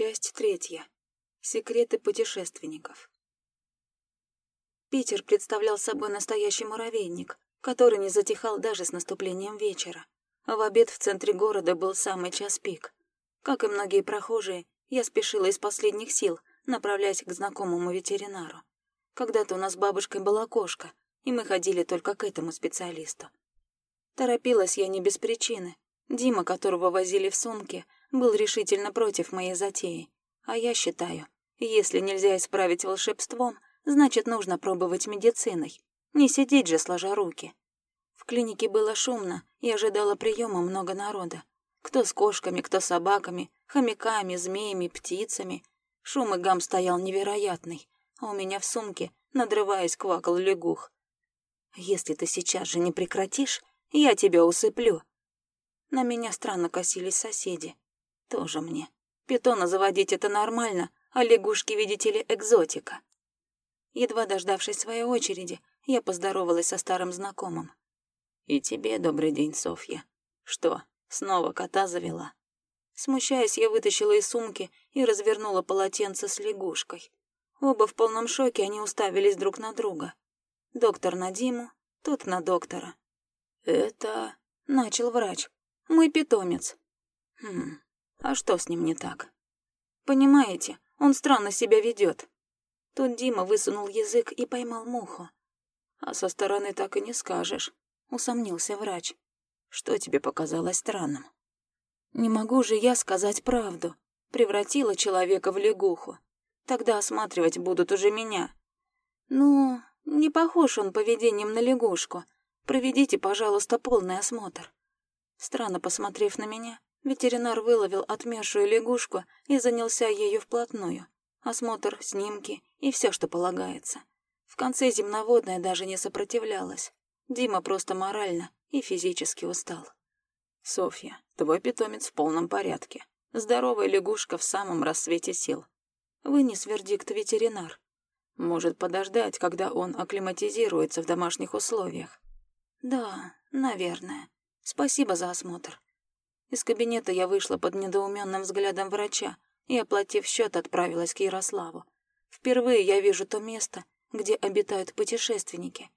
Часть третья. Секреты путешественников. Питер представлял собой настоящий муравейник, который не затихал даже с наступлением вечера. В обед в центре города был самый час пик. Как и многие прохожие, я спешила из последних сил, направляясь к знакомому ветеринару. Когда-то у нас с бабушкой была кошка, и мы ходили только к этому специалисту. Торопилась я не без причины. Дима, которого возили в сумке, был решительно против моей затеи. А я считаю, если нельзя исправить волшебством, значит, нужно пробовать медициной. Не сидеть же, сложа руки. В клинике было шумно, и ожидала приема много народа. Кто с кошками, кто с собаками, хомяками, змеями, птицами. Шум и гам стоял невероятный, а у меня в сумке, надрываясь, квакал лягух. «Если ты сейчас же не прекратишь, я тебя усыплю». На меня странно косились соседи. Тоже мне. Питона заводить это нормально, а лягушки, видите ли, экзотика. Едва дождавшись своей очереди, я поздоровалась со старым знакомым. «И тебе добрый день, Софья. Что, снова кота завела?» Смущаясь, я вытащила из сумки и развернула полотенце с лягушкой. Оба в полном шоке, они уставились друг на друга. Доктор на Диму, тот на доктора. «Это...» — начал врач. «Мой питомец». «Хм, а что с ним не так? Понимаете, он странно себя ведет. Тут Дима высунул язык и поймал муху. А со стороны так и не скажешь, усомнился врач. Что тебе показалось странным? Не могу же я сказать правду. Превратила человека в лягуху. Тогда осматривать будут уже меня. Ну, не похож он поведением на лягушку. Проведите, пожалуйста, полный осмотр. Странно посмотрев на меня, Ветеринар выловил отмершую лягушку и занялся ею вплотную. Осмотр, снимки и все, что полагается. В конце земноводная даже не сопротивлялась. Дима просто морально и физически устал. «Софья, твой питомец в полном порядке. Здоровая лягушка в самом рассвете сил. Вынес вердикт ветеринар. Может подождать, когда он акклиматизируется в домашних условиях. Да, наверное. Спасибо за осмотр. Из кабинета я вышла под недоуменным взглядом врача и, оплатив счет, отправилась к Ярославу. Впервые я вижу то место, где обитают путешественники.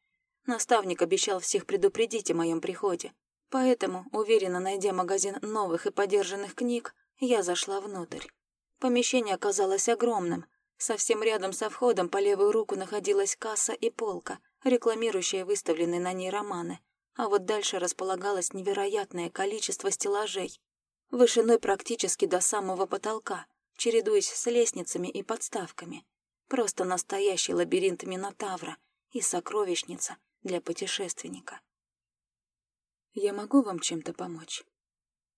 Наставник обещал всех предупредить о моем приходе. Поэтому, уверенно найдя магазин новых и подержанных книг, я зашла внутрь. Помещение оказалось огромным. Совсем рядом со входом по левую руку находилась касса и полка, рекламирующая выставленные на ней романы — а вот дальше располагалось невероятное количество стеллажей, вышиной практически до самого потолка, чередуясь с лестницами и подставками. Просто настоящий лабиринт Минотавра и сокровищница для путешественника. «Я могу вам чем-то помочь?»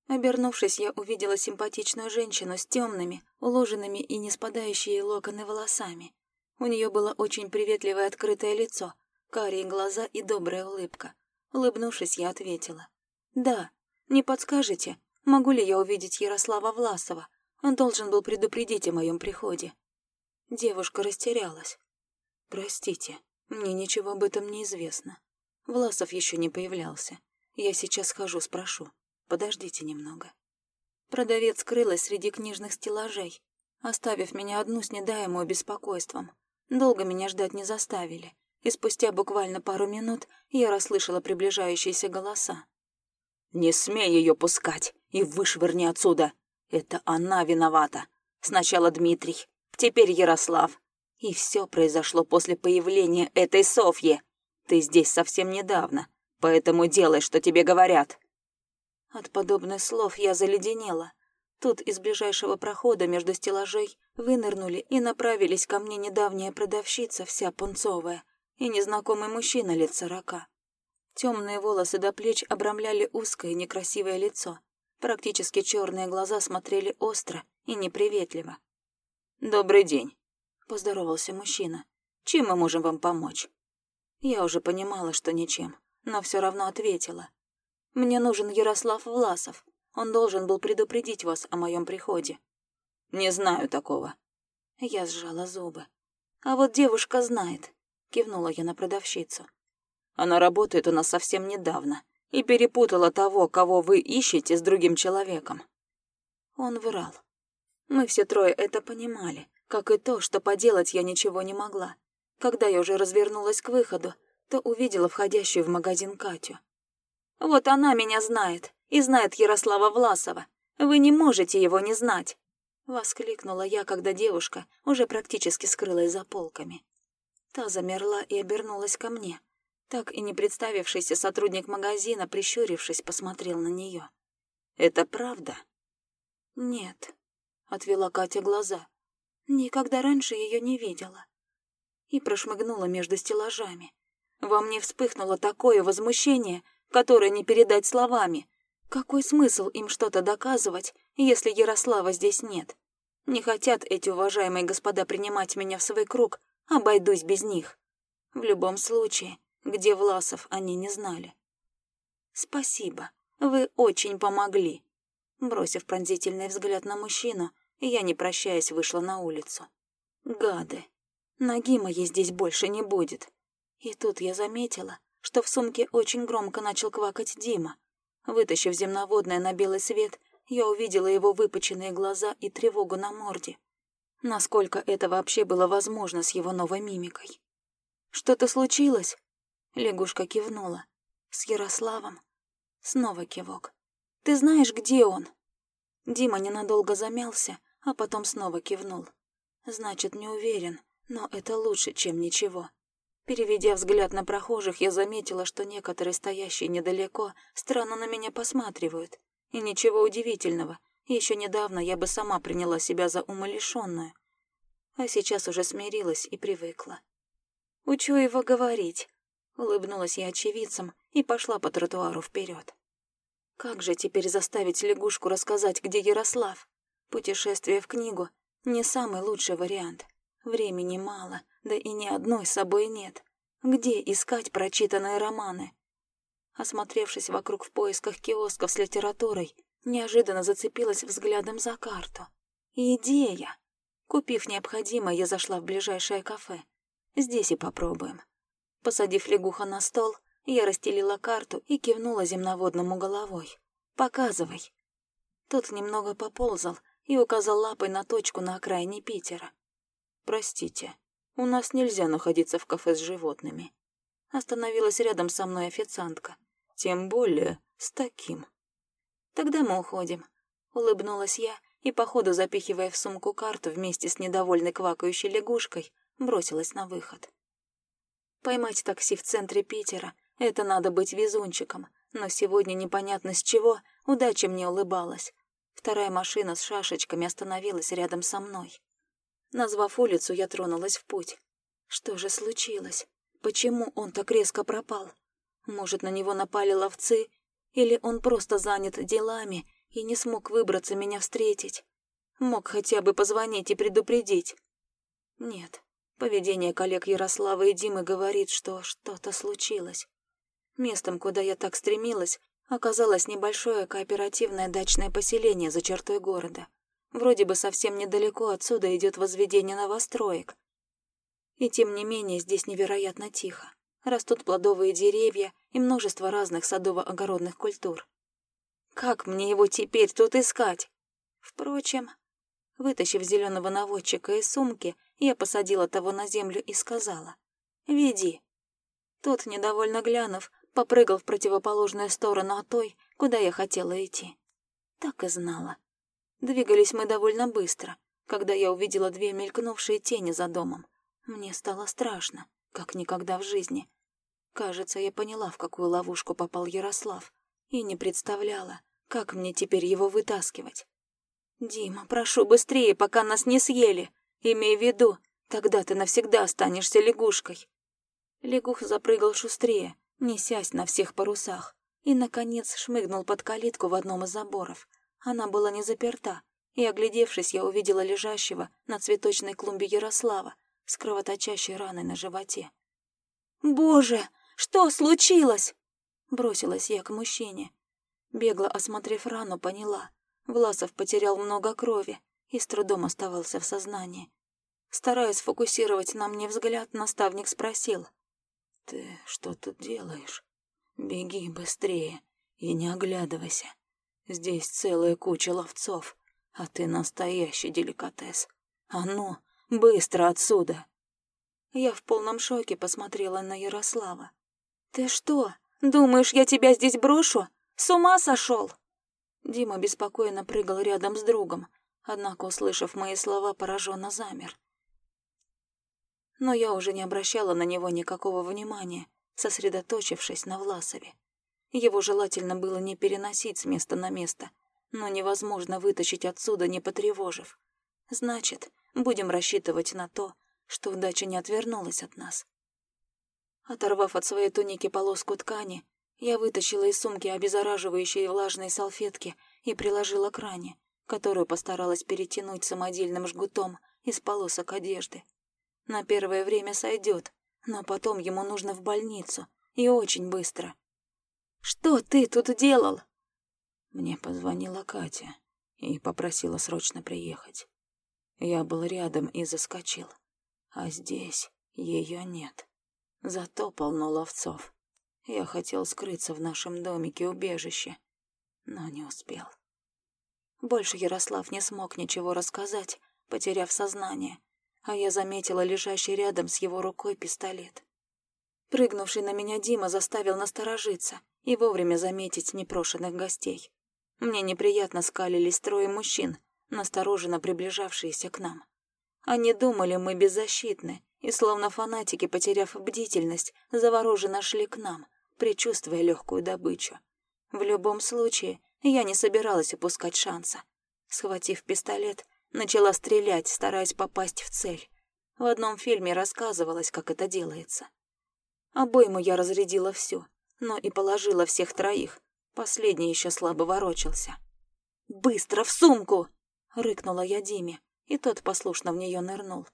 Обернувшись, я увидела симпатичную женщину с темными, уложенными и не спадающие локоны волосами. У нее было очень приветливое открытое лицо, карие глаза и добрая улыбка. Улыбнувшись, я ответила. «Да. Не подскажете, могу ли я увидеть Ярослава Власова? Он должен был предупредить о моем приходе». Девушка растерялась. «Простите, мне ничего об этом не известно. Власов еще не появлялся. Я сейчас схожу, спрошу. Подождите немного». Продавец скрылась среди книжных стеллажей, оставив меня одну с недаемую беспокойством. Долго меня ждать не заставили и спустя буквально пару минут я расслышала приближающиеся голоса. «Не смей ее пускать и вышвырни отсюда! Это она виновата! Сначала Дмитрий, теперь Ярослав. И все произошло после появления этой Софьи. Ты здесь совсем недавно, поэтому делай, что тебе говорят». От подобных слов я заледенела. Тут из ближайшего прохода между стеллажей вынырнули и направились ко мне недавняя продавщица, вся пунцовая, и незнакомый мужчина лет сорока. Темные волосы до плеч обрамляли узкое некрасивое лицо. Практически черные глаза смотрели остро и неприветливо. «Добрый день», — поздоровался мужчина. «Чем мы можем вам помочь?» Я уже понимала, что ничем, но все равно ответила. «Мне нужен Ярослав Власов. Он должен был предупредить вас о моем приходе». «Не знаю такого». Я сжала зубы. «А вот девушка знает кивнула я на продавщицу. Она работает у нас совсем недавно и перепутала того, кого вы ищете, с другим человеком. Он врал. Мы все трое это понимали, как и то, что поделать я ничего не могла. Когда я уже развернулась к выходу, то увидела входящую в магазин Катю. «Вот она меня знает, и знает Ярослава Власова. Вы не можете его не знать!» Воскликнула я, когда девушка уже практически скрылась за полками. Та замерла и обернулась ко мне. Так и не представившийся сотрудник магазина, прищурившись, посмотрел на нее. «Это правда?» «Нет», — отвела Катя глаза. «Никогда раньше ее не видела». И прошмыгнула между стеллажами. Во мне вспыхнуло такое возмущение, которое не передать словами. Какой смысл им что-то доказывать, если Ярослава здесь нет? Не хотят эти уважаемые господа принимать меня в свой круг, обойдусь без них. В любом случае, где Власов, они не знали. «Спасибо, вы очень помогли». Бросив пронзительный взгляд на мужчину, я, не прощаясь, вышла на улицу. «Гады! Ноги моей здесь больше не будет». И тут я заметила, что в сумке очень громко начал квакать Дима. Вытащив земноводное на белый свет, я увидела его выпученные глаза и тревогу на морде. Насколько это вообще было возможно с его новой мимикой? «Что-то случилось?» Лягушка кивнула. «С Ярославом?» Снова кивок. «Ты знаешь, где он?» Дима ненадолго замялся, а потом снова кивнул. «Значит, не уверен, но это лучше, чем ничего». Переведя взгляд на прохожих, я заметила, что некоторые, стоящие недалеко, странно на меня посматривают. И ничего удивительного. Еще недавно я бы сама приняла себя за умалишенную. А сейчас уже смирилась и привыкла. «Учу его говорить», — улыбнулась я очевидцам и пошла по тротуару вперед. Как же теперь заставить лягушку рассказать, где Ярослав? Путешествие в книгу — не самый лучший вариант. Времени мало, да и ни одной с собой нет. Где искать прочитанные романы? Осмотревшись вокруг в поисках киосков с литературой, неожиданно зацепилась взглядом за карту. Идея! Купив необходимое, я зашла в ближайшее кафе. Здесь и попробуем. Посадив лягуха на стол, я расстелила карту и кивнула земноводному головой. «Показывай». Тот немного поползал и указал лапой на точку на окраине Питера. «Простите, у нас нельзя находиться в кафе с животными». Остановилась рядом со мной официантка. Тем более с таким. «Тогда мы уходим», — улыбнулась я и, походу запихивая в сумку карту вместе с недовольной квакающей лягушкой, бросилась на выход. Поймать такси в центре Питера — это надо быть везунчиком, но сегодня непонятно с чего удача мне улыбалась. Вторая машина с шашечками остановилась рядом со мной. Назвав улицу, я тронулась в путь. Что же случилось? Почему он так резко пропал? Может, на него напали ловцы? Или он просто занят делами и не смог выбраться меня встретить? Мог хотя бы позвонить и предупредить? Нет, поведение коллег Ярослава и Димы говорит, что что-то случилось. Местом, куда я так стремилась, оказалось небольшое кооперативное дачное поселение за чертой города. Вроде бы совсем недалеко отсюда идет возведение новостроек. И тем не менее здесь невероятно тихо. Растут плодовые деревья и множество разных садово-огородных культур. Как мне его теперь тут искать? Впрочем, вытащив зеленого наводчика из сумки, я посадила того на землю и сказала «Веди». Тот, недовольно глянув, попрыгал в противоположную сторону от той, куда я хотела идти. Так и знала. Двигались мы довольно быстро, когда я увидела две мелькнувшие тени за домом. Мне стало страшно, как никогда в жизни. Кажется, я поняла, в какую ловушку попал Ярослав, и не представляла, как мне теперь его вытаскивать. «Дима, прошу быстрее, пока нас не съели. Имей в виду, тогда ты навсегда останешься лягушкой». Лягух запрыгал шустрее, несясь на всех парусах, и, наконец, шмыгнул под калитку в одном из заборов — она была не заперта, и, оглядевшись, я увидела лежащего на цветочной клумбе Ярослава с кровоточащей раной на животе. «Боже, что случилось?» Бросилась я к мужчине. Бегло осмотрев рану, поняла. Власов потерял много крови и с трудом оставался в сознании. Стараясь сфокусировать на мне взгляд, наставник спросил. «Ты что тут делаешь? Беги быстрее и не оглядывайся. Здесь целая куча ловцов. А ты настоящий деликатес. А ну, быстро отсюда!» Я в полном шоке посмотрела на Ярослава. «Ты что, думаешь, я тебя здесь брошу? С ума сошел?» Дима беспокойно прыгал рядом с другом, однако, услышав мои слова, пораженно замер. Но я уже не обращала на него никакого внимания, сосредоточившись на Власове. Его желательно было не переносить с места на место, но невозможно вытащить отсюда, не потревожив. Значит, будем рассчитывать на то, что удача не отвернулась от нас. Оторвав от своей туники полоску ткани, я вытащила из сумки обеззараживающие влажные салфетки и приложила к ране, которую постаралась перетянуть самодельным жгутом из полосок одежды. На первое время сойдет, но потом ему нужно в больницу, и очень быстро. «Что ты тут делал?» Мне позвонила Катя и попросила срочно приехать. Я был рядом и заскочил, а здесь ее нет. Зато полно ловцов. Я хотел скрыться в нашем домике убежище, но не успел. Больше Ярослав не смог ничего рассказать, потеряв сознание, а я заметила лежащий рядом с его рукой пистолет. Прыгнувший на меня Дима заставил насторожиться и вовремя заметить непрошенных гостей. Мне неприятно скалились трое мужчин, настороженно приближавшиеся к нам. Они думали, мы беззащитны, и, словно фанатики, потеряв бдительность, завороженно шли к нам, предчувствуя легкую добычу. В любом случае, я не собиралась упускать шанса. Схватив пистолет, начала стрелять, стараясь попасть в цель. В одном фильме рассказывалось, как это делается. Обойму я разрядила всю, но и положила всех троих. Последний еще слабо ворочался. «Быстро в сумку!» — рыкнула я Диме, и тот послушно в нее нырнул.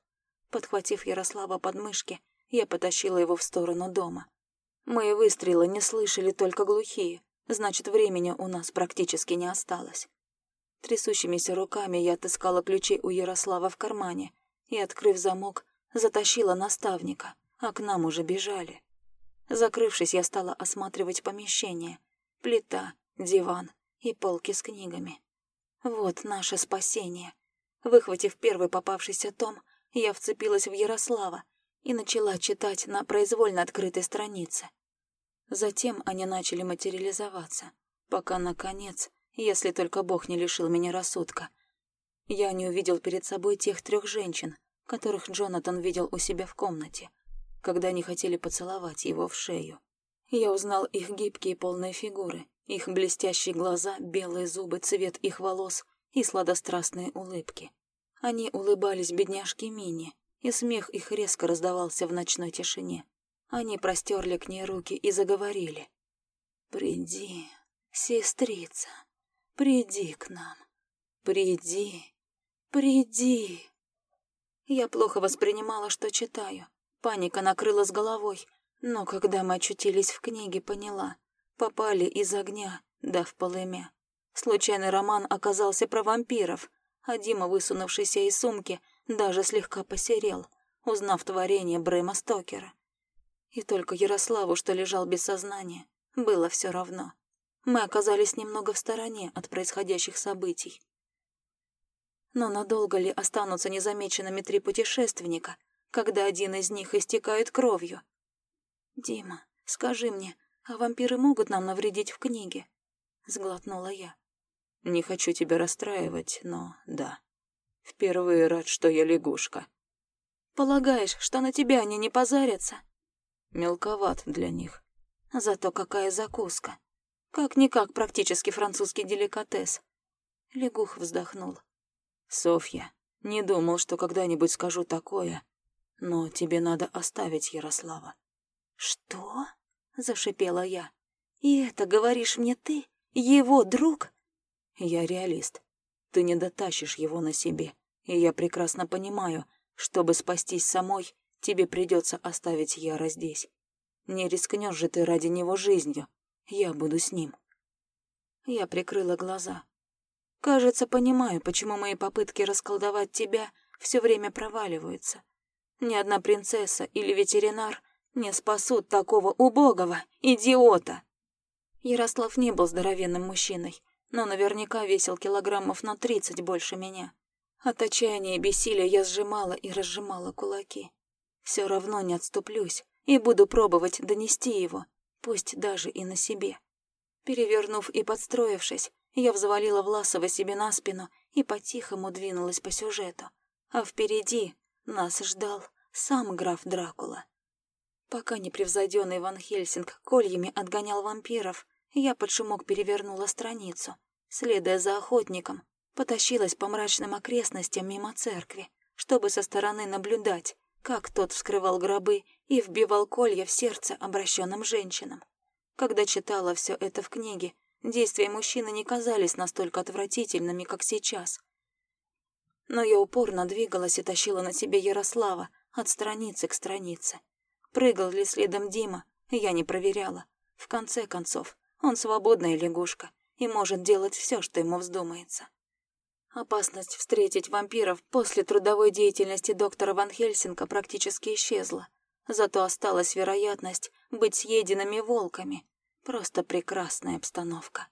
Подхватив Ярослава под мышки, я потащила его в сторону дома. Мои выстрелы не слышали только глухие, значит, времени у нас практически не осталось. Трясущимися руками я отыскала ключи у Ярослава в кармане и, открыв замок, затащила наставника, а к нам уже бежали. Закрывшись, я стала осматривать помещение. Плита, диван и полки с книгами. Вот наше спасение. Выхватив первый попавшийся том, я вцепилась в Ярослава и начала читать на произвольно открытой странице. Затем они начали материализоваться, пока, наконец, если только Бог не лишил меня рассудка, я не увидел перед собой тех трех женщин, которых Джонатан видел у себя в комнате, когда они хотели поцеловать его в шею. Я узнал их гибкие полные фигуры, их блестящие глаза, белые зубы, цвет их волос и сладострастные улыбки. Они улыбались бедняжке Мини, и смех их резко раздавался в ночной тишине. Они простерли к ней руки и заговорили. «Приди, сестрица, приди к нам, приди, приди». Я плохо воспринимала, что читаю. Паника накрыла с головой, но когда мы очутились в книге, поняла. Попали из огня, да в полымя. Случайный роман оказался про вампиров, а Дима, высунувшийся из сумки, даже слегка посерел, узнав творение Брэма Стокера. И только Ярославу, что лежал без сознания, было все равно. Мы оказались немного в стороне от происходящих событий. Но надолго ли останутся незамеченными три путешественника, когда один из них истекает кровью? «Дима, скажи мне, а вампиры могут нам навредить в книге?» Сглотнула я. «Не хочу тебя расстраивать, но да. Впервые рад, что я лягушка». «Полагаешь, что на тебя они не позарятся?» Мелковат для них. Зато какая закуска. Как-никак практически французский деликатес. Лягух вздохнул. «Софья, не думал, что когда-нибудь скажу такое, но тебе надо оставить Ярослава». «Что?» — зашипела я. «И это говоришь мне ты? Его друг?» «Я реалист. Ты не дотащишь его на себе, и я прекрасно понимаю, чтобы спастись самой, Тебе придется оставить Яра здесь. Не рискнешь же ты ради него жизнью. Я буду с ним. Я прикрыла глаза. Кажется, понимаю, почему мои попытки расколдовать тебя все время проваливаются. Ни одна принцесса или ветеринар не спасут такого убогого идиота. Ярослав не был здоровенным мужчиной, но наверняка весил килограммов на тридцать больше меня. От отчаяния и бессилия я сжимала и разжимала кулаки. Все равно не отступлюсь и буду пробовать донести его, пусть даже и на себе. Перевернув и подстроившись, я взвалила Власова себе на спину и по-тихому двинулась по сюжету. А впереди нас ждал сам граф Дракула. Пока непревзойденный Ван Хельсинг кольями отгонял вампиров, я под шумок перевернула страницу. Следуя за охотником, потащилась по мрачным окрестностям мимо церкви, чтобы со стороны наблюдать, как тот вскрывал гробы и вбивал колья в сердце обращенным женщинам. Когда читала все это в книге, действия мужчины не казались настолько отвратительными, как сейчас. Но я упорно двигалась и тащила на себе Ярослава от страницы к странице. Прыгал ли следом Дима, я не проверяла. В конце концов, он свободная лягушка и может делать все, что ему вздумается. Опасность встретить вампиров после трудовой деятельности доктора Ван Хельсинга практически исчезла. Зато осталась вероятность быть съеденными волками. Просто прекрасная обстановка.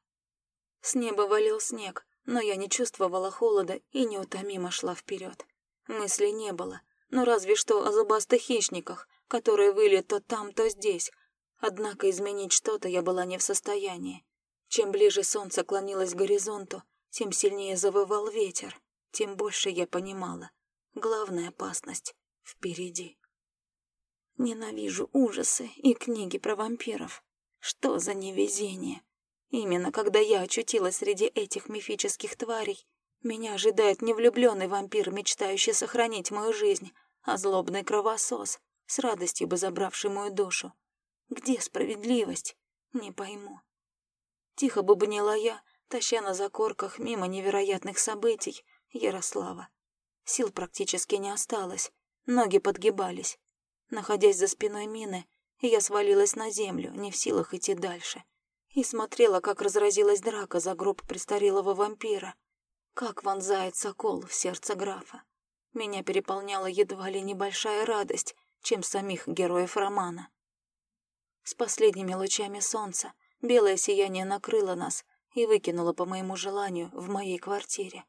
С неба валил снег, но я не чувствовала холода и неутомимо шла вперед. Мыслей не было, но разве что о зубастых хищниках, которые выли то там, то здесь. Однако изменить что-то я была не в состоянии. Чем ближе солнце клонилось к горизонту, тем сильнее завывал ветер, тем больше я понимала. Главная опасность впереди. Ненавижу ужасы и книги про вампиров. Что за невезение? Именно когда я очутилась среди этих мифических тварей, меня ожидает не влюбленный вампир, мечтающий сохранить мою жизнь, а злобный кровосос, с радостью бы забравший мою душу. Где справедливость? Не пойму. Тихо бубнила я, таща на закорках мимо невероятных событий Ярослава. Сил практически не осталось, ноги подгибались. Находясь за спиной мины, я свалилась на землю, не в силах идти дальше. И смотрела, как разразилась драка за гроб престарелого вампира. Как вонзает сокол в сердце графа. Меня переполняла едва ли небольшая радость, чем самих героев романа. С последними лучами солнца белое сияние накрыло нас и выкинуло по моему желанию в моей квартире.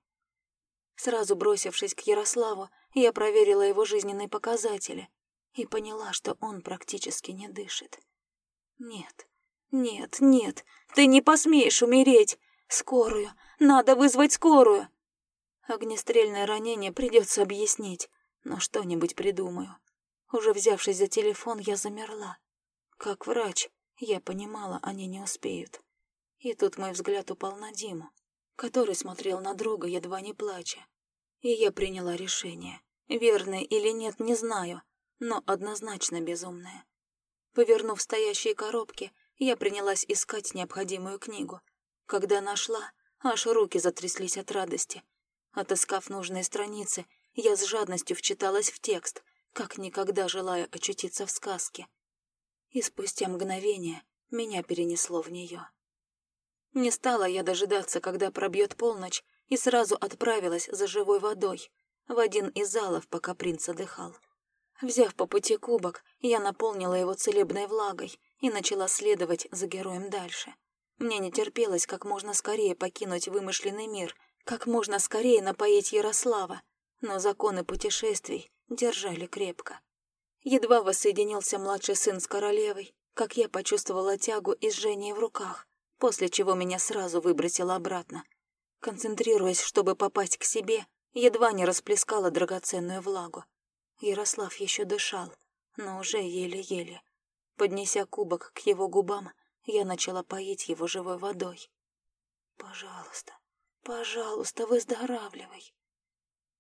Сразу бросившись к Ярославу, я проверила его жизненные показатели и поняла, что он практически не дышит. «Нет, нет, нет, ты не посмеешь умереть! Скорую! Надо вызвать скорую!» Огнестрельное ранение придется объяснить, но что-нибудь придумаю. Уже взявшись за телефон, я замерла. Как врач, я понимала, они не успеют. И тут мой взгляд упал на Диму, который смотрел на друга, едва не плача. И я приняла решение. Верное или нет, не знаю, но однозначно безумное. Повернув стоящие коробки, я принялась искать необходимую книгу. Когда нашла, аж руки затряслись от радости. Отыскав нужные страницы, я с жадностью вчиталась в текст, как никогда желая очутиться в сказке. И спустя мгновение меня перенесло в нее. Не стала я дожидаться, когда пробьет полночь, и сразу отправилась за живой водой в один из залов, пока принц отдыхал. Взяв по пути кубок, я наполнила его целебной влагой и начала следовать за героем дальше. Мне не терпелось как можно скорее покинуть вымышленный мир, как можно скорее напоить Ярослава, но законы путешествий держали крепко. Едва воссоединился младший сын с королевой, как я почувствовала тягу и жжение в руках, после чего меня сразу выбросило обратно. Концентрируясь, чтобы попасть к себе, едва не расплескала драгоценную влагу. Ярослав еще дышал, но уже еле-еле. Поднеся кубок к его губам, я начала поить его живой водой. «Пожалуйста, пожалуйста, выздоравливай!»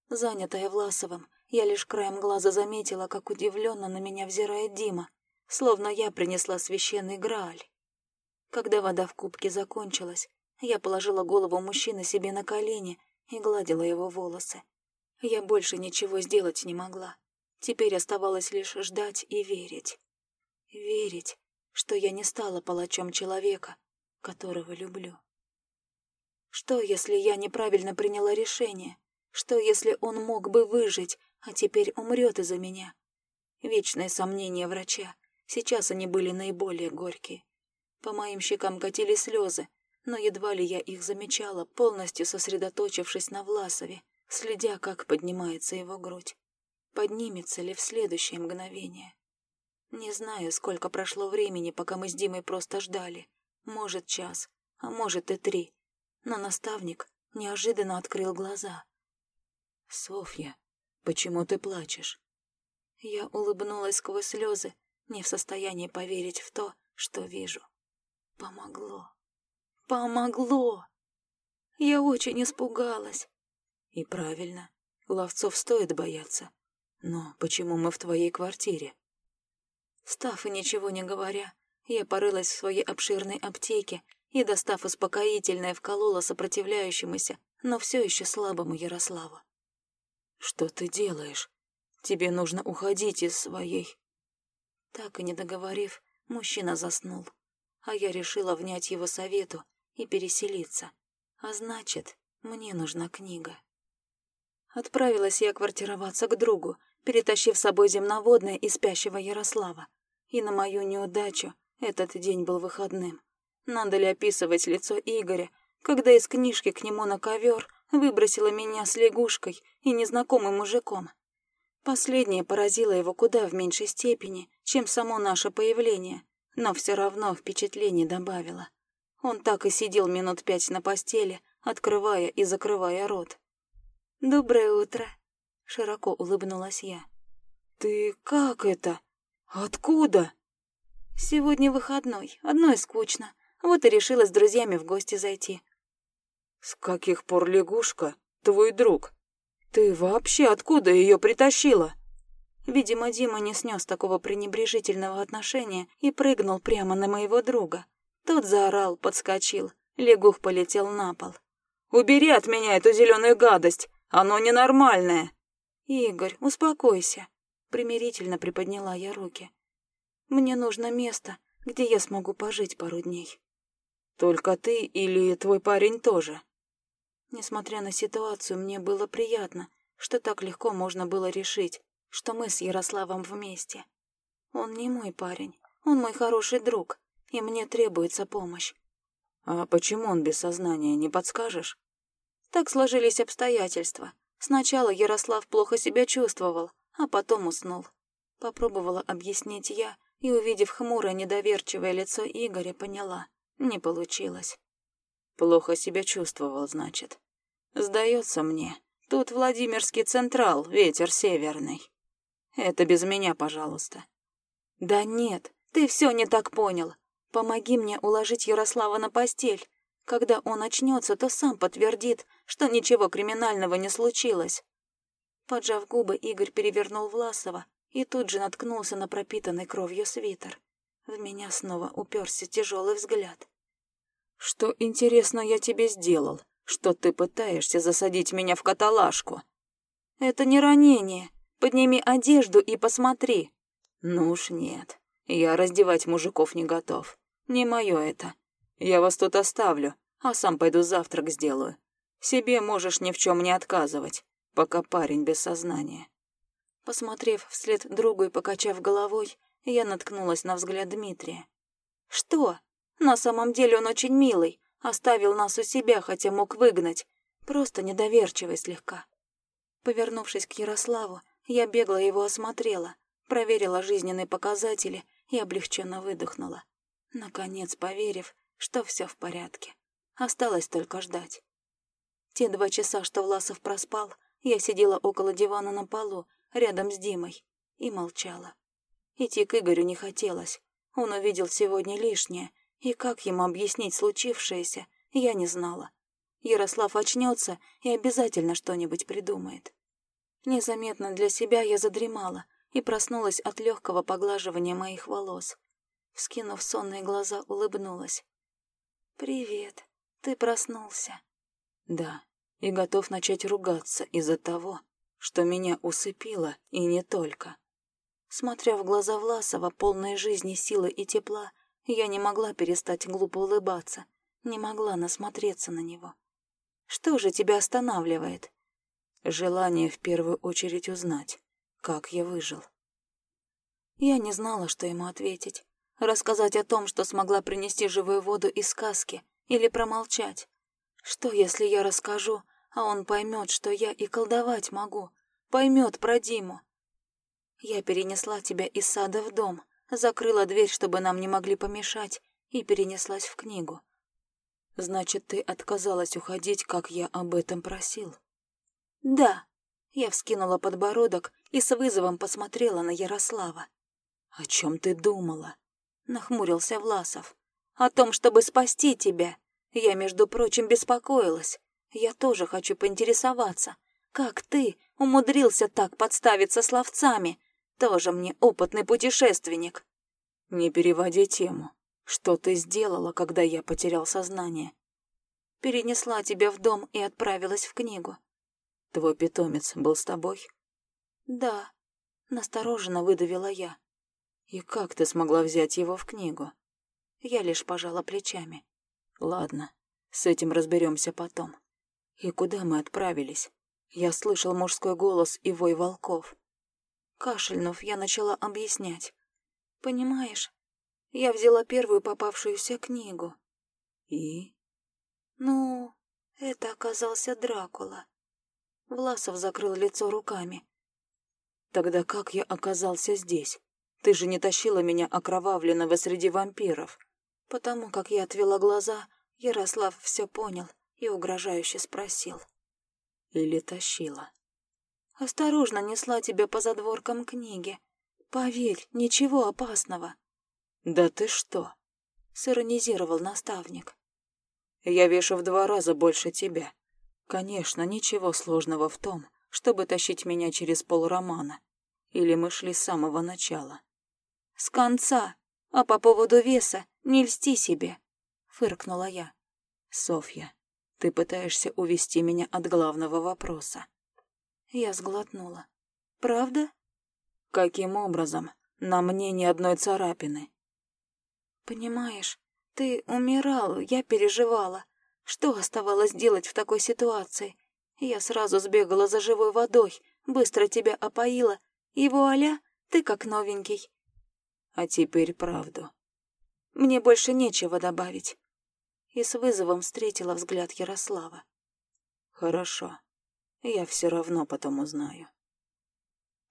Занятая Власовым, я лишь краем глаза заметила, как удивленно на меня взирает Дима, словно я принесла священный Грааль. Когда вода в кубке закончилась, я положила голову мужчины себе на колени и гладила его волосы. Я больше ничего сделать не могла. Теперь оставалось лишь ждать и верить. Верить, что я не стала палачом человека, которого люблю. Что, если я неправильно приняла решение? Что, если он мог бы выжить, а теперь умрет из-за меня? Вечные сомнения врача. Сейчас они были наиболее горькие. По моим щекам катили слезы, но едва ли я их замечала, полностью сосредоточившись на Власове, следя, как поднимается его грудь. Поднимется ли в следующее мгновение? Не знаю, сколько прошло времени, пока мы с Димой просто ждали. Может, час, а может и три. Но наставник неожиданно открыл глаза. «Софья, почему ты плачешь?» Я улыбнулась сквозь слезы, не в состоянии поверить в то, что вижу. Помогло. Помогло! Я очень испугалась. И правильно. Ловцов стоит бояться. Но почему мы в твоей квартире? Став и ничего не говоря, я порылась в своей обширной аптеке и, достав успокоительное, вколола сопротивляющемуся, но все еще слабому Ярославу. «Что ты делаешь? Тебе нужно уходить из своей...» Так и не договорив, мужчина заснул, а я решила внять его совету и переселиться. А значит, мне нужна книга. Отправилась я квартироваться к другу, перетащив с собой земноводное и спящего Ярослава. И на мою неудачу этот день был выходным. Надо ли описывать лицо Игоря, когда из книжки к нему на ковер выбросила меня с лягушкой и незнакомым мужиком? Последнее поразило его куда в меньшей степени, чем само наше появление, но все равно впечатление добавило. Он так и сидел минут пять на постели, открывая и закрывая рот. «Доброе утро», — широко улыбнулась я. «Ты как это? Откуда?» «Сегодня выходной, одной скучно. Вот и решила с друзьями в гости зайти». «С каких пор лягушка? Твой друг? Ты вообще откуда ее притащила?» Видимо, Дима не снес такого пренебрежительного отношения и прыгнул прямо на моего друга. Тот заорал, подскочил. Лягух полетел на пол. «Убери от меня эту зеленую гадость! Оно ненормальное!» «Игорь, успокойся!» Примирительно приподняла я руки. Мне нужно место, где я смогу пожить пару дней. Только ты или твой парень тоже? Несмотря на ситуацию, мне было приятно, что так легко можно было решить, что мы с Ярославом вместе. Он не мой парень, он мой хороший друг, и мне требуется помощь. А почему он без сознания, не подскажешь? Так сложились обстоятельства. Сначала Ярослав плохо себя чувствовал, а потом уснул. Попробовала объяснить я, и, увидев хмурое, недоверчивое лицо Игоря, поняла — не получилось. Плохо себя чувствовал, значит. Сдается мне, тут Владимирский Централ, ветер северный. Это без меня, пожалуйста. Да нет, ты все не так понял. Помоги мне уложить Ярослава на постель. Когда он очнется, то сам подтвердит, что ничего криминального не случилось. Поджав губы, Игорь перевернул Власова и тут же наткнулся на пропитанный кровью свитер. В меня снова уперся тяжелый взгляд. «Что, интересно, я тебе сделал? Что ты пытаешься засадить меня в каталажку?» «Это не ранение. Подними одежду и посмотри». «Ну уж нет. Я раздевать мужиков не готов. Не мое это. Я вас тут оставлю, а сам пойду завтрак сделаю. Себе можешь ни в чем не отказывать, пока парень без сознания». Посмотрев вслед другу и покачав головой, я наткнулась на взгляд Дмитрия. «Что? На самом деле он очень милый, оставил нас у себя, хотя мог выгнать. Просто недоверчивый слегка». Повернувшись к Ярославу, я бегло его осмотрела, проверила жизненные показатели и облегченно выдохнула. Наконец, поверив, что все в порядке. Осталось только ждать. Те два часа, что Власов проспал, я сидела около дивана на полу рядом с Димой, и молчала. Идти к Игорю не хотелось. Он увидел сегодня лишнее, и как ему объяснить случившееся, я не знала. Ярослав очнется и обязательно что-нибудь придумает. Незаметно для себя я задремала и проснулась от легкого поглаживания моих волос. Вскинув сонные глаза, улыбнулась. «Привет, ты проснулся?» «Да, и готов начать ругаться из-за того, что меня усыпило, и не только. Смотря в глаза Власова, полные жизни, силы и тепла, я не могла перестать глупо улыбаться, не могла насмотреться на него. Что же тебя останавливает? Желание в первую очередь узнать, как я выжил. Я не знала, что ему ответить. Рассказать о том, что смогла принести живую воду из сказки, Или промолчать? Что, если я расскажу, а он поймет, что я и колдовать могу? Поймет про Диму? Я перенесла тебя из сада в дом, закрыла дверь, чтобы нам не могли помешать, и перенеслась в книгу. Значит, ты отказалась уходить, как я об этом просил? Да. Я вскинула подбородок и с вызовом посмотрела на Ярослава. О чем ты думала? Нахмурился Власов. О том, чтобы спасти тебя. Я, между прочим, беспокоилась. Я тоже хочу поинтересоваться. Как ты умудрился так подставиться словцами? Тоже мне опытный путешественник. Не переводи тему. Что ты сделала, когда я потерял сознание? Перенесла тебя в дом и отправилась в книгу. Твой питомец был с тобой? Да. Настороженно выдавила я. И как ты смогла взять его в книгу? Я лишь пожала плечами. Ладно, с этим разберемся потом. И куда мы отправились? Я слышал мужской голос и вой волков. Кашельнув, я начала объяснять. Понимаешь, я взяла первую попавшуюся книгу. И? Ну, это оказался Дракула. Власов закрыл лицо руками. Тогда как я оказался здесь? Ты же не тащила меня окровавленного среди вампиров. Потому как я отвела глаза, Ярослав все понял и угрожающе спросил. Или тащила? Осторожно несла тебя по задворкам книги. Поверь, ничего опасного. Да ты что? Сиронизировал наставник. Я вешу в два раза больше тебя. Конечно, ничего сложного в том, чтобы тащить меня через полромана. Или мы шли с самого начала. С конца. А по поводу веса не льсти себе, фыркнула я. Софья, ты пытаешься увести меня от главного вопроса. Я сглотнула. Правда? Каким образом? На мне ни одной царапины. Понимаешь, ты умирал, я переживала. Что оставалось делать в такой ситуации? Я сразу сбегала за живой водой, быстро тебя опоила, и вуаля, ты как новенький. А теперь правду. Мне больше нечего добавить. И с вызовом встретила взгляд Ярослава. Хорошо. Я все равно потом узнаю.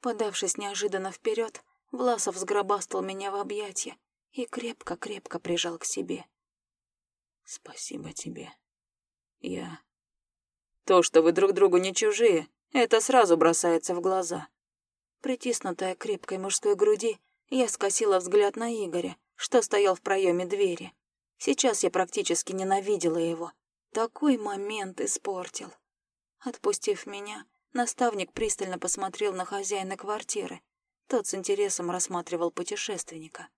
Подавшись неожиданно вперед, Власов сгробастал меня в объятия и крепко-крепко прижал к себе. Спасибо тебе. Я... То, что вы друг другу не чужие, это сразу бросается в глаза. Притиснутая крепкой мужской груди, я скосила взгляд на Игоря, что стоял в проеме двери. Сейчас я практически ненавидела его. Такой момент испортил. Отпустив меня, наставник пристально посмотрел на хозяина квартиры. Тот с интересом рассматривал путешественника.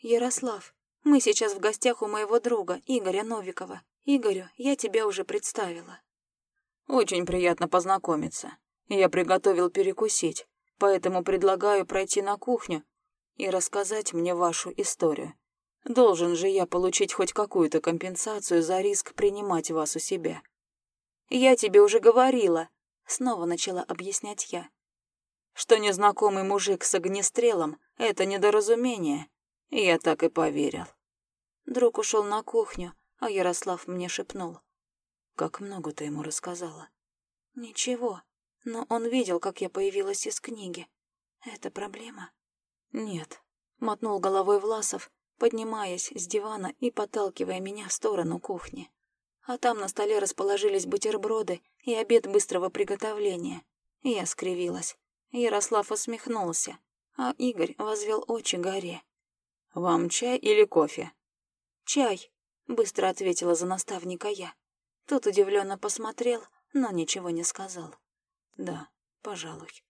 «Ярослав, мы сейчас в гостях у моего друга, Игоря Новикова. Игорю, я тебя уже представила». «Очень приятно познакомиться. Я приготовил перекусить, поэтому предлагаю пройти на кухню и рассказать мне вашу историю. Должен же я получить хоть какую-то компенсацию за риск принимать вас у себя». «Я тебе уже говорила», — снова начала объяснять я. «Что незнакомый мужик с огнестрелом — это недоразумение. Я так и поверил». Друг ушел на кухню, а Ярослав мне шепнул. «Как много ты ему рассказала?» «Ничего, но он видел, как я появилась из книги. Это проблема?» «Нет», — мотнул головой Власов, поднимаясь с дивана и подталкивая меня в сторону кухни. А там на столе расположились бутерброды и обед быстрого приготовления. Я скривилась. Ярослав усмехнулся, а Игорь возвел очи горе. «Вам чай или кофе?» «Чай», — быстро ответила за наставника я. Тот удивленно посмотрел, но ничего не сказал. «Да, пожалуй».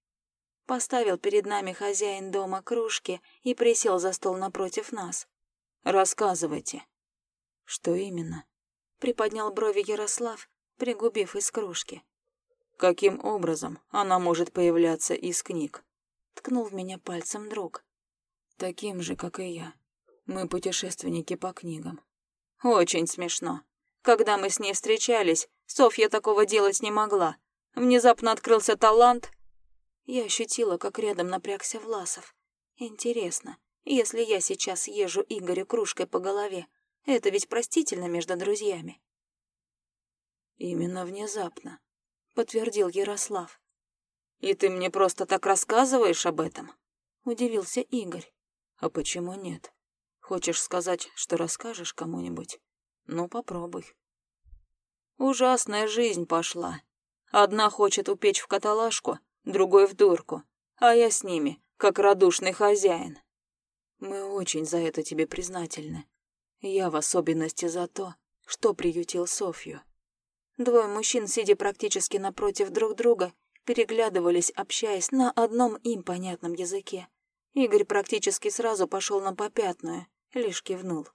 Поставил перед нами хозяин дома кружки и присел за стол напротив нас. «Рассказывайте». «Что именно?» Приподнял брови Ярослав, пригубив из кружки. «Каким образом она может появляться из книг?» Ткнул в меня пальцем друг. «Таким же, как и я. Мы путешественники по книгам». «Очень смешно. Когда мы с ней встречались, Софья такого делать не могла. Внезапно открылся талант». Я ощутила, как рядом напрягся Власов. «Интересно, если я сейчас езжу Игорю кружкой по голове, Это ведь простительно между друзьями. Именно внезапно, подтвердил Ярослав. И ты мне просто так рассказываешь об этом? Удивился Игорь. А почему нет? Хочешь сказать, что расскажешь кому-нибудь? Ну, попробуй. Ужасная жизнь пошла. Одна хочет упечь в каталажку, другой в дурку, а я с ними, как радушный хозяин. Мы очень за это тебе признательны. Я в особенности за то, что приютил Софью. Двое мужчин, сидя практически напротив друг друга, переглядывались, общаясь на одном им понятном языке. Игорь практически сразу пошел на попятную, лишь кивнул.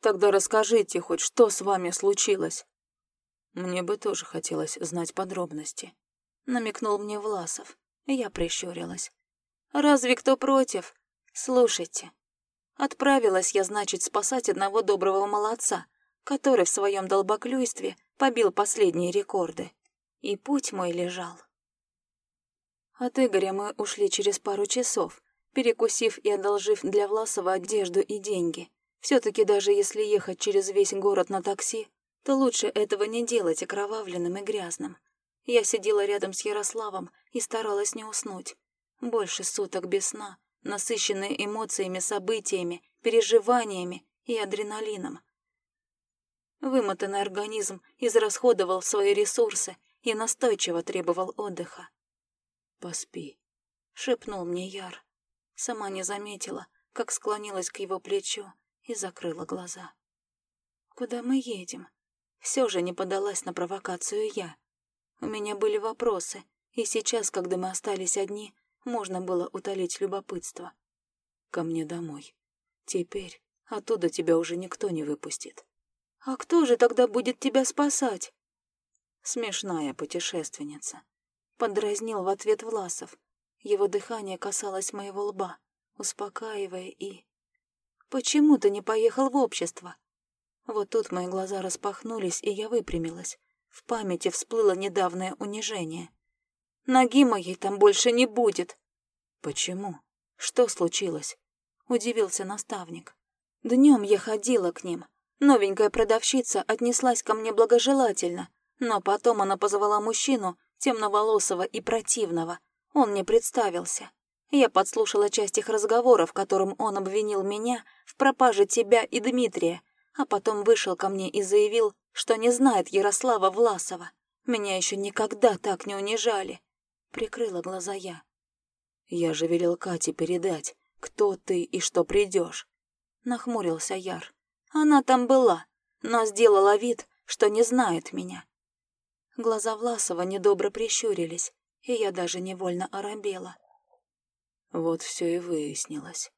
«Тогда расскажите хоть, что с вами случилось?» «Мне бы тоже хотелось знать подробности», — намекнул мне Власов. Я прищурилась. «Разве кто против? Слушайте. Отправилась я, значит, спасать одного доброго молодца, который в своем долбоклюйстве побил последние рекорды. И путь мой лежал. От Игоря мы ушли через пару часов, перекусив и одолжив для Власова одежду и деньги. все таки даже если ехать через весь город на такси, то лучше этого не делать окровавленным и грязным. Я сидела рядом с Ярославом и старалась не уснуть. Больше суток без сна, насыщенные эмоциями, событиями, переживаниями и адреналином. Вымотанный организм израсходовал свои ресурсы и настойчиво требовал отдыха. «Поспи», — шепнул мне Яр. Сама не заметила, как склонилась к его плечу и закрыла глаза. «Куда мы едем?» Все же не подалась на провокацию я. У меня были вопросы, и сейчас, когда мы остались одни, можно было утолить любопытство. «Ко мне домой. Теперь оттуда тебя уже никто не выпустит». «А кто же тогда будет тебя спасать?» «Смешная путешественница», — подразнил в ответ Власов, его дыхание касалось моего лба, успокаивая и... «Почему ты не поехал в общество?» Вот тут мои глаза распахнулись, и я выпрямилась. В памяти всплыло недавнее унижение. «Ноги моей там больше не будет!» «Почему? Что случилось?» — удивился наставник. Днем я ходила к ним. Новенькая продавщица отнеслась ко мне благожелательно, но потом она позвала мужчину, темноволосого и противного, он не представился. Я подслушала часть их разговора, в котором он обвинил меня в пропаже тебя и Дмитрия, а потом вышел ко мне и заявил, что не знает Ярослава Власова. Меня еще никогда так не унижали. Прикрыла глаза я. Я же велел Кате передать, кто ты и что придешь. Нахмурился Яр. Она там была, но сделала вид, что не знает меня. Глаза Власова недобро прищурились и я даже невольно оробела. Вот все и выяснилось.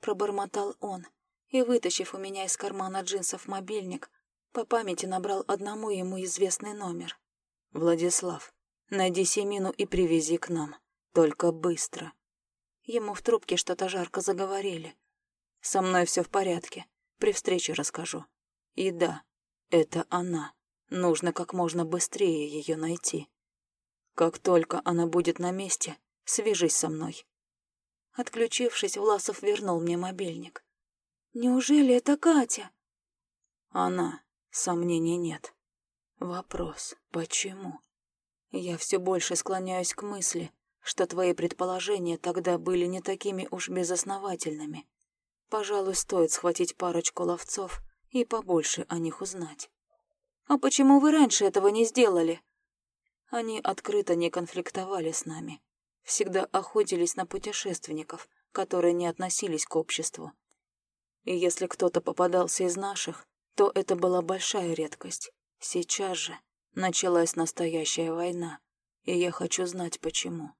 Пробормотал он и, вытащив у меня из кармана джинсов мобильник, по памяти набрал одному ему известный номер. «Владислав, найди Семину и привези к нам. Только быстро». Ему в трубке что-то жарко заговорили. «Со мной все в порядке. При встрече расскажу. И да, это она. Нужно как можно быстрее ее найти». Как только она будет на месте, свяжись со мной. Отключившись, Власов вернул мне мобильник. Неужели это Катя? Она. Сомнений нет. Вопрос, почему? Я все больше склоняюсь к мысли, что твои предположения тогда были не такими уж безосновательными. Пожалуй, стоит схватить парочку ловцов и побольше о них узнать. А почему вы раньше этого не сделали? Они открыто не конфликтовали с нами. Всегда охотились на путешественников, которые не относились к обществу. И если кто-то попадался из наших, то это была большая редкость. Сейчас же началась настоящая война, и я хочу знать, почему.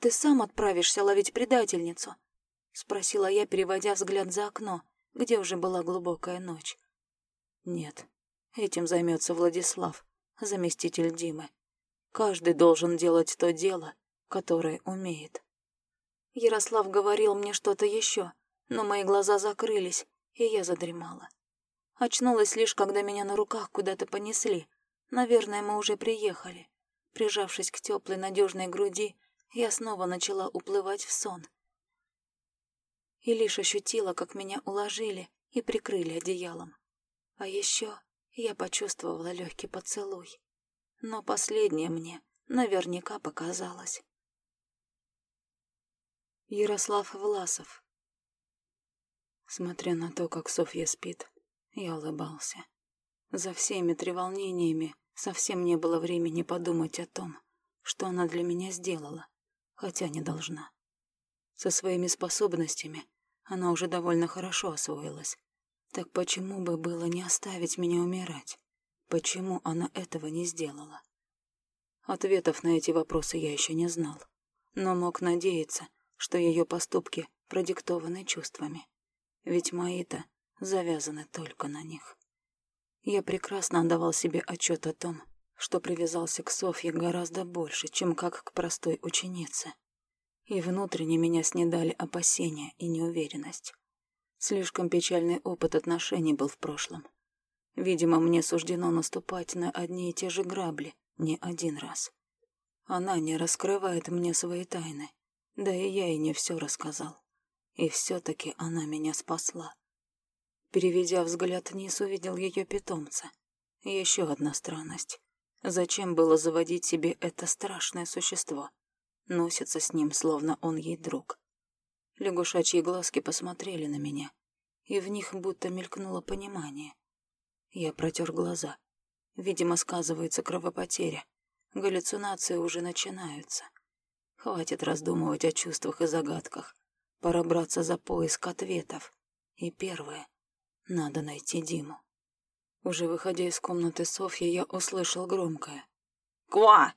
«Ты сам отправишься ловить предательницу?» — спросила я, переводя взгляд за окно, где уже была глубокая ночь. «Нет, этим займется Владислав, заместитель Димы. Каждый должен делать то дело, которое умеет. Ярослав говорил мне что-то еще, но мои глаза закрылись, и я задремала. Очнулась лишь, когда меня на руках куда-то понесли. Наверное, мы уже приехали. Прижавшись к теплой надежной груди, я снова начала уплывать в сон. И лишь ощутила, как меня уложили и прикрыли одеялом. А еще я почувствовала легкий поцелуй. Но последнее мне наверняка показалось. Ярослав Власов Смотря на то, как Софья спит, я улыбался. За всеми треволнениями совсем не было времени подумать о том, что она для меня сделала, хотя не должна. Со своими способностями она уже довольно хорошо освоилась. Так почему бы было не оставить меня умирать? Почему она этого не сделала? Ответов на эти вопросы я еще не знал, но мог надеяться, что ее поступки продиктованы чувствами. Ведь мои-то завязаны только на них. Я прекрасно отдавал себе отчет о том, что привязался к Софье гораздо больше, чем как к простой ученице. И внутренне меня снедали опасения и неуверенность. Слишком печальный опыт отношений был в прошлом. Видимо, мне суждено наступать на одни и те же грабли не один раз. Она не раскрывает мне свои тайны, да и я ей не все рассказал. И все-таки она меня спасла. Переведя взгляд вниз, увидел ее питомца. Еще одна странность. Зачем было заводить себе это страшное существо? Носится с ним, словно он ей друг. Лягушачьи глазки посмотрели на меня, и в них будто мелькнуло понимание. Я протер глаза. Видимо, сказывается кровопотеря. Галлюцинации уже начинаются. Хватит раздумывать о чувствах и загадках. Пора браться за поиск ответов. И первое — надо найти Диму. Уже выходя из комнаты Софьи, я услышал громкое «Ква!»,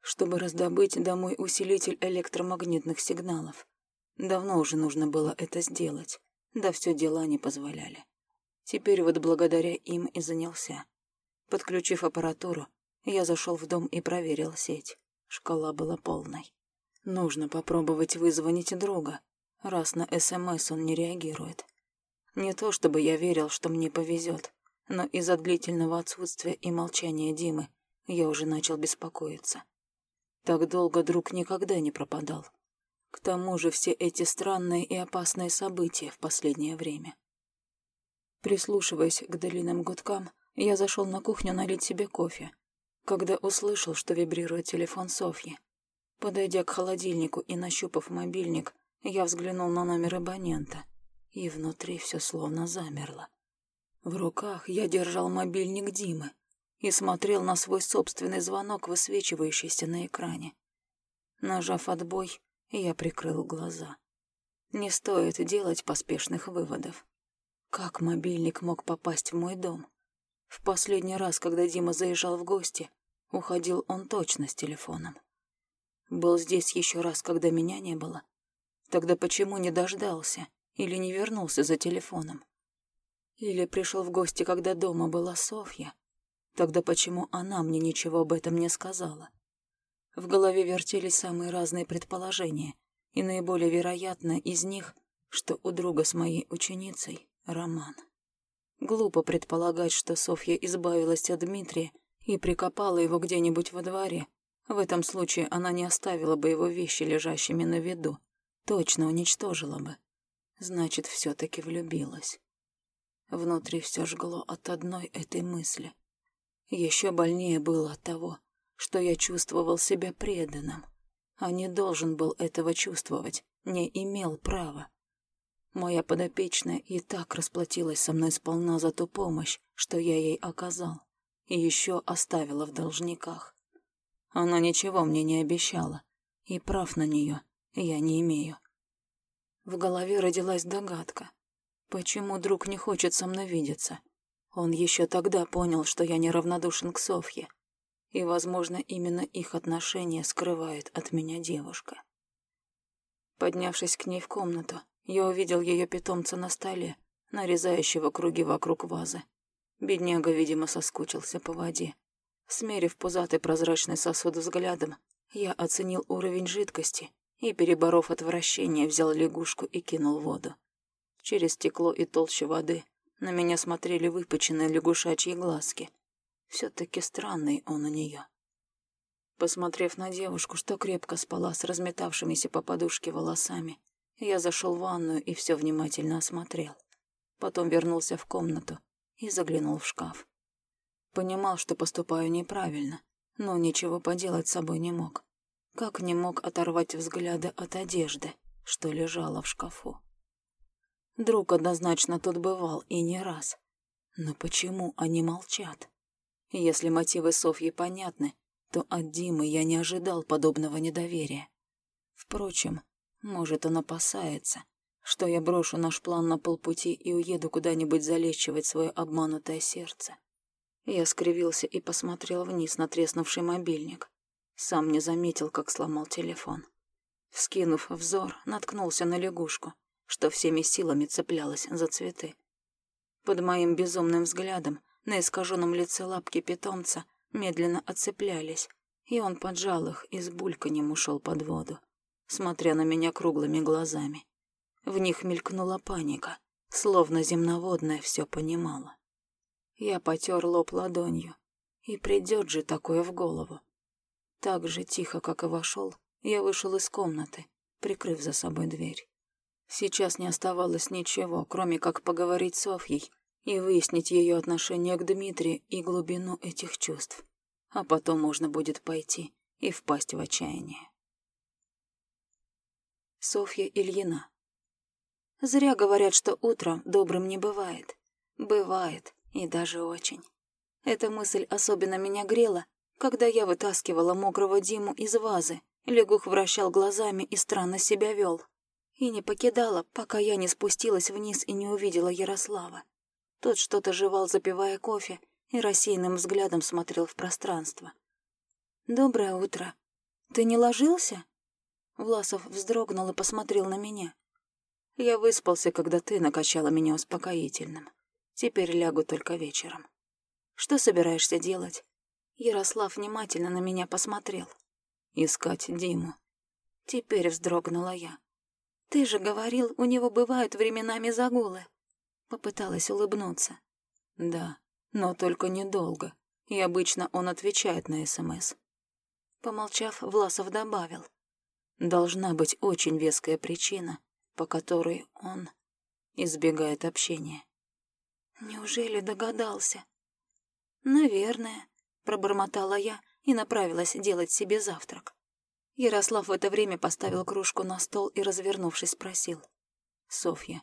чтобы раздобыть домой усилитель электромагнитных сигналов. Давно уже нужно было это сделать, да все дела не позволяли. Теперь вот благодаря им и занялся. Подключив аппаратуру, я зашел в дом и проверил сеть. Шкала была полной. Нужно попробовать вызвонить друга, раз на СМС он не реагирует. Не то чтобы я верил, что мне повезет, но из-за длительного отсутствия и молчания Димы я уже начал беспокоиться. Так долго друг никогда не пропадал. К тому же все эти странные и опасные события в последнее время. Прислушиваясь к длинным гудкам, я зашел на кухню налить себе кофе, когда услышал, что вибрирует телефон Софьи. Подойдя к холодильнику и нащупав мобильник, я взглянул на номер абонента, и внутри все словно замерло. В руках я держал мобильник Димы и смотрел на свой собственный звонок, высвечивающийся на экране. Нажав отбой, я прикрыл глаза. Не стоит делать поспешных выводов. Как мобильник мог попасть в мой дом? В последний раз, когда Дима заезжал в гости, уходил он точно с телефоном. Был здесь еще раз, когда меня не было. Тогда почему не дождался или не вернулся за телефоном? Или пришел в гости, когда дома была Софья? Тогда почему она мне ничего об этом не сказала? В голове вертелись самые разные предположения, и наиболее вероятно из них, что у друга с моей ученицей роман. Глупо предполагать, что Софья избавилась от Дмитрия и прикопала его где-нибудь во дворе. В этом случае она не оставила бы его вещи лежащими на виду. Точно уничтожила бы. Значит, все таки влюбилась. Внутри все жгло от одной этой мысли. Еще больнее было от того, что я чувствовал себя преданным, а не должен был этого чувствовать, не имел права. Моя подопечная и так расплатилась со мной сполна за ту помощь, что я ей оказал, и еще оставила в должниках. Она ничего мне не обещала, и прав на нее я не имею. В голове родилась догадка. Почему друг не хочет со мной видеться? Он еще тогда понял, что я неравнодушен к Софье, и, возможно, именно их отношения скрывает от меня девушка. Поднявшись к ней в комнату, я увидел ее питомца на столе, нарезающего круги вокруг вазы. Бедняга, видимо, соскучился по воде. Смерив пузатый прозрачный сосуд взглядом, я оценил уровень жидкости и, переборов отвращение, взял лягушку и кинул в воду. Через стекло и толще воды на меня смотрели выпученные лягушачьи глазки. все таки странный он у нее. Посмотрев на девушку, что крепко спала с разметавшимися по подушке волосами, я зашел в ванную и все внимательно осмотрел. Потом вернулся в комнату и заглянул в шкаф. Понимал, что поступаю неправильно, но ничего поделать с собой не мог. Как не мог оторвать взгляды от одежды, что лежала в шкафу. Друг однозначно тут бывал и не раз. Но почему они молчат? Если мотивы Софьи понятны, то от Димы я не ожидал подобного недоверия. Впрочем, может, он опасается, что я брошу наш план на полпути и уеду куда-нибудь залечивать свое обманутое сердце. Я скривился и посмотрел вниз на треснувший мобильник. Сам не заметил, как сломал телефон. Вскинув взор, наткнулся на лягушку, что всеми силами цеплялась за цветы. Под моим безумным взглядом на искаженном лице лапки питомца медленно отцеплялись, и он поджал их и с бульканьем ушел под воду, смотря на меня круглыми глазами. В них мелькнула паника, словно земноводная все понимала. Я потер лоб ладонью, и придет же такое в голову. Так же тихо, как и вошел, я вышел из комнаты, прикрыв за собой дверь. Сейчас не оставалось ничего, кроме как поговорить с Софьей и выяснить ее отношение к Дмитрию и глубину этих чувств. А потом можно будет пойти и впасть в отчаяние. Софья Ильина Зря говорят, что утром добрым не бывает. Бывает, и даже очень. Эта мысль особенно меня грела, когда я вытаскивала мокрого Диму из вазы, лягух вращал глазами и странно себя вел. И не покидала, пока я не спустилась вниз и не увидела Ярослава. Тот что-то жевал, запивая кофе, и рассеянным взглядом смотрел в пространство. «Доброе утро. Ты не ложился?» Власов вздрогнул и посмотрел на меня. «Я выспался, когда ты накачала меня успокоительным. Теперь лягу только вечером. Что собираешься делать?» Ярослав внимательно на меня посмотрел. «Искать Диму». Теперь вздрогнула я. «Ты же говорил, у него бывают временами загулы». Попыталась улыбнуться. «Да, но только недолго, и обычно он отвечает на СМС». Помолчав, Власов добавил. «Должна быть очень веская причина, по которой он избегает общения». «Неужели догадался?» «Наверное», — пробормотала я и направилась делать себе завтрак. Ярослав в это время поставил кружку на стол и, развернувшись, спросил. «Софья,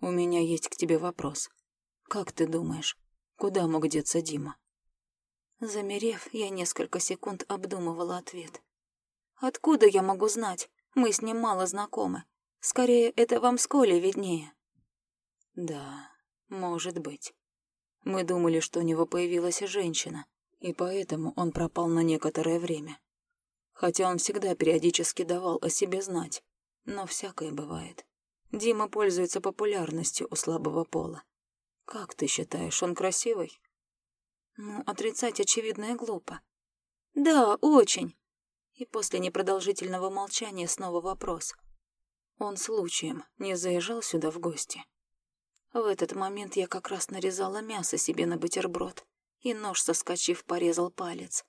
у меня есть к тебе вопрос. Как ты думаешь, куда мог деться Дима?» Замерев, я несколько секунд обдумывала ответ. «Откуда я могу знать? Мы с ним мало знакомы. Скорее, это вам с Колей виднее». «Да, может быть. Мы думали, что у него появилась женщина, и поэтому он пропал на некоторое время. Хотя он всегда периодически давал о себе знать, но всякое бывает. Дима пользуется популярностью у слабого пола. Как ты считаешь, он красивый? Ну, отрицать очевидно и глупо. Да, очень. И после непродолжительного молчания снова вопрос. Он случаем не заезжал сюда в гости? В этот момент я как раз нарезала мясо себе на бутерброд, и нож, соскочив, порезал палец.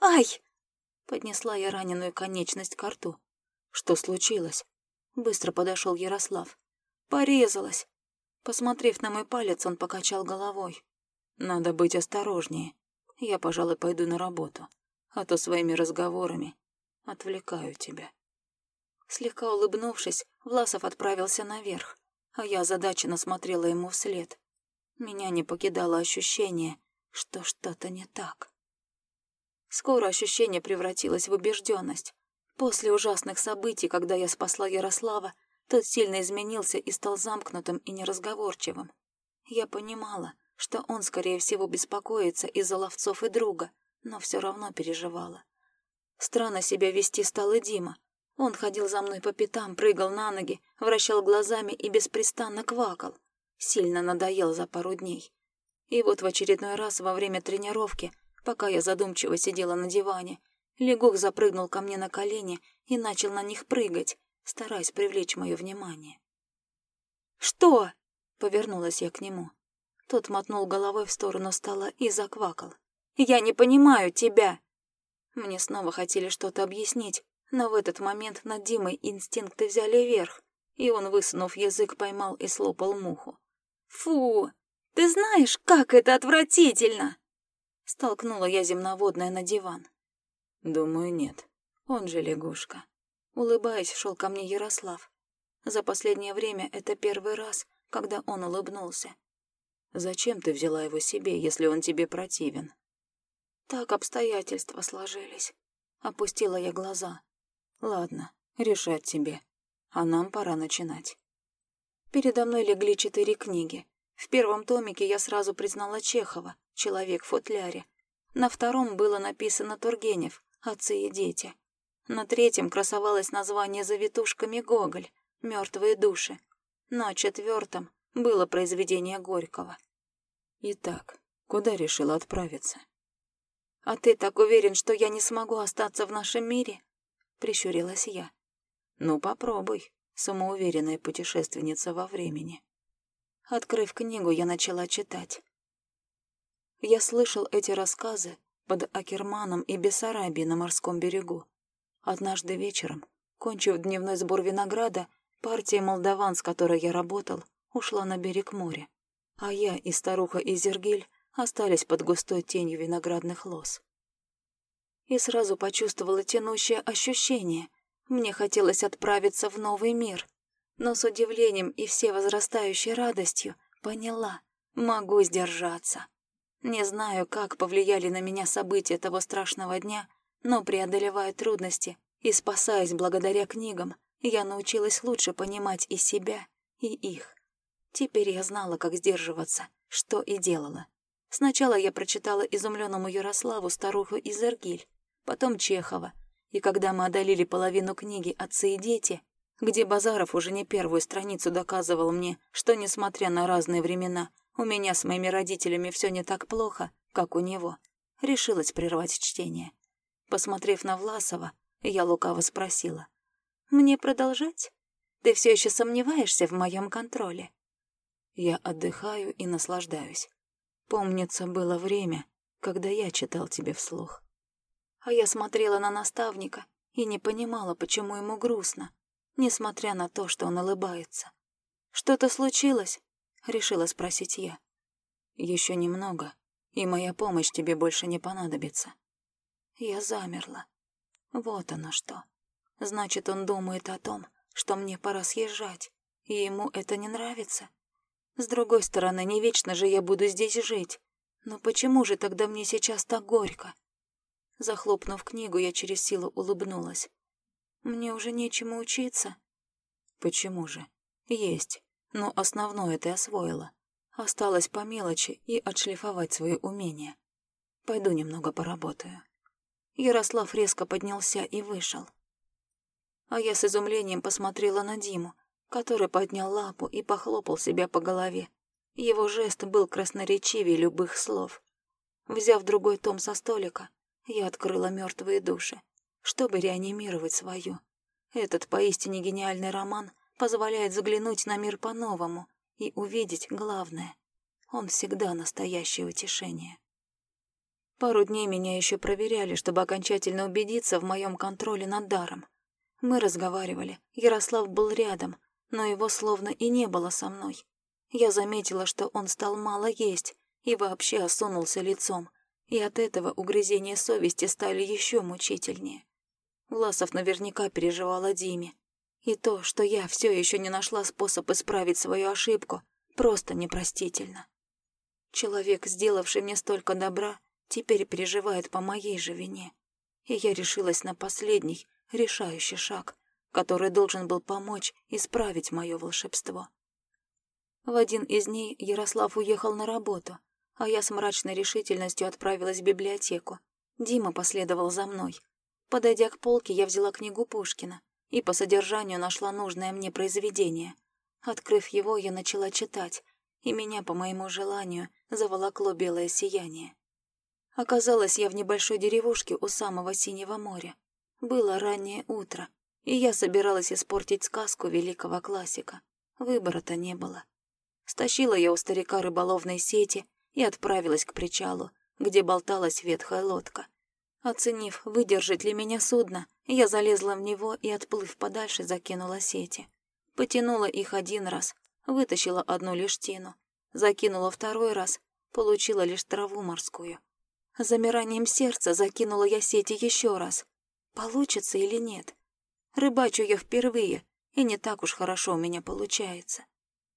«Ай!» — поднесла я раненую конечность к рту. «Что случилось?» Быстро подошел Ярослав. «Порезалась!» Посмотрев на мой палец, он покачал головой. «Надо быть осторожнее. Я, пожалуй, пойду на работу, а то своими разговорами отвлекаю тебя». Слегка улыбнувшись, Власов отправился наверх, а я озадаченно смотрела ему вслед. Меня не покидало ощущение, что что-то не так. Скоро ощущение превратилось в убежденность. После ужасных событий, когда я спасла Ярослава, тот сильно изменился и стал замкнутым и неразговорчивым. Я понимала, что он, скорее всего, беспокоится из-за ловцов и друга, но все равно переживала. Странно себя вести стал и Дима, он ходил за мной по пятам, прыгал на ноги, вращал глазами и беспрестанно квакал. Сильно надоел за пару дней. И вот в очередной раз во время тренировки, пока я задумчиво сидела на диване, Легух запрыгнул ко мне на колени и начал на них прыгать, стараясь привлечь мое внимание. «Что?» — повернулась я к нему. Тот мотнул головой в сторону стола и заквакал. «Я не понимаю тебя!» Мне снова хотели что-то объяснить, но в этот момент над Димой инстинкты взяли верх, и он, высунув язык, поймал и слопал муху. Фу, ты знаешь, как это отвратительно!» Столкнула я земноводное на диван. «Думаю, нет. Он же лягушка». Улыбаясь, шел ко мне Ярослав. За последнее время это первый раз, когда он улыбнулся. «Зачем ты взяла его себе, если он тебе противен?» Так обстоятельства сложились. Опустила я глаза. «Ладно, решать тебе. А нам пора начинать». Передо мной легли четыре книги. В первом томике я сразу признала Чехова, «Человек в футляре». На втором было написано Тургенев, «Отцы и дети». На третьем красовалось название завитушками Гоголь, «Мертвые души». На четвертом было произведение Горького. Итак, куда решила отправиться? «А ты так уверен, что я не смогу остаться в нашем мире?» — прищурилась я. «Ну, попробуй, самоуверенная путешественница во времени». Открыв книгу, я начала читать. Я слышал эти рассказы под Акерманом и Бессарабией на морском берегу. Однажды вечером, кончив дневной сбор винограда, партия молдаван, с которой я работал, ушла на берег моря, а я и старуха Изергиль остались под густой тенью виноградных лоз. И сразу почувствовала тянущее ощущение. Мне хотелось отправиться в новый мир, но с удивлением и все возрастающей радостью поняла, могу сдержаться. Не знаю, как повлияли на меня события того страшного дня, но преодолевая трудности и спасаясь благодаря книгам, я научилась лучше понимать и себя, и их. Теперь я знала, как сдерживаться, что и делала. Сначала я прочитала изумленному Ярославу старуху из Иргиль, потом Чехова, и когда мы одолели половину книги «Отцы и дети», где Базаров уже не первую страницу доказывал мне, что, несмотря на разные времена, у меня с моими родителями все не так плохо, как у него, решилась прервать чтение. Посмотрев на Власова, я лукаво спросила. «Мне продолжать? Ты все еще сомневаешься в моем контроле?» Я отдыхаю и наслаждаюсь. Помнится, было время, когда я читал тебе вслух. А я смотрела на наставника и не понимала, почему ему грустно, несмотря на то, что он улыбается. «Что-то случилось?» — решила спросить я. Еще немного, и моя помощь тебе больше не понадобится». Я замерла. Вот оно что. Значит, он думает о том, что мне пора съезжать, и ему это не нравится. С другой стороны, не вечно же я буду здесь жить. Но почему же тогда мне сейчас так горько? Захлопнув книгу, я через силу улыбнулась. Мне уже нечему учиться. Почему же? Есть. Но основное ты освоила. Осталось по мелочи и отшлифовать свои умения. Пойду немного поработаю. Ярослав резко поднялся и вышел. А я с изумлением посмотрела на Диму, который поднял лапу и похлопал себя по голове. Его жест был красноречивее любых слов. Взяв другой том со столика, я открыла мертвые души, чтобы реанимировать свою. Этот поистине гениальный роман позволяет заглянуть на мир по-новому и увидеть главное. Он всегда настоящее утешение. Пару дней меня еще проверяли, чтобы окончательно убедиться в моем контроле над даром. Мы разговаривали, Ярослав был рядом, но его словно и не было со мной. Я заметила, что он стал мало есть и вообще осунулся лицом, и от этого угрызения совести стали еще мучительнее. Власов наверняка переживал о Диме. И то, что я все еще не нашла способ исправить свою ошибку, просто непростительно. Человек, сделавший мне столько добра, теперь переживает по моей же вине. И я решилась на последний, решающий шаг — который должен был помочь исправить мое волшебство. В один из дней Ярослав уехал на работу, а я с мрачной решительностью отправилась в библиотеку. Дима последовал за мной. Подойдя к полке, я взяла книгу Пушкина и по содержанию нашла нужное мне произведение. Открыв его, я начала читать, и меня, по моему желанию, заволокло белое сияние. Оказалось, я в небольшой деревушке у самого Синего моря. Было раннее утро, и я собиралась испортить сказку великого классика. Выбора-то не было. Стащила я у старика рыболовной сети и отправилась к причалу, где болталась ветхая лодка. Оценив, выдержит ли меня судно, я залезла в него и, отплыв подальше, закинула сети. Потянула их один раз, вытащила одну лештину. Закинула второй раз, получила лишь траву морскую. Замиранием сердца закинула я сети еще раз. Получится или нет? Рыбачу я впервые, и не так уж хорошо у меня получается.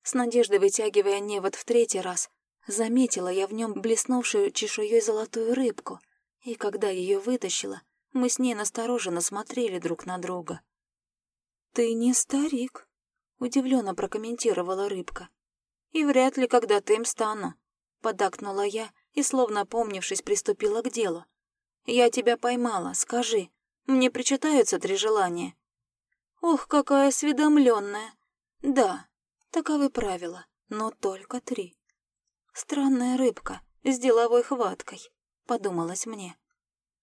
С надеждой вытягивая невод в третий раз, заметила я в нем блеснувшую чешуей золотую рыбку, и когда ее вытащила, мы с ней настороженно смотрели друг на друга. «Ты не старик», — удивленно прокомментировала рыбка. «И вряд ли когда-то им стану», — подакнула я и, словно помнившись, приступила к делу. «Я тебя поймала, скажи, мне причитаются три желания?» «Ох, какая осведомленная! Да, таковы правила, но только три». «Странная рыбка, с деловой хваткой», — подумалось мне.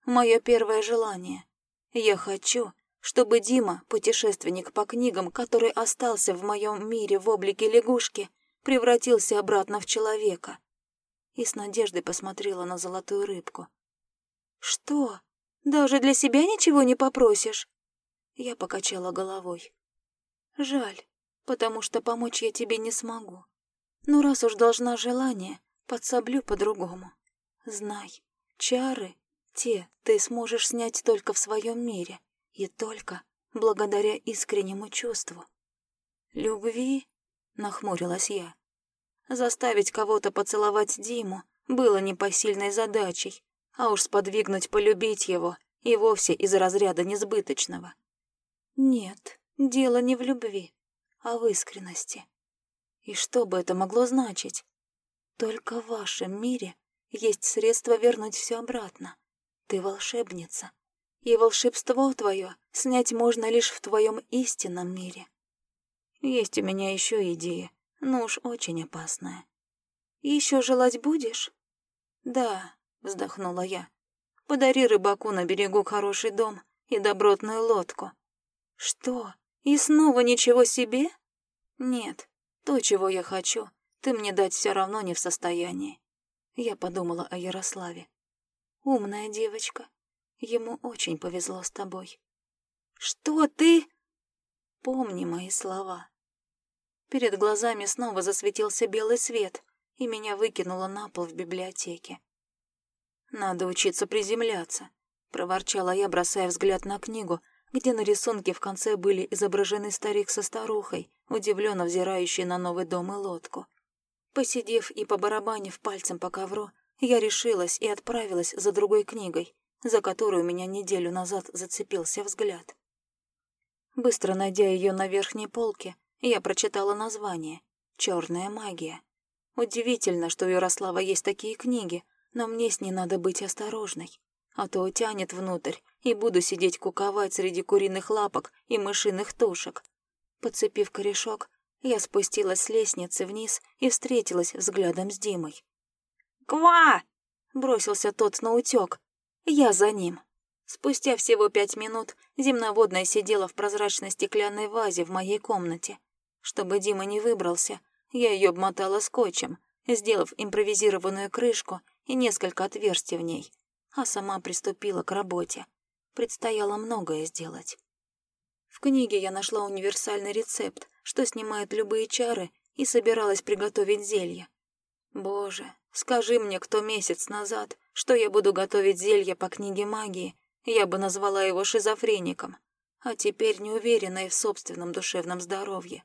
«Мое первое желание. Я хочу, чтобы Дима, путешественник по книгам, который остался в моем мире в облике лягушки, превратился обратно в человека. И с надеждой посмотрела на золотую рыбку. «Что? Даже для себя ничего не попросишь?» Я покачала головой. «Жаль, потому что помочь я тебе не смогу. Но раз уж должна желание, подсоблю по-другому. Знай, чары те ты сможешь снять только в своем мире, и только благодаря искреннему чувству. «Любви?» — нахмурилась я. Заставить кого-то поцеловать Диму было непосильной задачей, а уж сподвигнуть полюбить его и вовсе из разряда несбыточного. Нет, дело не в любви, а в искренности. И что бы это могло значить? Только в вашем мире есть средство вернуть все обратно. Ты волшебница, и волшебство твое снять можно лишь в твоем истинном мире. Есть у меня еще идея, но уж очень опасная. Еще желать будешь? Да, вздохнула я. Подари рыбаку на берегу хороший дом и добротную лодку. Что? И снова ничего себе? Нет, то, чего я хочу, ты мне дать все равно не в состоянии. Я подумала о Ярославе. Умная девочка, Ему очень повезло с тобой. Что ты? Помни мои слова. Перед глазами снова засветился белый свет, и меня выкинуло на пол в библиотеке. Надо учиться приземляться, проворчала я, бросая взгляд на книгу, где на рисунке в конце были изображены старик со старухой, удивленно взирающие на новый дом и лодку. Посидев и побарабанив пальцем по ковру, я решилась и отправилась за другой книгой, за которую меня неделю назад зацепился взгляд. Быстро найдя ее на верхней полке, я прочитала название «Черная магия». Удивительно, что у Ярослава есть такие книги, но мне с ней надо быть осторожной, а то утянет внутрь, и буду сидеть куковать среди куриных лапок и мышиных тушек. Подцепив корешок, я спустилась с лестницы вниз и встретилась взглядом с Димой. «Ква!» — бросился тот на утек, я за ним. Спустя всего пять минут земноводная сидела в прозрачной стеклянной вазе в моей комнате. Чтобы Дима не выбрался, я ее обмотала скотчем, сделав импровизированную крышку и несколько отверстий в ней, а сама приступила к работе. Предстояло многое сделать. В книге я нашла универсальный рецепт, что снимает любые чары, и собиралась приготовить зелье. Боже, скажи мне, кто месяц назад что я буду готовить зелье по книге магии, я бы назвала его шизофреником, а теперь неуверенной в собственном душевном здоровье.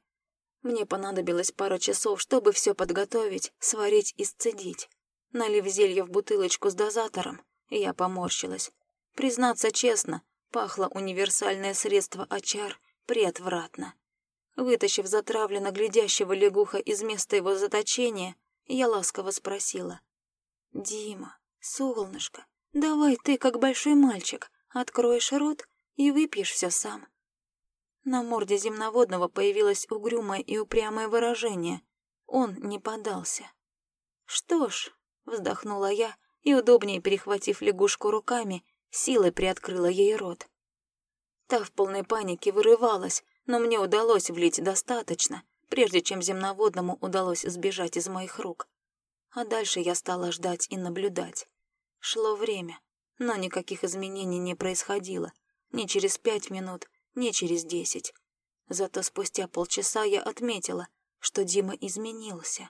Мне понадобилось пара часов, чтобы все подготовить, сварить и сцедить. Налив зелье в бутылочку с дозатором, я поморщилась. Признаться честно, пахло универсальное средство очар преотвратно. Вытащив затравленно глядящего лягуха из места его заточения, я ласково спросила. «Дима, «Солнышко, давай ты, как большой мальчик, откроешь рот и выпьешь все сам». На морде земноводного появилось угрюмое и упрямое выражение. Он не подался. «Что ж», — вздохнула я и, удобнее перехватив лягушку руками, силой приоткрыла ей рот. Та в полной панике вырывалась, но мне удалось влить достаточно, прежде чем земноводному удалось сбежать из моих рук. А дальше я стала ждать и наблюдать. Шло время, но никаких изменений не происходило. Ни через пять минут, ни через десять. Зато спустя полчаса я отметила, что Дима изменился.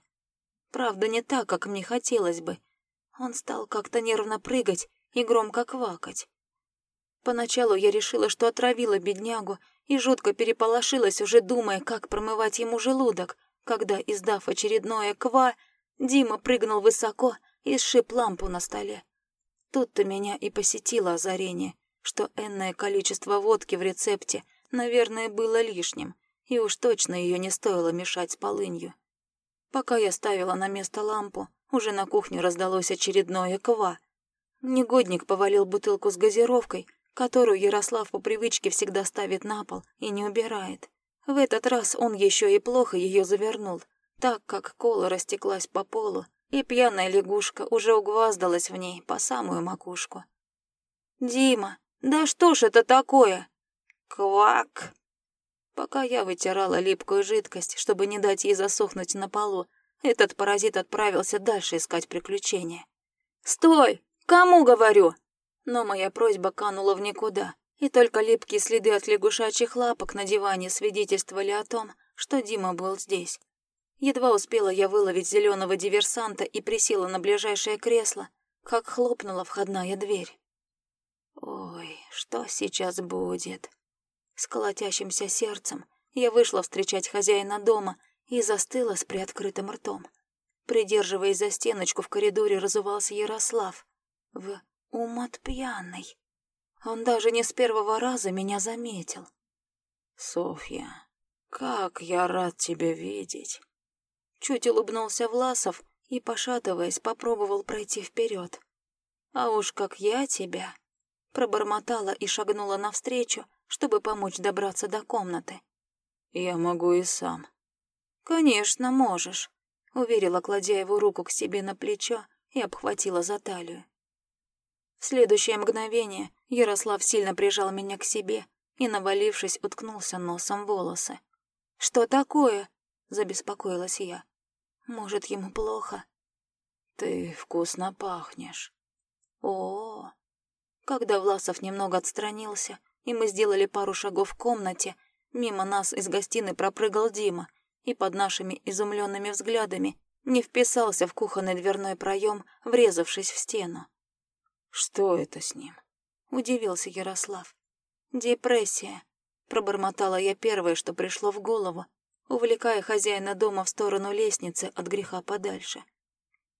Правда, не так, как мне хотелось бы. Он стал как-то нервно прыгать и громко квакать. Поначалу я решила, что отравила беднягу, и жутко переполошилась, уже думая, как промывать ему желудок, когда, издав очередное «ква», Дима прыгнул высоко и сшиб лампу на столе. Тут-то меня и посетило озарение, что энное количество водки в рецепте, наверное, было лишним, и уж точно ее не стоило мешать с полынью. Пока я ставила на место лампу, уже на кухне раздалось очередное «ква». Негодник повалил бутылку с газировкой, которую Ярослав по привычке всегда ставит на пол и не убирает. В этот раз он еще и плохо ее завернул, так как кола растеклась по полу, и пьяная лягушка уже угваздалась в ней по самую макушку. «Дима, да что ж это такое?» «Квак!» Пока я вытирала липкую жидкость, чтобы не дать ей засохнуть на полу, этот паразит отправился дальше искать приключения. «Стой! Кому говорю?» Но моя просьба канула в никуда, и только липкие следы от лягушачьих лапок на диване свидетельствовали о том, что Дима был здесь. Едва успела я выловить зеленого диверсанта и присела на ближайшее кресло, как хлопнула входная дверь. Ой, что сейчас будет? С колотящимся сердцем я вышла встречать хозяина дома и застыла с приоткрытым ртом. Придерживаясь за стеночку в коридоре, разувался Ярослав. В умот пьяный. Он даже не с первого раза меня заметил. «Софья, как я рад тебя видеть!» Чуть улыбнулся Власов и, пошатываясь, попробовал пройти вперед. «А уж как я тебя!» Пробормотала и шагнула навстречу, чтобы помочь добраться до комнаты. «Я могу и сам». «Конечно, можешь», — уверила, кладя его руку к себе на плечо и обхватила за талию. В следующее мгновение Ярослав сильно прижал меня к себе и, навалившись, уткнулся носом в волосы. «Что такое?» — забеспокоилась я. «Может, ему плохо?» «Ты вкусно пахнешь». О, -о, -о. Когда Власов немного отстранился, и мы сделали пару шагов в комнате, мимо нас из гостиной пропрыгал Дима и под нашими изумленными взглядами не вписался в кухонный дверной проем, врезавшись в стену. «Что это с ним?» — удивился Ярослав. «Депрессия», — пробормотала я первое, что пришло в голову, увлекая хозяина дома в сторону лестницы от греха подальше.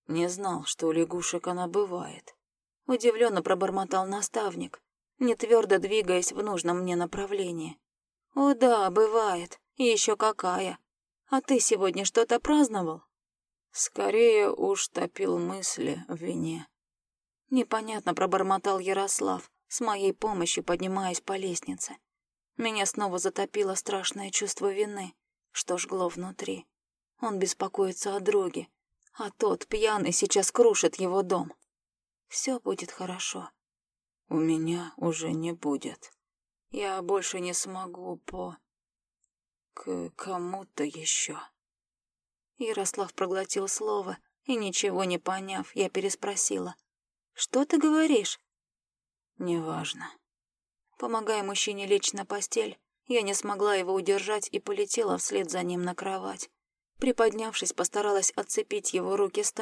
«Не знал, что у лягушек она бывает», — удивленно пробормотал наставник, не твердо двигаясь в нужном мне направлении. «О да, бывает, и еще какая. А ты сегодня что-то праздновал?» «Скорее уж топил мысли в вине», Непонятно пробормотал Ярослав, с моей помощью поднимаясь по лестнице. Меня снова затопило страшное чувство вины, что жгло внутри. Он беспокоится о друге, а тот, пьяный, сейчас крушит его дом. Все будет хорошо. У меня уже не будет. Я больше не смогу по... к кому-то еще. Ярослав проглотил слово, и, ничего не поняв, я переспросила. Что ты говоришь? Неважно. Помогая мужчине лечь на постель, я не смогла его удержать и полетела вслед за ним на кровать. Приподнявшись, постаралась отцепить его руки с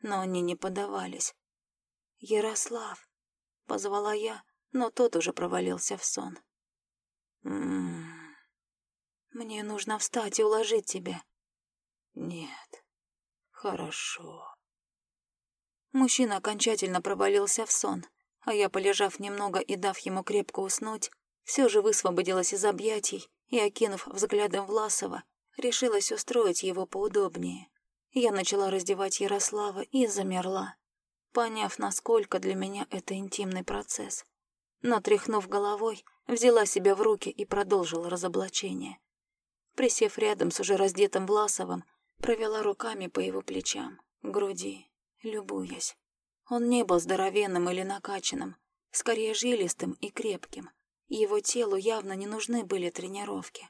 но они не подавались. «Ярослав!» — позвала я, но тот уже провалился в сон. «М-м-м...» «Мне нужно встать и уложить тебя». «Нет, хорошо». Мужчина окончательно провалился в сон, а я, полежав немного и дав ему крепко уснуть, все же высвободилась из объятий и, окинув взглядом Власова, решилась устроить его поудобнее. Я начала раздевать Ярослава и замерла, поняв, насколько для меня это интимный процесс. Но, тряхнув головой, взяла себя в руки и продолжила разоблачение. Присев рядом с уже раздетым Власовым, провела руками по его плечам, груди, любуясь. Он не был здоровенным или накачанным, скорее жилистым и крепким. Его телу явно не нужны были тренировки.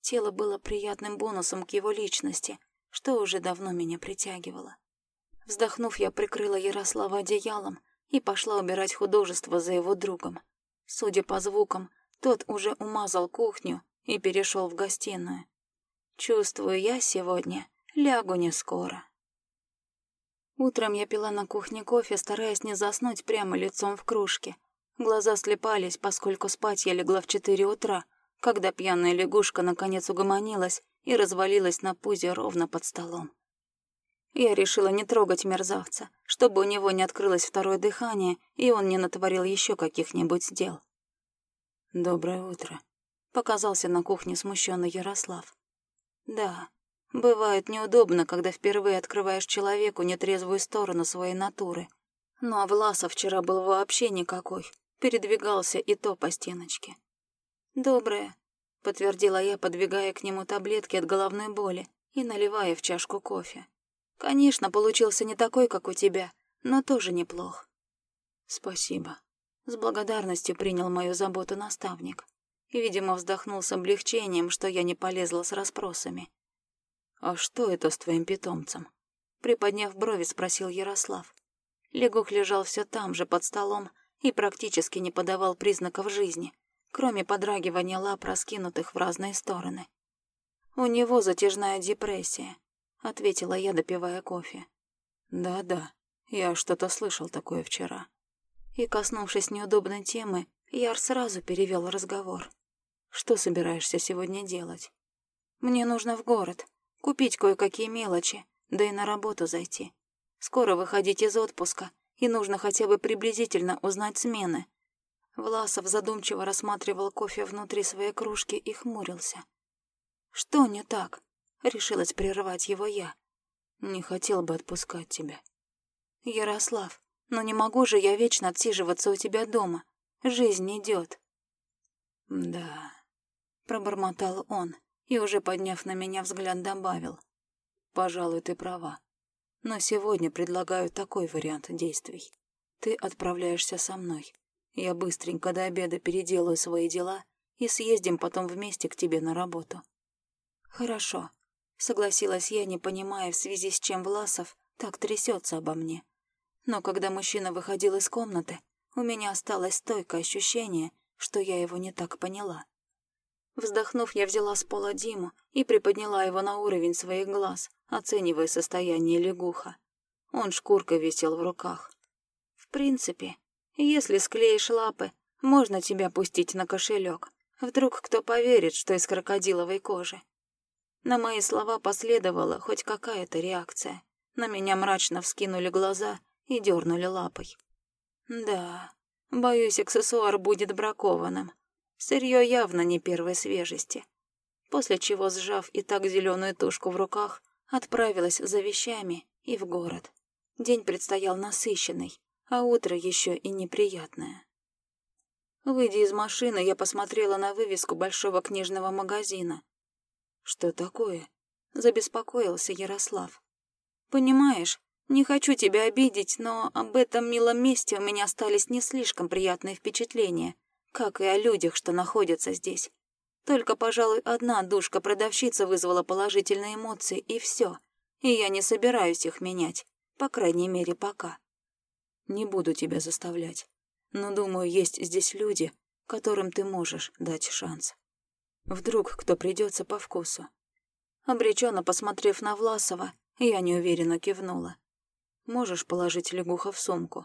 Тело было приятным бонусом к его личности, что уже давно меня притягивало. Вздохнув, я прикрыла Ярослава одеялом и пошла убирать художество за его другом. Судя по звукам, тот уже умазал кухню и перешел в гостиную. Чувствую, я сегодня лягу не скоро. Утром я пила на кухне кофе, стараясь не заснуть прямо лицом в кружке. Глаза слепались, поскольку спать я легла в четыре утра, когда пьяная лягушка наконец угомонилась и развалилась на пузе ровно под столом. Я решила не трогать мерзавца, чтобы у него не открылось второе дыхание, и он не натворил еще каких-нибудь дел. «Доброе утро», — показался на кухне смущенный Ярослав. «Да, Бывает неудобно, когда впервые открываешь человеку нетрезвую сторону своей натуры. Ну а Власов вчера был вообще никакой. Передвигался и то по стеночке. «Доброе», — подтвердила я, подвигая к нему таблетки от головной боли и наливая в чашку кофе. «Конечно, получился не такой, как у тебя, но тоже неплох». «Спасибо», — с благодарностью принял мою заботу наставник. И, видимо, вздохнул с облегчением, что я не полезла с расспросами. «А что это с твоим питомцем?» Приподняв брови, спросил Ярослав. Лягух лежал все там же, под столом, и практически не подавал признаков жизни, кроме подрагивания лап, раскинутых в разные стороны. «У него затяжная депрессия», — ответила я, допивая кофе. «Да-да, я что-то слышал такое вчера». И, коснувшись неудобной темы, Яр сразу перевел разговор. «Что собираешься сегодня делать?» «Мне нужно в город», Купить кое-какие мелочи, да и на работу зайти. Скоро выходить из отпуска, и нужно хотя бы приблизительно узнать смены. Власов задумчиво рассматривал кофе внутри своей кружки и хмурился. «Что не так?» — решилась прервать его я. «Не хотел бы отпускать тебя». «Ярослав, но не могу же я вечно отсиживаться у тебя дома. Жизнь идет. «Да», — пробормотал он и, уже подняв на меня взгляд, добавил. «Пожалуй, ты права. Но сегодня предлагаю такой вариант действий. Ты отправляешься со мной. Я быстренько до обеда переделаю свои дела и съездим потом вместе к тебе на работу». «Хорошо», — согласилась я, не понимая, в связи с чем Власов так трясется обо мне. Но когда мужчина выходил из комнаты, у меня осталось стойкое ощущение, что я его не так поняла. Вздохнув, я взяла с пола Диму и приподняла его на уровень своих глаз, оценивая состояние лягуха. Он шкуркой висел в руках. В принципе, если склеишь лапы, можно тебя пустить на кошелек. Вдруг кто поверит, что из крокодиловой кожи. На мои слова последовала хоть какая-то реакция. На меня мрачно вскинули глаза и дернули лапой. Да, боюсь, аксессуар будет бракованным. Сырье явно не первой свежести. После чего, сжав и так зеленую тушку в руках, отправилась за вещами и в город. День предстоял насыщенный, а утро еще и неприятное. Выйдя из машины, я посмотрела на вывеску большого книжного магазина. «Что такое?» — забеспокоился Ярослав. «Понимаешь, не хочу тебя обидеть, но об этом милом месте у меня остались не слишком приятные впечатления как и о людях, что находятся здесь. Только, пожалуй, одна душка-продавщица вызвала положительные эмоции, и все. И я не собираюсь их менять, по крайней мере, пока. Не буду тебя заставлять, но, думаю, есть здесь люди, которым ты можешь дать шанс. Вдруг кто придется по вкусу. Обреченно посмотрев на Власова, я неуверенно кивнула. Можешь положить лягуха в сумку?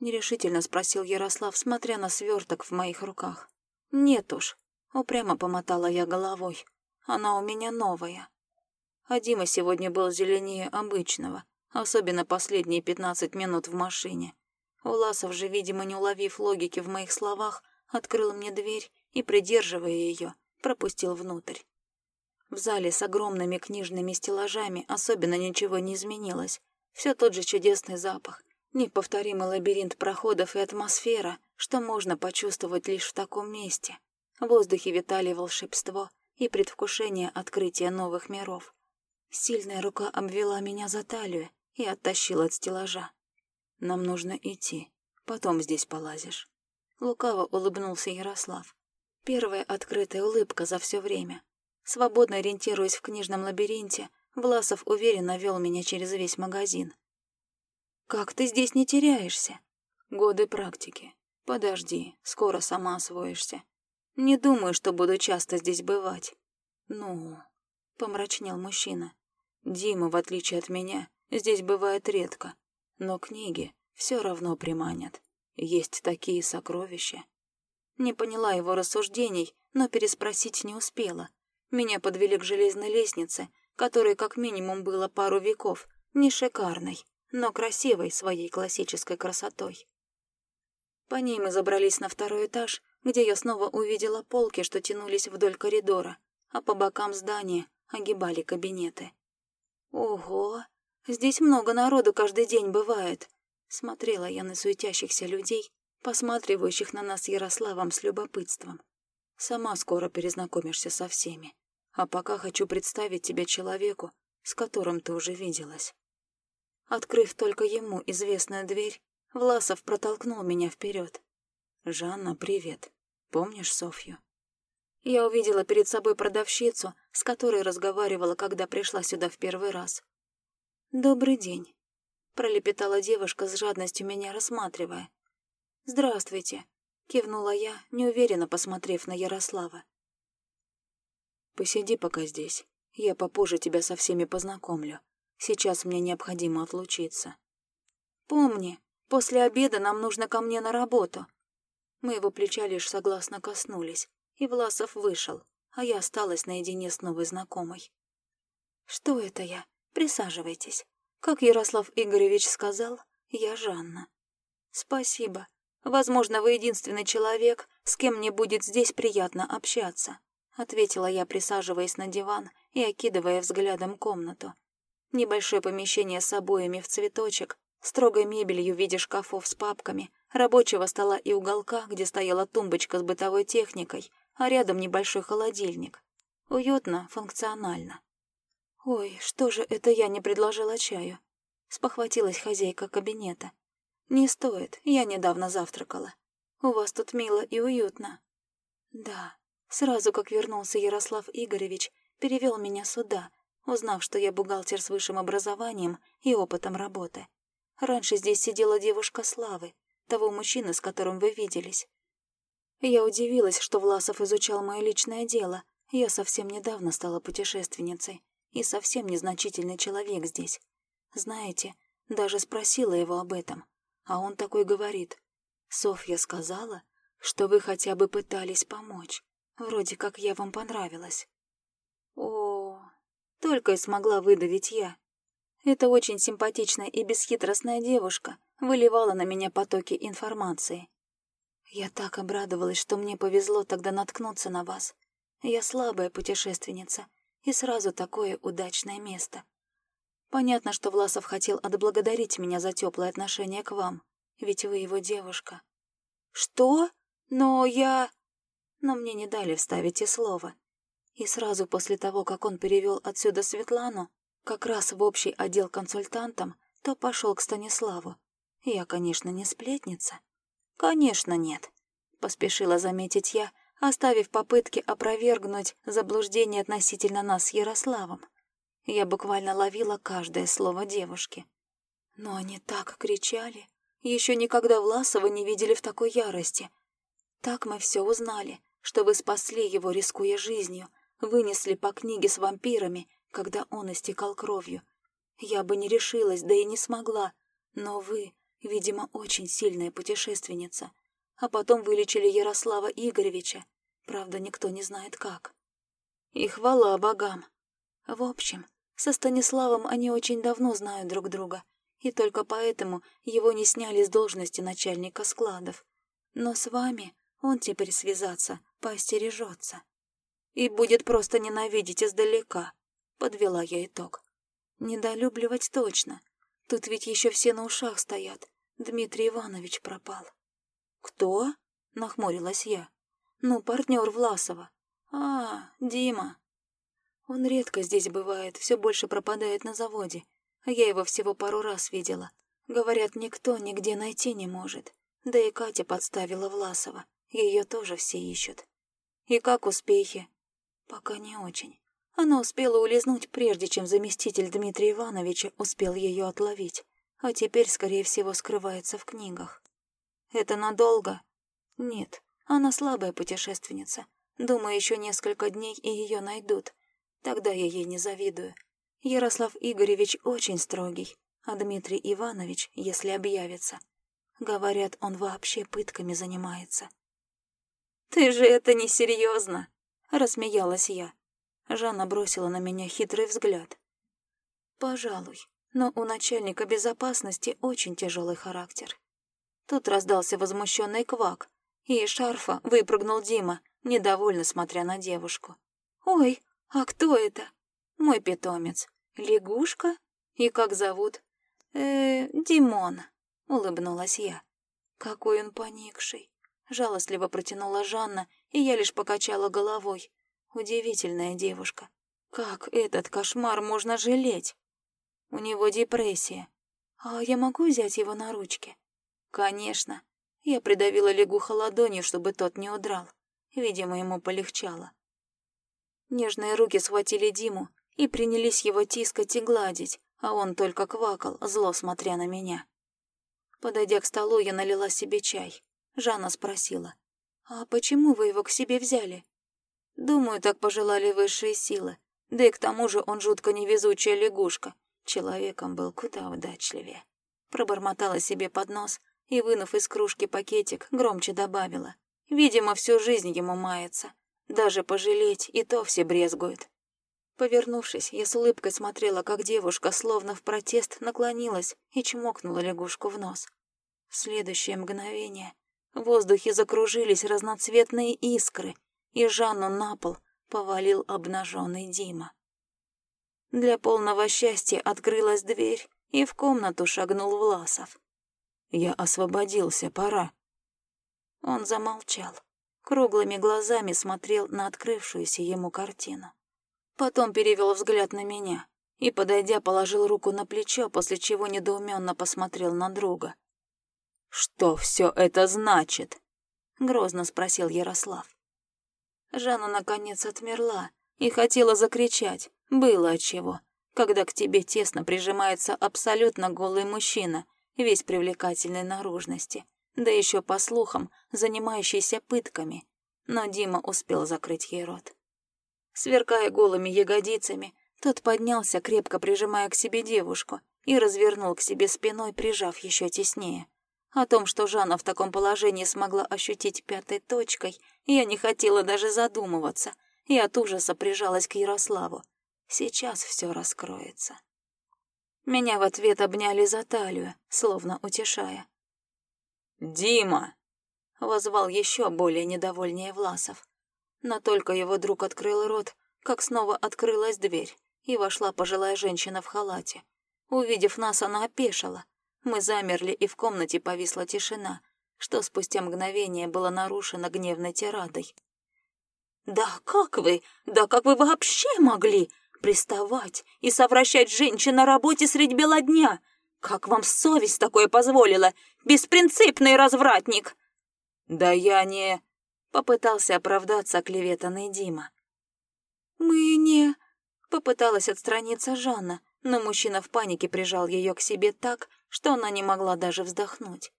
Нерешительно спросил Ярослав, смотря на сверток в моих руках. «Нет уж», — упрямо помотала я головой. «Она у меня новая». А Дима сегодня был зеленее обычного, особенно последние пятнадцать минут в машине. Уласов же, видимо, не уловив логики в моих словах, открыл мне дверь и, придерживая ее, пропустил внутрь. В зале с огромными книжными стеллажами особенно ничего не изменилось. Все тот же чудесный запах, Неповторимый лабиринт проходов и атмосфера, что можно почувствовать лишь в таком месте. В воздухе витали волшебство и предвкушение открытия новых миров. Сильная рука обвела меня за талию и оттащила от стеллажа. «Нам нужно идти, потом здесь полазишь». Лукаво улыбнулся Ярослав. Первая открытая улыбка за все время. Свободно ориентируясь в книжном лабиринте, Власов уверенно вел меня через весь магазин. «Как ты здесь не теряешься?» «Годы практики. Подожди, скоро сама освоишься. Не думаю, что буду часто здесь бывать». «Ну...» — помрачнел мужчина. «Дима, в отличие от меня, здесь бывает редко. Но книги все равно приманят. Есть такие сокровища. Не поняла его рассуждений, но переспросить не успела. Меня подвели к железной лестнице, которой как минимум было пару веков, не шикарной, но красивой своей классической красотой. По ней мы забрались на второй этаж, где я снова увидела полки, что тянулись вдоль коридора, а по бокам здания огибали кабинеты. «Ого! Здесь много народу каждый день бывает!» Смотрела я на суетящихся людей, посматривающих на нас Ярославом с любопытством. Сама скоро перезнакомишься со всеми. А пока хочу представить тебя человеку, с которым ты уже виделась. Открыв только ему известную дверь, Власов протолкнул меня вперед. «Жанна, привет. Помнишь Софью?» Я увидела перед собой продавщицу, с которой разговаривала, когда пришла сюда в первый раз. «Добрый день», — пролепетала девушка с жадностью меня рассматривая. «Здравствуйте», — кивнула я, неуверенно посмотрев на Ярослава. «Посиди пока здесь. Я попозже тебя со всеми познакомлю. Сейчас мне необходимо отлучиться». «Помни, после обеда нам нужно ко мне на работу». Моего плеча лишь согласно коснулись, и Власов вышел, а я осталась наедине с новой знакомой. «Что это я? Присаживайтесь. Как Ярослав Игоревич сказал, я Жанна». «Спасибо. Возможно, вы единственный человек, с кем мне будет здесь приятно общаться», ответила я, присаживаясь на диван и окидывая взглядом комнату. Небольшое помещение с обоями в цветочек, строгой мебелью в виде шкафов с папками, рабочего стола и уголка, где стояла тумбочка с бытовой техникой, а рядом небольшой холодильник. Уютно, функционально. «Ой, что же это я не предложила чаю?» Спохватилась хозяйка кабинета. «Не стоит, я недавно завтракала. У вас тут мило и уютно». «Да». Сразу как вернулся Ярослав Игоревич, перевел меня сюда, узнав, что я бухгалтер с высшим образованием и опытом работы. Раньше здесь сидела девушка Славы, того мужчины, с которым вы виделись. Я удивилась, что Власов изучал мое личное дело. Я совсем недавно стала путешественницей и совсем незначительный человек здесь. Знаете, даже спросила его об этом, а он такой говорит. «Софья сказала, что вы хотя бы пытались помочь. Вроде как я вам понравилась». Только и смогла выдавить я. Эта очень симпатичная и бесхитростная девушка выливала на меня потоки информации. Я так обрадовалась, что мне повезло тогда наткнуться на вас. Я слабая путешественница, и сразу такое удачное место. Понятно, что Власов хотел отблагодарить меня за теплое отношение к вам, ведь вы его девушка. Что? Но я... Но мне не дали вставить и слова. И сразу после того, как он перевел отсюда Светлану, как раз в общий отдел консультантом, то пошел к Станиславу. Я, конечно, не сплетница. Конечно, нет, поспешила заметить я, оставив попытки опровергнуть заблуждение относительно нас с Ярославом. Я буквально ловила каждое слово девушки. Но они так кричали. Еще никогда Власова не видели в такой ярости. Так мы все узнали, что вы спасли его, рискуя жизнью, вынесли по книге с вампирами когда он истекал кровью. Я бы не решилась, да и не смогла. Но вы, видимо, очень сильная путешественница. А потом вылечили Ярослава Игоревича. Правда, никто не знает как. И хвала богам. В общем, со Станиславом они очень давно знают друг друга, и только поэтому его не сняли с должности начальника складов. Но с вами он теперь связаться поостережется. И будет просто ненавидеть издалека. Подвела я итог. Недолюбливать точно. Тут ведь еще все на ушах стоят. Дмитрий Иванович пропал. Кто? Нахмурилась я. Ну, партнер Власова. А, Дима. Он редко здесь бывает, все больше пропадает на заводе. А я его всего пару раз видела. Говорят, никто нигде найти не может. Да и Катя подставила Власова. Ее тоже все ищут. И как успехи? Пока не очень. Она успела улизнуть, прежде чем заместитель Дмитрия Ивановича успел ее отловить, а теперь, скорее всего, скрывается в книгах. Это надолго? Нет, она слабая путешественница. Думаю, еще несколько дней и ее найдут. Тогда я ей не завидую. Ярослав Игоревич очень строгий, А Дмитрий Иванович, если объявится, говорят, он вообще пытками занимается. «Ты же это несерьезно!» — рассмеялась я. Жанна бросила на меня хитрый взгляд. «Пожалуй, но у начальника безопасности очень тяжелый характер». Тут раздался возмущенный квак, и из шарфа выпрыгнул Дима, недовольно смотря на девушку. «Ой, а кто это?» «Мой питомец. Лягушка? И как зовут?» «Э, Димон», — улыбнулась я. «Какой он поникший!» — жалостливо протянула Жанна, и я лишь покачала головой. Удивительная девушка. Как этот кошмар можно жалеть? У него депрессия. А я могу взять его на ручки? Конечно. Я придавила лягуха ладонью, чтобы тот не удрал. Видимо, ему полегчало. Нежные руки схватили Диму и принялись его тискать и гладить, а он только квакал, зло смотря на меня. Подойдя к столу, я налила себе чай. Жанна спросила, «А почему вы его к себе взяли?» Думаю, так пожелали высшие силы. Да и к тому же он жутко невезучая лягушка. Человеком был куда удачливее. Пробормотала себе под нос и, вынув из кружки пакетик, громче добавила. Видимо, всю жизнь ему мается. Даже пожалеть и то все брезгуют. Повернувшись, я с улыбкой смотрела, как девушка, словно в протест, наклонилась и чмокнула лягушку в нос. В следующее мгновение в воздухе закружились разноцветные искры, и Жанну на пол повалил обнаженный Дима. Для полного счастья открылась дверь, и в комнату шагнул Власов. «Я освободился, пора». Он замолчал, круглыми глазами смотрел на открывшуюся ему картину. Потом перевел взгляд на меня и, подойдя, положил руку на плечо, после чего недоуменно посмотрел на друга. «Что все это значит?» — грозно спросил Ярослав. Жанна наконец отмерла и хотела закричать. Было отчего, когда к тебе тесно прижимается абсолютно голый мужчина, весь привлекательной наружности, да еще по слухам, занимающийся пытками. Но Дима успел закрыть ей рот. Сверкая голыми ягодицами, тот поднялся, крепко прижимая к себе девушку, и развернул к себе спиной, прижав еще теснее. О том, что Жанна в таком положении смогла ощутить пятой точкой, я не хотела даже задумываться, и от ужаса прижалась к Ярославу. Сейчас все раскроется. Меня в ответ обняли за талию, словно утешая. «Дима!» — возвал еще более недовольнее Власов. Но только его друг открыл рот, как снова открылась дверь, и вошла пожилая женщина в халате. Увидев нас, она опешила, мы замерли, и в комнате повисла тишина, что спустя мгновение было нарушено гневной тирадой. «Да как вы? Да как вы вообще могли приставать и совращать женщин на работе средь бела дня? Как вам совесть такое позволила, беспринципный развратник?» «Да я не...» — попытался оправдаться клеветанный Дима. «Мы не...» — попыталась отстраниться Жанна, но мужчина в панике прижал ее к себе так, что она не могла даже вздохнуть.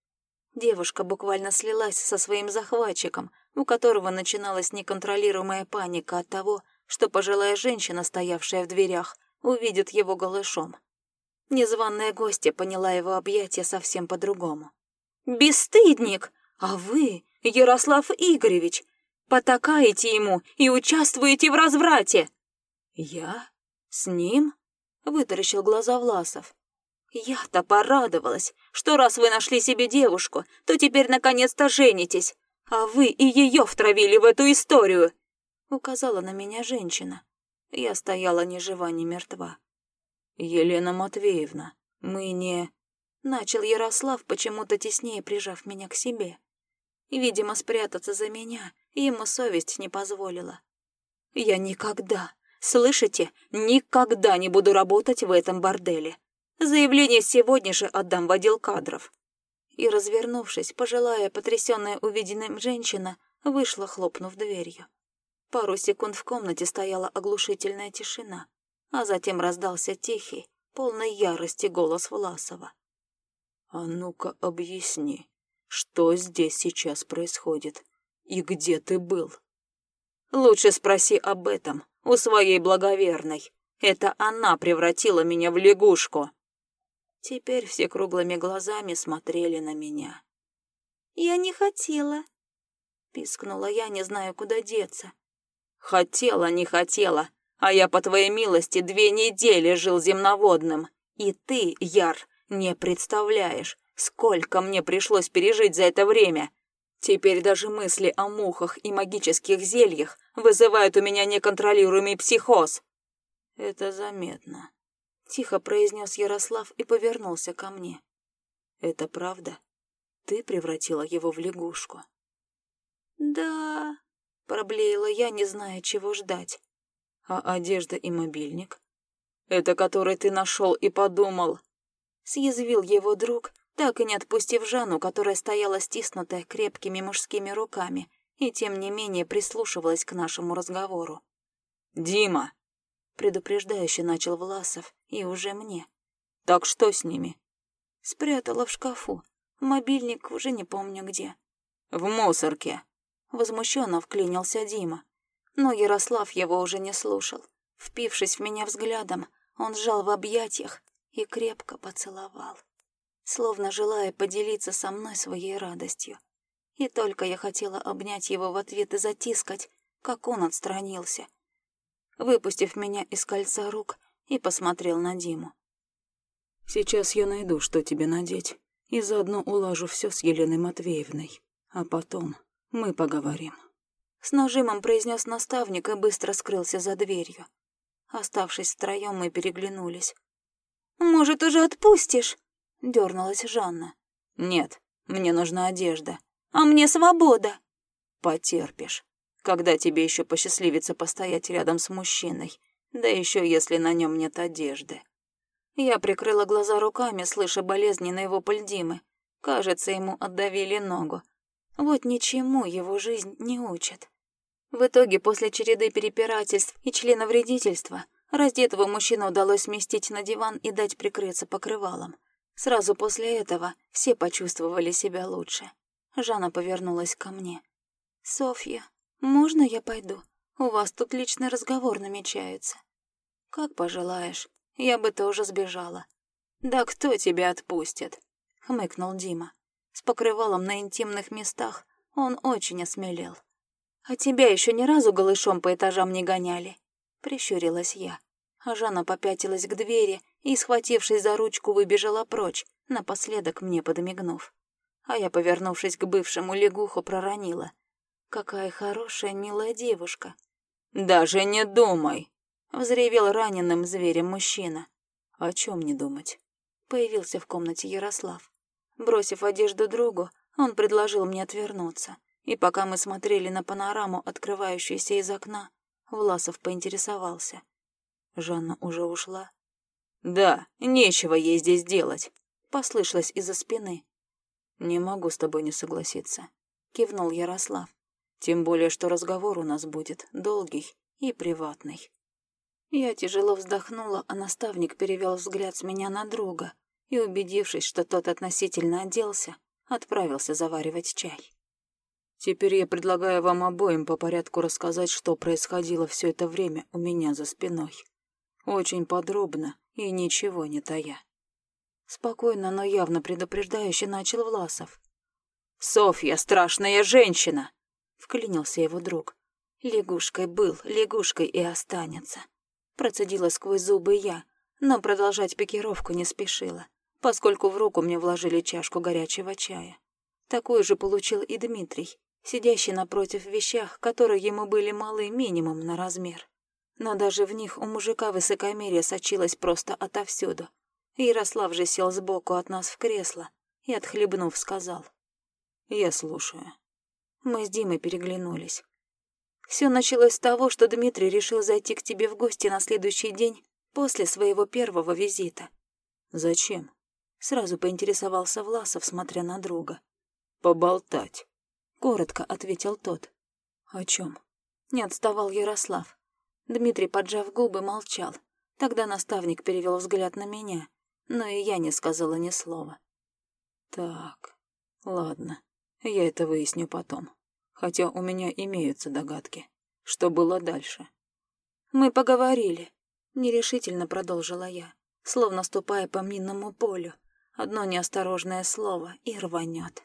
Девушка буквально слилась со своим захватчиком, у которого начиналась неконтролируемая паника от того, что пожилая женщина, стоявшая в дверях, увидит его голышом. Незваная гостья поняла его объятия совсем по-другому. «Бесстыдник! А вы, Ярослав Игоревич, потакаете ему и участвуете в разврате!» «Я? С ним?» — вытаращил глаза Власов. «Я-то порадовалась, что раз вы нашли себе девушку, то теперь наконец-то женитесь, а вы и ее втравили в эту историю!» Указала на меня женщина. Я стояла ни жива, ни мертва. «Елена Матвеевна, мы не...» Начал Ярослав, почему-то теснее прижав меня к себе. Видимо, спрятаться за меня ему совесть не позволила. «Я никогда, слышите, никогда не буду работать в этом борделе. Заявление сегодня же отдам в отдел кадров». И, развернувшись, пожилая, потрясённая увиденным женщина, вышла, хлопнув дверью. Пару секунд в комнате стояла оглушительная тишина, а затем раздался тихий, полный ярости голос Власова. «А ну-ка объясни, что здесь сейчас происходит и где ты был?» «Лучше спроси об этом у своей благоверной. Это она превратила меня в лягушку». Теперь все круглыми глазами смотрели на меня. «Я не хотела», — пискнула я, не знаю, куда деться. «Хотела, не хотела, а я, по твоей милости, две недели жил земноводным. И ты, Яр, не представляешь, сколько мне пришлось пережить за это время. Теперь даже мысли о мухах и магических зельях вызывают у меня неконтролируемый психоз». «Это заметно», — тихо произнес Ярослав и повернулся ко мне. «Это правда? Ты превратила его в лягушку?» «Да...» — проблеяла я, не зная, чего ждать. «А одежда и мобильник?» «Это который ты нашел и подумал...» Съязвил его друг, так и не отпустив Жанну, которая стояла стиснутая крепкими мужскими руками и тем не менее прислушивалась к нашему разговору. «Дима!» — предупреждающе начал Власов, и уже мне. «Так что с ними?» Спрятала в шкафу. Мобильник уже не помню где. «В мусорке!» Возмущенно вклинился Дима. Но Ярослав его уже не слушал. Впившись в меня взглядом, он сжал в объятиях и крепко поцеловал, словно желая поделиться со мной своей радостью. И только я хотела обнять его в ответ и затискать, как он отстранился, выпустив меня из кольца рук и посмотрел на Диму. «Сейчас я найду, что тебе надеть, и заодно улажу все с Еленой Матвеевной, а потом мы поговорим». С нажимом произнес наставник и быстро скрылся за дверью. Оставшись втроем, мы переглянулись. «Может, уже отпустишь?» — дернулась Жанна. «Нет, мне нужна одежда». «А мне свобода!» «Потерпишь, когда тебе еще посчастливится постоять рядом с мужчиной, да еще если на нем нет одежды». Я прикрыла глаза руками, слыша болезненные вопль Димы. Кажется, ему отдавили ногу. Вот ничему его жизнь не учит. В итоге, после череды перепирательств и членовредительства, раздетого мужчину удалось сместить на диван и дать прикрыться покрывалом. Сразу после этого все почувствовали себя лучше. Жанна повернулась ко мне. «Софья, можно я пойду? У вас тут личный разговор намечается». «Как пожелаешь. Я бы тоже сбежала». «Да кто тебя отпустит?» — хмыкнул Дима. С покрывалом на интимных местах он очень осмелел. «А тебя еще ни разу голышом по этажам не гоняли?» — прищурилась я. А Жанна попятилась к двери и, схватившись за ручку, выбежала прочь, напоследок мне подмигнув. А я, повернувшись к бывшему лягуху, проронила. «Какая хорошая, милая девушка!» «Даже не думай!» — взревел раненым зверем мужчина. «О чем не думать?» Появился в комнате Ярослав. Бросив одежду другу, он предложил мне отвернуться. И пока мы смотрели на панораму, открывающуюся из окна, Власов поинтересовался. Жанна уже ушла? «Да, нечего ей здесь делать», — послышалось из-за спины. «Не могу с тобой не согласиться», — кивнул Ярослав. «Тем более, что разговор у нас будет долгий и приватный». Я тяжело вздохнула, а наставник перевел взгляд с меня на друга, и, убедившись, что тот относительно оделся, отправился заваривать чай. Теперь я предлагаю вам обоим по порядку рассказать, что происходило все это время у меня за спиной. Очень подробно и ничего не тая. Спокойно, но явно предупреждающе начал Власов. «Софья — страшная женщина!» — вклинился его друг. «Лягушкой был, лягушкой и останется». Процедила сквозь зубы я, но продолжать пикировку не спешила поскольку в руку мне вложили чашку горячего чая. Такую же получил и Дмитрий, сидящий напротив вещах, которые ему были малы минимум на размер. Но даже в них у мужика высокомерие сочилось просто отовсюду. Ярослав же сел сбоку от нас в кресло и, отхлебнув, сказал. «Я слушаю». Мы с Димой переглянулись. Все началось с того, что Дмитрий решил зайти к тебе в гости на следующий день после своего первого визита. «Зачем?» Сразу поинтересовался Власов, смотря на друга. «Поболтать», — коротко ответил тот. «О чем? Не отставал Ярослав. Дмитрий, поджав губы, молчал. Тогда наставник перевел взгляд на меня, но и я не сказала ни слова. «Так, ладно, я это выясню потом. Хотя у меня имеются догадки. Что было дальше?» «Мы поговорили», — нерешительно продолжила я. словно ступая по минному полю. Одно неосторожное слово и рванет.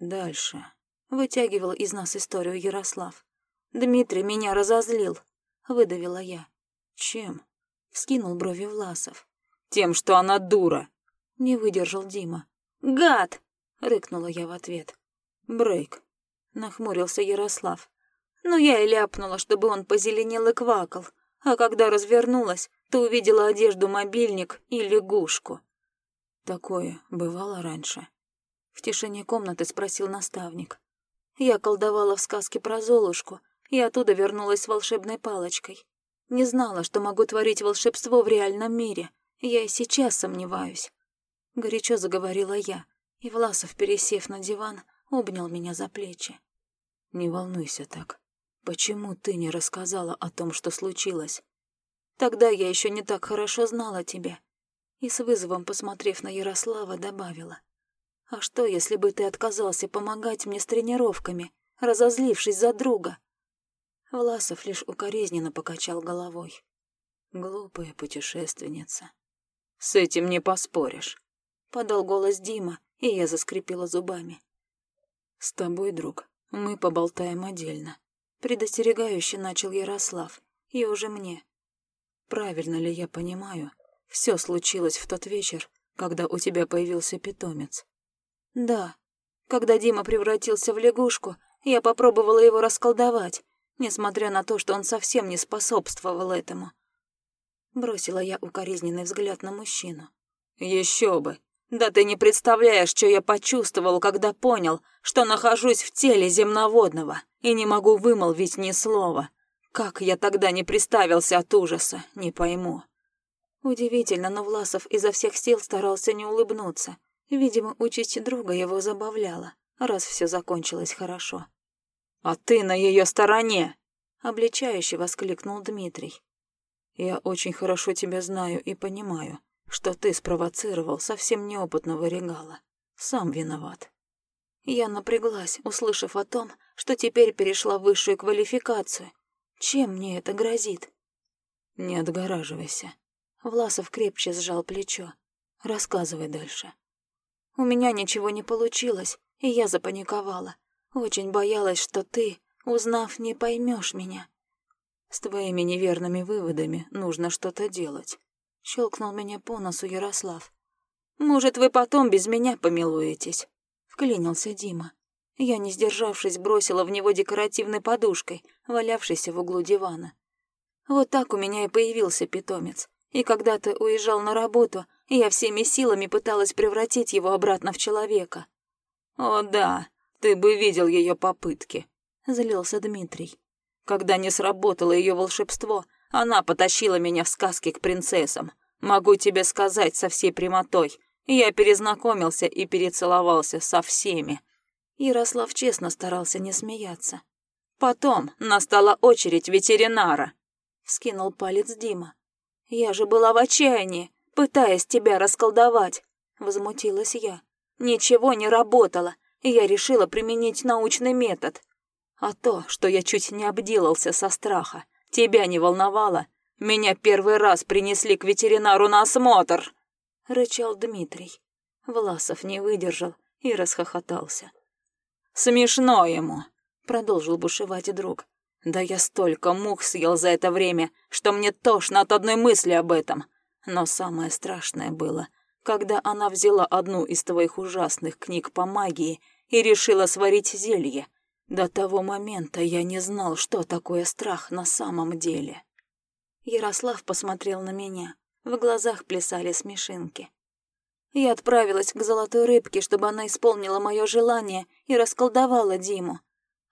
Дальше. Вытягивал из нас историю Ярослав. Дмитрий меня разозлил, выдавила я. Чем? Вскинул брови Власов. Тем, что она дура. Не выдержал Дима. Гад! рыкнула я в ответ. Брейк. Нахмурился Ярослав. Но я и ляпнула, чтобы он позеленел и квакал. А когда развернулась, то увидела одежду, мобильник и лягушку. Такое бывало раньше. В тишине комнаты спросил наставник. Я колдовала в сказке про Золушку, и оттуда вернулась с волшебной палочкой. Не знала, что могу творить волшебство в реальном мире. Я и сейчас сомневаюсь. Горячо заговорила я, и Власов, пересев на диван, обнял меня за плечи. «Не волнуйся так. Почему ты не рассказала о том, что случилось?» «Тогда я еще не так хорошо знала тебя». И с вызовом, посмотрев на Ярослава, добавила. «А что, если бы ты отказался помогать мне с тренировками, разозлившись за друга?» Власов лишь укоризненно покачал головой. «Глупая путешественница. С этим не поспоришь», — подал голос Дима, и я заскрипела зубами. «С тобой, друг, мы поболтаем отдельно», — предостерегающе начал Ярослав, и уже мне. «Правильно ли я понимаю, все случилось в тот вечер, когда у тебя появился питомец?» «Да. Когда Дима превратился в лягушку, я попробовала его расколдовать, несмотря на то, что он совсем не способствовал этому». Бросила я укоризненный взгляд на мужчину. «Еще бы! Да ты не представляешь, что я почувствовал, когда понял, что нахожусь в теле земноводного и не могу вымолвить ни слова. Как я тогда не приставился от ужаса, не пойму. Удивительно, но Власов изо всех сил старался не улыбнуться. Видимо, участь друга его забавляла, раз все закончилось хорошо. «А ты на ее стороне!» — обличающе воскликнул Дмитрий. «Я очень хорошо тебя знаю и понимаю, что ты спровоцировал совсем неопытного регала. Сам виноват. Я напряглась, услышав о том, что теперь перешла высшую квалификацию. Чем мне это грозит? Не отгораживайся. Власов крепче сжал плечо. Рассказывай дальше. У меня ничего не получилось, и я запаниковала. Очень боялась, что ты, узнав, не поймешь меня. С твоими неверными выводами нужно что-то делать. Щелкнул меня по носу Ярослав. «Может, вы потом без меня помилуетесь?» Вклинился Дима. Я, не сдержавшись, бросила в него декоративной подушкой, валявшейся в углу дивана. Вот так у меня и появился питомец. И когда ты уезжал на работу, я всеми силами пыталась превратить его обратно в человека. «О да, ты бы видел ее попытки», — злился Дмитрий. «Когда не сработало ее волшебство, она потащила меня в сказки к принцессам. Могу тебе сказать со всей прямотой. Я перезнакомился и перецеловался со всеми. Ярослав честно старался не смеяться. Потом настала очередь ветеринара. Вскинул палец Дима. Я же была в отчаянии, пытаясь тебя расколдовать. Возмутилась я. Ничего не работало, и я решила применить научный метод. А то, что я чуть не обделался со страха, Тебя не волновало? Меня первый раз принесли к ветеринару на осмотр!» — рычал Дмитрий. Власов не выдержал и расхохотался. «Смешно ему!» — продолжил бушевать друг. «Да я столько мух съел за это время, что мне тошно от одной мысли об этом. Но самое страшное было, когда она взяла одну из твоих ужасных книг по магии и решила сварить зелье, до того момента я не знал, что такое страх на самом деле. Ярослав посмотрел на меня. В глазах плясали смешинки. Я отправилась к золотой рыбке, чтобы она исполнила мое желание и расколдовала Диму.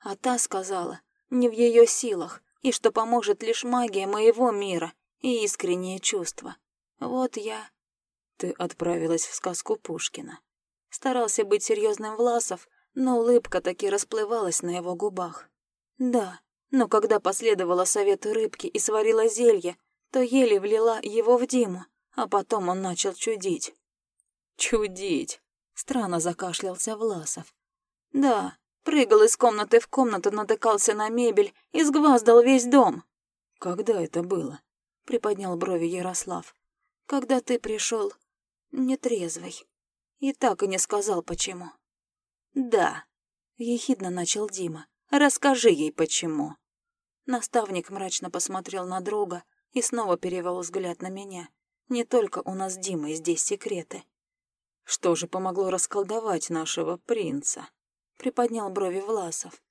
А та сказала, не в ее силах, и что поможет лишь магия моего мира и искреннее чувство. Вот я... Ты отправилась в сказку Пушкина. Старался быть серьезным Власов, но улыбка таки расплывалась на его губах. Да, но когда последовала совету рыбки и сварила зелье, то еле влила его в Диму, а потом он начал чудить. «Чудить!» — странно закашлялся Власов. «Да, прыгал из комнаты в комнату, натыкался на мебель и сгваздал весь дом». «Когда это было?» — приподнял брови Ярослав. когда ты пришел нетрезвый. И так и не сказал, почему. Да, ехидно начал Дима. Расскажи ей, почему. Наставник мрачно посмотрел на друга и снова перевел взгляд на меня. Не только у нас с Димой здесь секреты. Что же помогло расколдовать нашего принца? Приподнял брови Власов.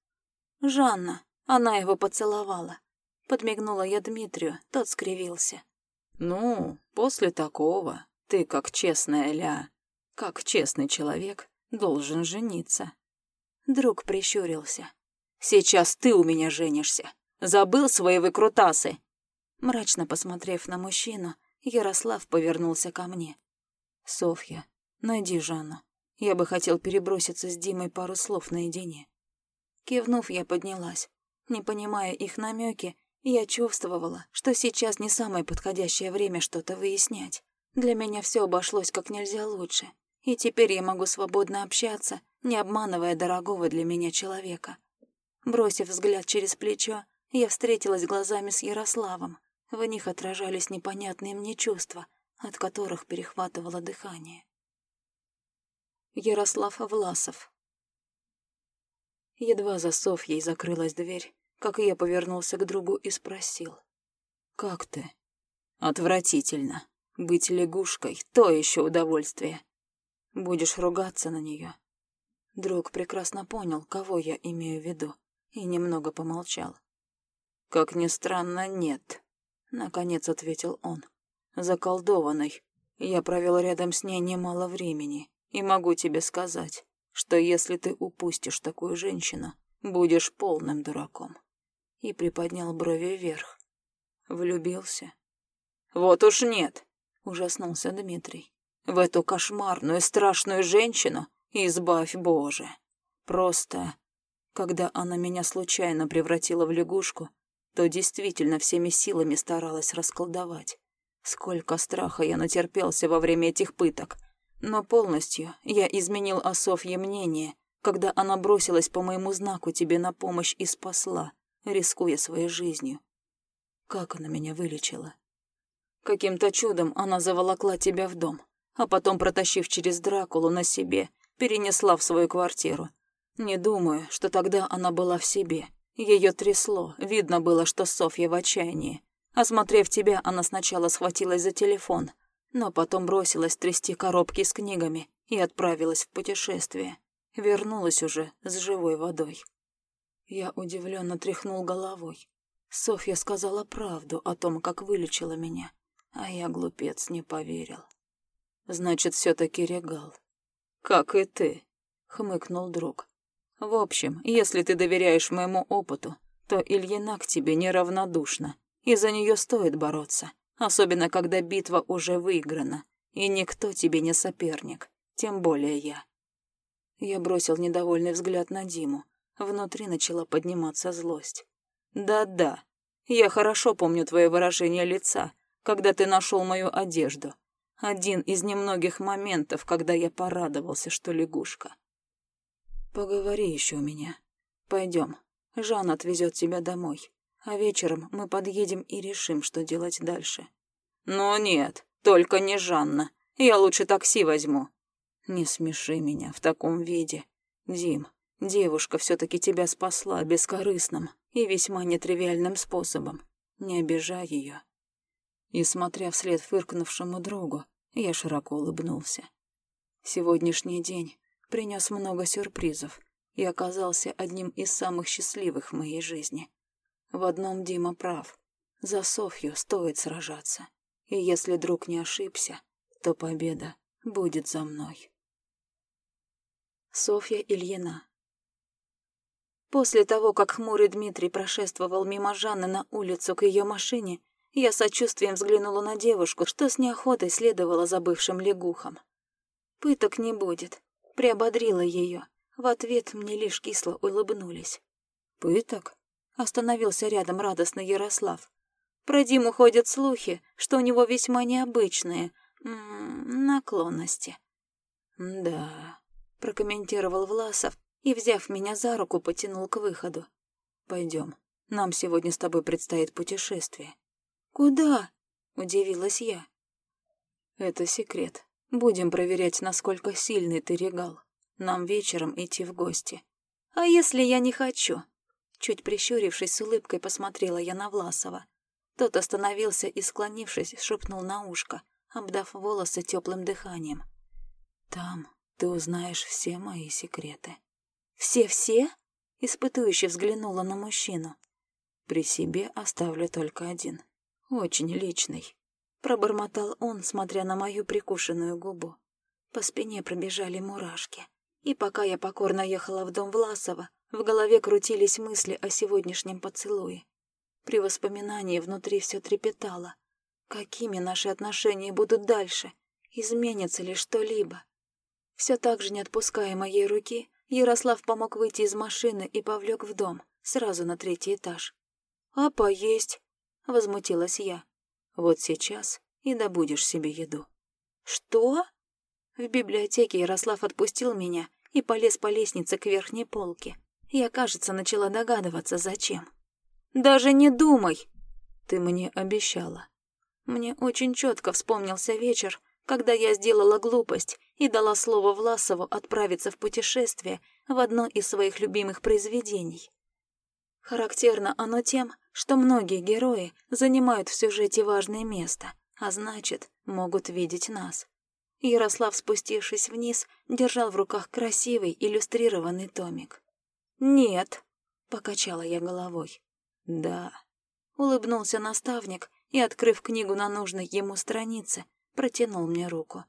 Жанна, она его поцеловала. Подмигнула я Дмитрию, тот скривился. Ну, после такого ты, как честная Ля, как честный человек, должен жениться. Друг прищурился. Сейчас ты у меня женишься. Забыл свои выкрутасы. Мрачно посмотрев на мужчину, Ярослав повернулся ко мне. «Софья, найди Жанну. Я бы хотел переброситься с Димой пару слов наедине». Кивнув, я поднялась. Не понимая их намеки, я чувствовала, что сейчас не самое подходящее время что-то выяснять. Для меня все обошлось как нельзя лучше, и теперь я могу свободно общаться, не обманывая дорогого для меня человека. Бросив взгляд через плечо, я встретилась глазами с Ярославом. В них отражались непонятные мне чувства, от которых перехватывало дыхание. Ярослав Власов Едва за Софьей закрылась дверь, как я повернулся к другу и спросил. «Как ты?» «Отвратительно. Быть лягушкой — то еще удовольствие. Будешь ругаться на нее. Друг прекрасно понял, кого я имею в виду, и немного помолчал. «Как ни странно, нет», — наконец ответил он. «Заколдованный. Я провел рядом с ней немало времени, и могу тебе сказать, что если ты упустишь такую женщину, будешь полным дураком». И приподнял брови вверх. «Влюбился?» «Вот уж нет», — ужаснулся Дмитрий. «В эту кошмарную, страшную женщину избавь, Боже. Просто, когда она меня случайно превратила в лягушку, то действительно всеми силами старалась расколдовать. Сколько страха я натерпелся во время этих пыток. Но полностью я изменил о Софье мнение, когда она бросилась по моему знаку тебе на помощь и спасла, рискуя своей жизнью. Как она меня вылечила? Каким-то чудом она заволокла тебя в дом, а потом, протащив через Дракулу на себе, перенесла в свою квартиру. Не думаю, что тогда она была в себе. Ее трясло, видно было, что Софья в отчаянии. Осмотрев тебя, она сначала схватилась за телефон, но потом бросилась трясти коробки с книгами и отправилась в путешествие. Вернулась уже с живой водой. Я удивленно тряхнул головой. Софья сказала правду о том, как вылечила меня, а я, глупец, не поверил. Значит, все таки регал. Как и ты, хмыкнул друг. В общем, если ты доверяешь моему опыту, то Ильина к тебе неравнодушна, и за нее стоит бороться, особенно когда битва уже выиграна, и никто тебе не соперник, тем более я. Я бросил недовольный взгляд на Диму. Внутри начала подниматься злость. «Да-да, я хорошо помню твое выражение лица, когда ты нашел мою одежду. Один из немногих моментов, когда я порадовался, что лягушка. Поговори еще у меня. Пойдем. Жан отвезет тебя домой. А вечером мы подъедем и решим, что делать дальше. Но нет, только не Жанна. Я лучше такси возьму. Не смеши меня в таком виде. Дим, девушка все-таки тебя спасла бескорыстным и весьма нетривиальным способом. Не обижай ее. И, смотря вслед фыркнувшему другу, я широко улыбнулся. Сегодняшний день принес много сюрпризов и оказался одним из самых счастливых в моей жизни. В одном Дима прав. За Софью стоит сражаться. И если друг не ошибся, то победа будет за мной. Софья Ильина После того, как хмурый Дмитрий прошествовал мимо Жанны на улицу к ее машине, я сочувствием взглянула на девушку, что с неохотой следовала за бывшим лягухом. Пыток не будет, приободрила ее. В ответ мне лишь кисло улыбнулись. «Пыток?» — остановился рядом радостный Ярослав. Про Диму ходят слухи, что у него весьма необычные м -м, наклонности. «Да», — прокомментировал Власов и, взяв меня за руку, потянул к выходу. Пойдем, нам сегодня с тобой предстоит путешествие». «Куда?» — удивилась я. Это секрет. Будем проверять, насколько сильный ты регал. Нам вечером идти в гости. А если я не хочу? Чуть прищурившись с улыбкой, посмотрела я на Власова. Тот остановился и, склонившись, шепнул на ушко, обдав волосы теплым дыханием. «Там ты узнаешь все мои секреты». «Все-все?» — испытующе взглянула на мужчину. «При себе оставлю только один. Очень личный», — пробормотал он, смотря на мою прикушенную губу. По спине пробежали мурашки. И пока я покорно ехала в дом Власова, в голове крутились мысли о сегодняшнем поцелуе. При воспоминании внутри все трепетало. Какими наши отношения будут дальше? Изменится ли что-либо? Все так же, не отпуская моей руки, Ярослав помог выйти из машины и повлек в дом, сразу на третий этаж. «А поесть?» — возмутилась я. «Вот сейчас и добудешь себе еду». «Что?» В библиотеке Ярослав отпустил меня и полез по лестнице к верхней полке. Я, кажется, начала догадываться, зачем. «Даже не думай!» «Ты мне обещала». Мне очень четко вспомнился вечер, когда я сделала глупость и дала слово Власову отправиться в путешествие в одно из своих любимых произведений. Характерно оно тем, что многие герои занимают в сюжете важное место, а значит, могут видеть нас. Ярослав, спустившись вниз, держал в руках красивый иллюстрированный томик. «Нет», — покачала я головой. «Да», — улыбнулся наставник и, открыв книгу на нужной ему странице, протянул мне руку.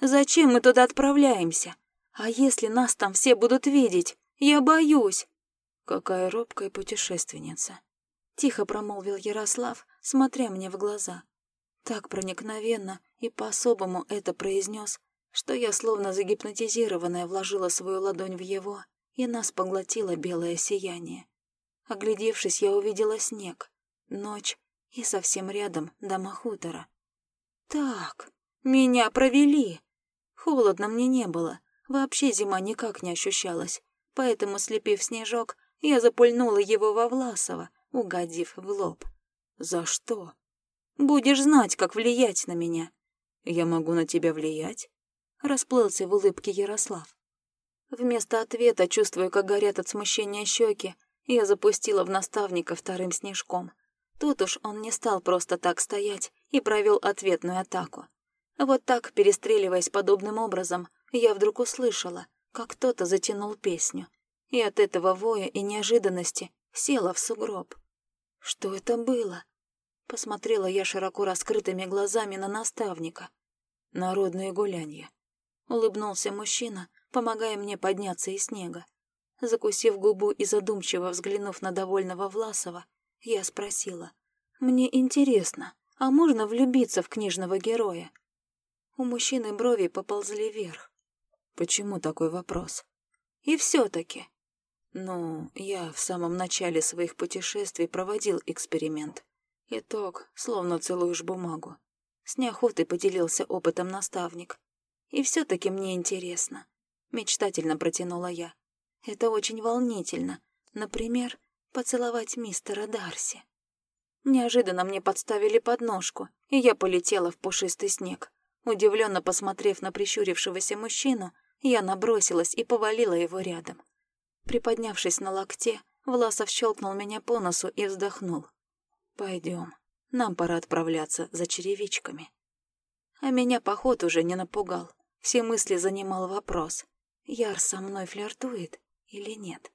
«Зачем мы туда отправляемся? А если нас там все будут видеть? Я боюсь!» «Какая робкая путешественница!» Тихо промолвил Ярослав, смотря мне в глаза. Так проникновенно и по-особому это произнес, что я, словно загипнотизированная, вложила свою ладонь в его и нас поглотило белое сияние. Оглядевшись, я увидела снег, ночь и совсем рядом дома хутора. Так, меня провели. Холодно мне не было, вообще зима никак не ощущалась, поэтому, слепив снежок, я запульнула его во Власова, угодив в лоб. «За что?» «Будешь знать, как влиять на меня». «Я могу на тебя влиять?» Расплылся в улыбке Ярослав. Вместо ответа, чувствуя, как горят от смущения щеки, я запустила в наставника вторым снежком. Тут уж он не стал просто так стоять и провел ответную атаку. Вот так, перестреливаясь подобным образом, я вдруг услышала, как кто-то затянул песню. И от этого воя и неожиданности села в сугроб. Что это было? Посмотрела я широко раскрытыми глазами на наставника. Народные гулянья. Улыбнулся мужчина, помогая мне подняться из снега. Закусив губу и задумчиво взглянув на довольного Власова, я спросила. «Мне интересно, а можно влюбиться в книжного героя?» У мужчины брови поползли вверх. «Почему такой вопрос?» «И все-таки». «Ну, я в самом начале своих путешествий проводил эксперимент. Итог, словно целуешь бумагу». С неохотой поделился опытом наставник. «И все-таки мне интересно. Мечтательно протянула я. Это очень волнительно. Например, поцеловать мистера Дарси. Неожиданно мне подставили подножку, и я полетела в пушистый снег. Удивленно посмотрев на прищурившегося мужчину, я набросилась и повалила его рядом. Приподнявшись на локте, Власов щелкнул меня по носу и вздохнул. Пойдем, нам пора отправляться за черевичками. А меня поход уже не напугал. Все мысли занимал вопрос. Яр со мной флиртует или нет?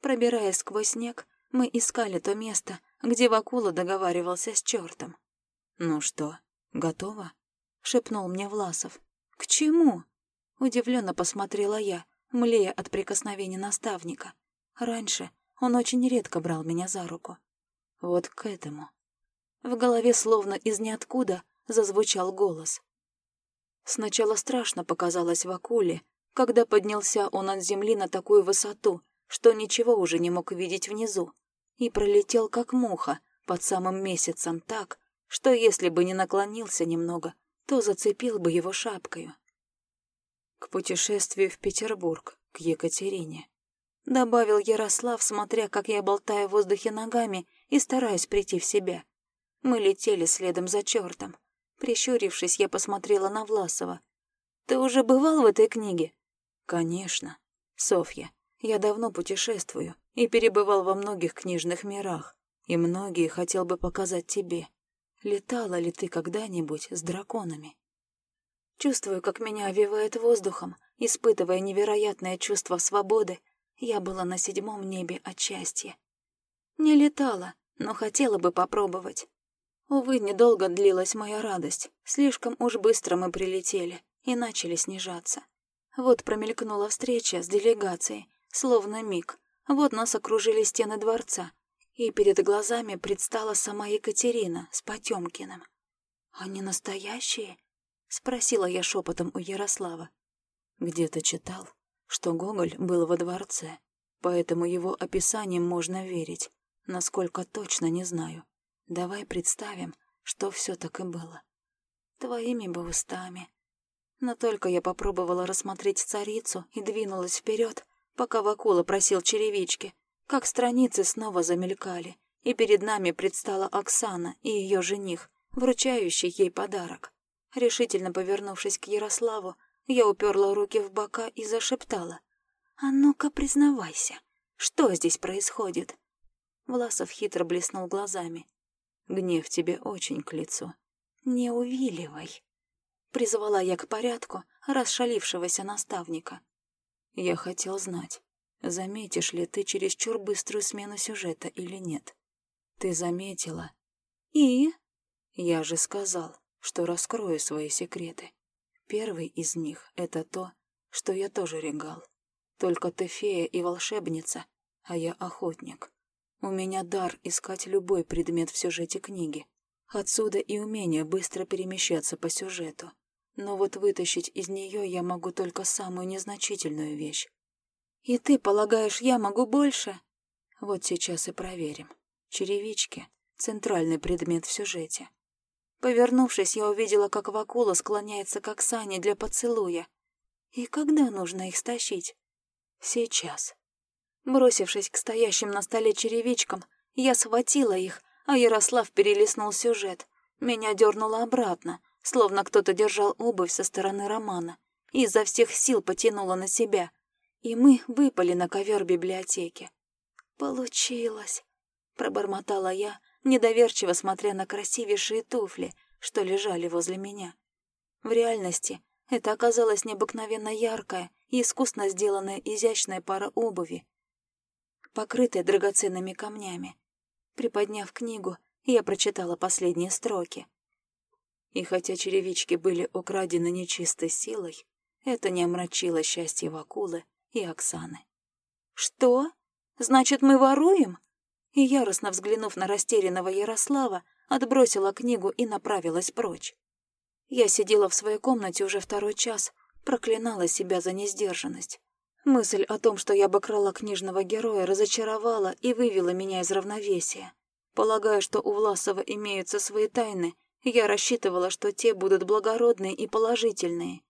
Пробираясь сквозь снег, мы искали то место, где Вакула договаривался с чертом. «Ну что, готово?» — шепнул мне Власов. «К чему?» — удивленно посмотрела я, млея от прикосновения наставника. Раньше он очень редко брал меня за руку. Вот к этому. В голове словно из ниоткуда зазвучал голос. Сначала страшно показалось Вакуле, когда поднялся он от земли на такую высоту, что ничего уже не мог видеть внизу, и пролетел как муха под самым месяцем так, что если бы не наклонился немного, то зацепил бы его шапкою. К путешествию в Петербург, к Екатерине. Добавил Ярослав, смотря, как я болтаю в воздухе ногами и стараюсь прийти в себя. Мы летели следом за чертом. Прищурившись, я посмотрела на Власова. «Ты уже бывал в этой книге?» «Конечно. Софья, я давно путешествую и перебывал во многих книжных мирах, и многие хотел бы показать тебе. Летала ли ты когда-нибудь с драконами?» Чувствую, как меня овивает воздухом, испытывая невероятное чувство свободы. Я была на седьмом небе от счастья. Не летала, но хотела бы попробовать. Увы, недолго длилась моя радость. Слишком уж быстро мы прилетели и начали снижаться. Вот промелькнула встреча с делегацией, словно миг. Вот нас окружили стены дворца, и перед глазами предстала сама Екатерина с Потемкиным. «Они настоящие?» — спросила я шепотом у Ярослава. «Где-то читал, что Гоголь был во дворце, поэтому его описанием можно верить, насколько точно не знаю. Давай представим, что все так и было. Твоими бы устами. Но только я попробовала рассмотреть царицу и двинулась вперед, пока Вакула просил черевички, как страницы снова замелькали, и перед нами предстала Оксана и ее жених, вручающий ей подарок. Решительно повернувшись к Ярославу, я уперла руки в бока и зашептала. «А ну-ка, признавайся, что здесь происходит?» Власов хитро блеснул глазами. Гнев тебе очень к лицу. Не увиливай. Призвала я к порядку расшалившегося наставника. Я хотел знать, заметишь ли ты чересчур быструю смену сюжета или нет. Ты заметила. И? Я же сказал, что раскрою свои секреты. Первый из них — это то, что я тоже регал. Только ты фея и волшебница, а я охотник. У меня дар искать любой предмет в сюжете книги. Отсюда и умение быстро перемещаться по сюжету. Но вот вытащить из нее я могу только самую незначительную вещь. И ты полагаешь, я могу больше? Вот сейчас и проверим. Черевички — центральный предмет в сюжете. Повернувшись, я увидела, как Вакула склоняется к Оксане для поцелуя. И когда нужно их стащить? Сейчас. Бросившись к стоящим на столе черевичкам, я схватила их, а Ярослав перелистнул сюжет. Меня дернуло обратно, словно кто-то держал обувь со стороны Романа, и изо всех сил потянуло на себя. И мы выпали на ковер библиотеки. «Получилось», — пробормотала я, недоверчиво смотря на красивейшие туфли, что лежали возле меня. В реальности это оказалась необыкновенно яркая и искусно сделанная изящная пара обуви, покрытая драгоценными камнями. Приподняв книгу, я прочитала последние строки. И хотя черевички были украдены нечистой силой, это не омрачило счастье Вакулы и Оксаны. «Что? Значит, мы воруем?» И яростно взглянув на растерянного Ярослава, отбросила книгу и направилась прочь. Я сидела в своей комнате уже второй час, проклинала себя за несдержанность. Мысль о том, что я обокрала книжного героя, разочаровала и вывела меня из равновесия. Полагая, что у Власова имеются свои тайны, я рассчитывала, что те будут благородные и положительные.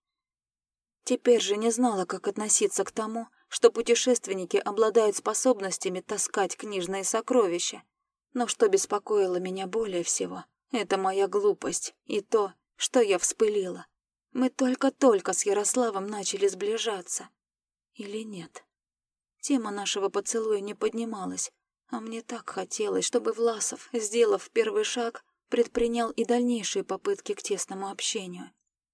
Теперь же не знала, как относиться к тому, что путешественники обладают способностями таскать книжные сокровища. Но что беспокоило меня более всего, это моя глупость и то, что я вспылила. Мы только-только с Ярославом начали сближаться. Или нет? Тема нашего поцелуя не поднималась, а мне так хотелось, чтобы Власов, сделав первый шаг, предпринял и дальнейшие попытки к тесному общению.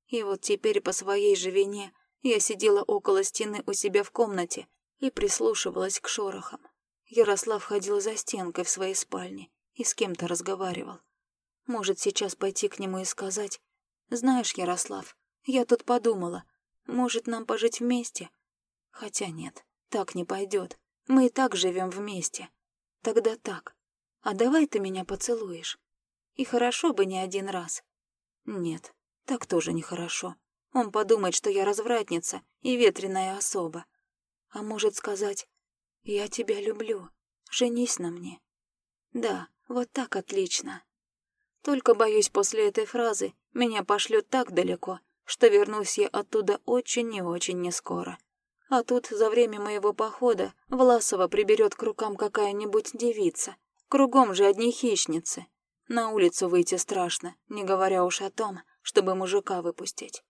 И вот теперь по своей же вине я сидела около стены у себя в комнате и прислушивалась к шорохам. Ярослав ходил за стенкой в своей спальне и с кем-то разговаривал. Может, сейчас пойти к нему и сказать, «Знаешь, Ярослав, я тут подумала, может, нам пожить вместе, Хотя нет, так не пойдет. Мы и так живем вместе. Тогда так. А давай ты меня поцелуешь. И хорошо бы не один раз. Нет, так тоже нехорошо. Он подумает, что я развратница и ветреная особа. А может сказать, я тебя люблю, женись на мне. Да, вот так отлично. Только, боюсь, после этой фразы меня пошлют так далеко, что вернусь я оттуда очень и очень нескоро. А тут за время моего похода Власова приберет к рукам какая-нибудь девица. Кругом же одни хищницы. На улицу выйти страшно, не говоря уж о том, чтобы мужика выпустить.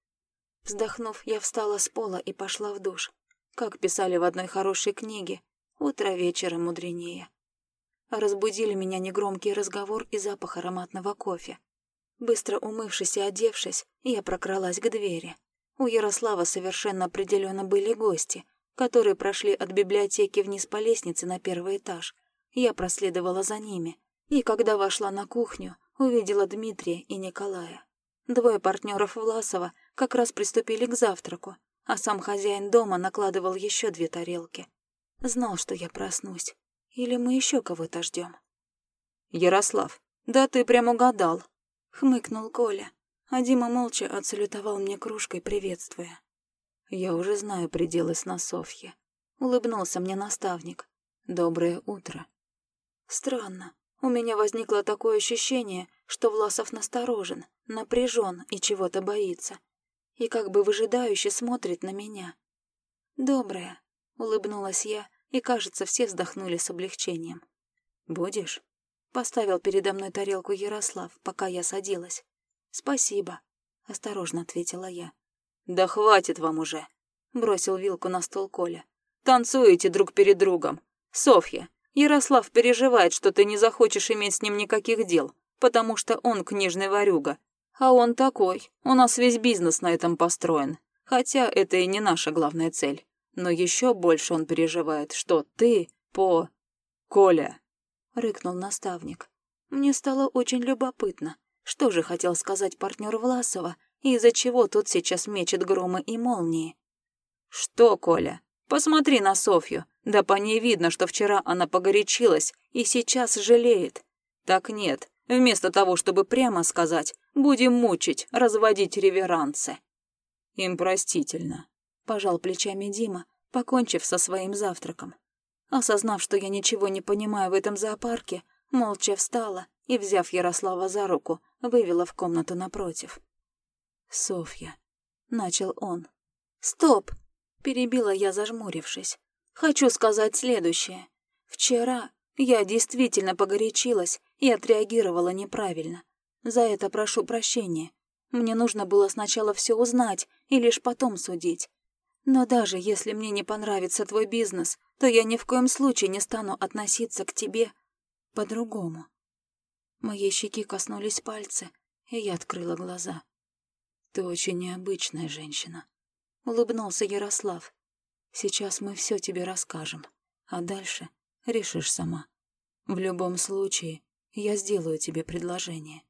Вздохнув, я встала с пола и пошла в душ. Как писали в одной хорошей книге, утро вечера мудренее. Разбудили меня негромкий разговор и запах ароматного кофе. Быстро умывшись и одевшись, я прокралась к двери. У Ярослава совершенно определенно были гости, которые прошли от библиотеки вниз по лестнице на первый этаж. Я проследовала за ними, и когда вошла на кухню, увидела Дмитрия и Николая. Двое партнеров Власова как раз приступили к завтраку, а сам хозяин дома накладывал еще две тарелки. Знал, что я проснусь. Или мы еще кого-то ждем. «Ярослав, да ты прям угадал», — хмыкнул Коля, а Дима молча отсалютовал мне кружкой, приветствуя. «Я уже знаю пределы сна Софьи», — улыбнулся мне наставник. «Доброе утро». Странно. У меня возникло такое ощущение, что Власов насторожен, напряжен и чего-то боится. И как бы выжидающе смотрит на меня. «Доброе», — улыбнулась я, и, кажется, все вздохнули с облегчением. «Будешь?» — поставил передо мной тарелку Ярослав, пока я садилась. «Спасибо», — осторожно ответила я. «Да хватит вам уже!» — бросил вилку на стол Коля. «Танцуете друг перед другом. Софья, Ярослав переживает, что ты не захочешь иметь с ним никаких дел, потому что он книжный ворюга. А он такой, у нас весь бизнес на этом построен. Хотя это и не наша главная цель. Но еще больше он переживает, что ты по... Коля!» — рыкнул наставник. Мне стало очень любопытно. Что же хотел сказать партнер Власова, и из-за чего тут сейчас мечет громы и молнии? «Что, Коля? Посмотри на Софью. Да по ней видно, что вчера она погорячилась и сейчас жалеет. Так нет, вместо того, чтобы прямо сказать, будем мучить, разводить реверансы». «Им простительно», — пожал плечами Дима, покончив со своим завтраком. Осознав, что я ничего не понимаю в этом зоопарке, молча встала и, взяв Ярослава за руку, вывела в комнату напротив. «Софья», — начал он. «Стоп!» — перебила я, зажмурившись. «Хочу сказать следующее. Вчера я действительно погорячилась и отреагировала неправильно. За это прошу прощения. Мне нужно было сначала все узнать и лишь потом судить. Но даже если мне не понравится твой бизнес, то я ни в коем случае не стану относиться к тебе по-другому. Моей щеки коснулись пальцы, и я открыла глаза. «Ты очень необычная женщина», — улыбнулся Ярослав. «Сейчас мы все тебе расскажем, а дальше решишь сама. В любом случае, я сделаю тебе предложение».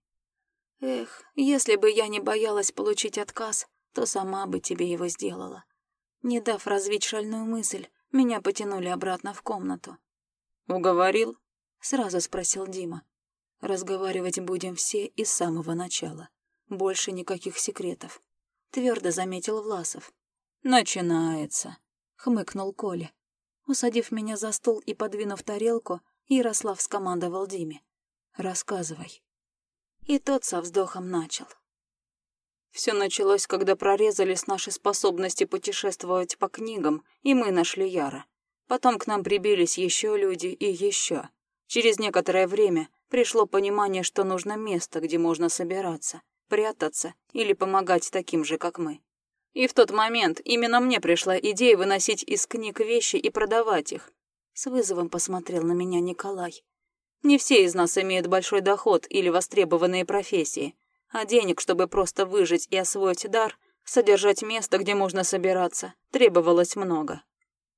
«Эх, если бы я не боялась получить отказ, то сама бы тебе его сделала». Не дав развить шальную мысль, меня потянули обратно в комнату. «Уговорил?» — сразу спросил Дима. Разговаривать будем все и с самого начала. Больше никаких секретов. Твердо заметил Власов. Начинается, хмыкнул Коля. Усадив меня за стол и подвинув тарелку, Ярослав скомандовал Диме. «Рассказывай». И тот со вздохом начал. Все началось, когда прорезались наши способности путешествовать по книгам, и мы нашли Яра. Потом к нам прибились еще люди и еще. Через некоторое время пришло понимание, что нужно место, где можно собираться, прятаться или помогать таким же, как мы. И в тот момент именно мне пришла идея выносить из книг вещи и продавать их. С вызовом посмотрел на меня Николай. Не все из нас имеют большой доход или востребованные профессии, а денег, чтобы просто выжить и освоить дар, содержать место, где можно собираться, требовалось много.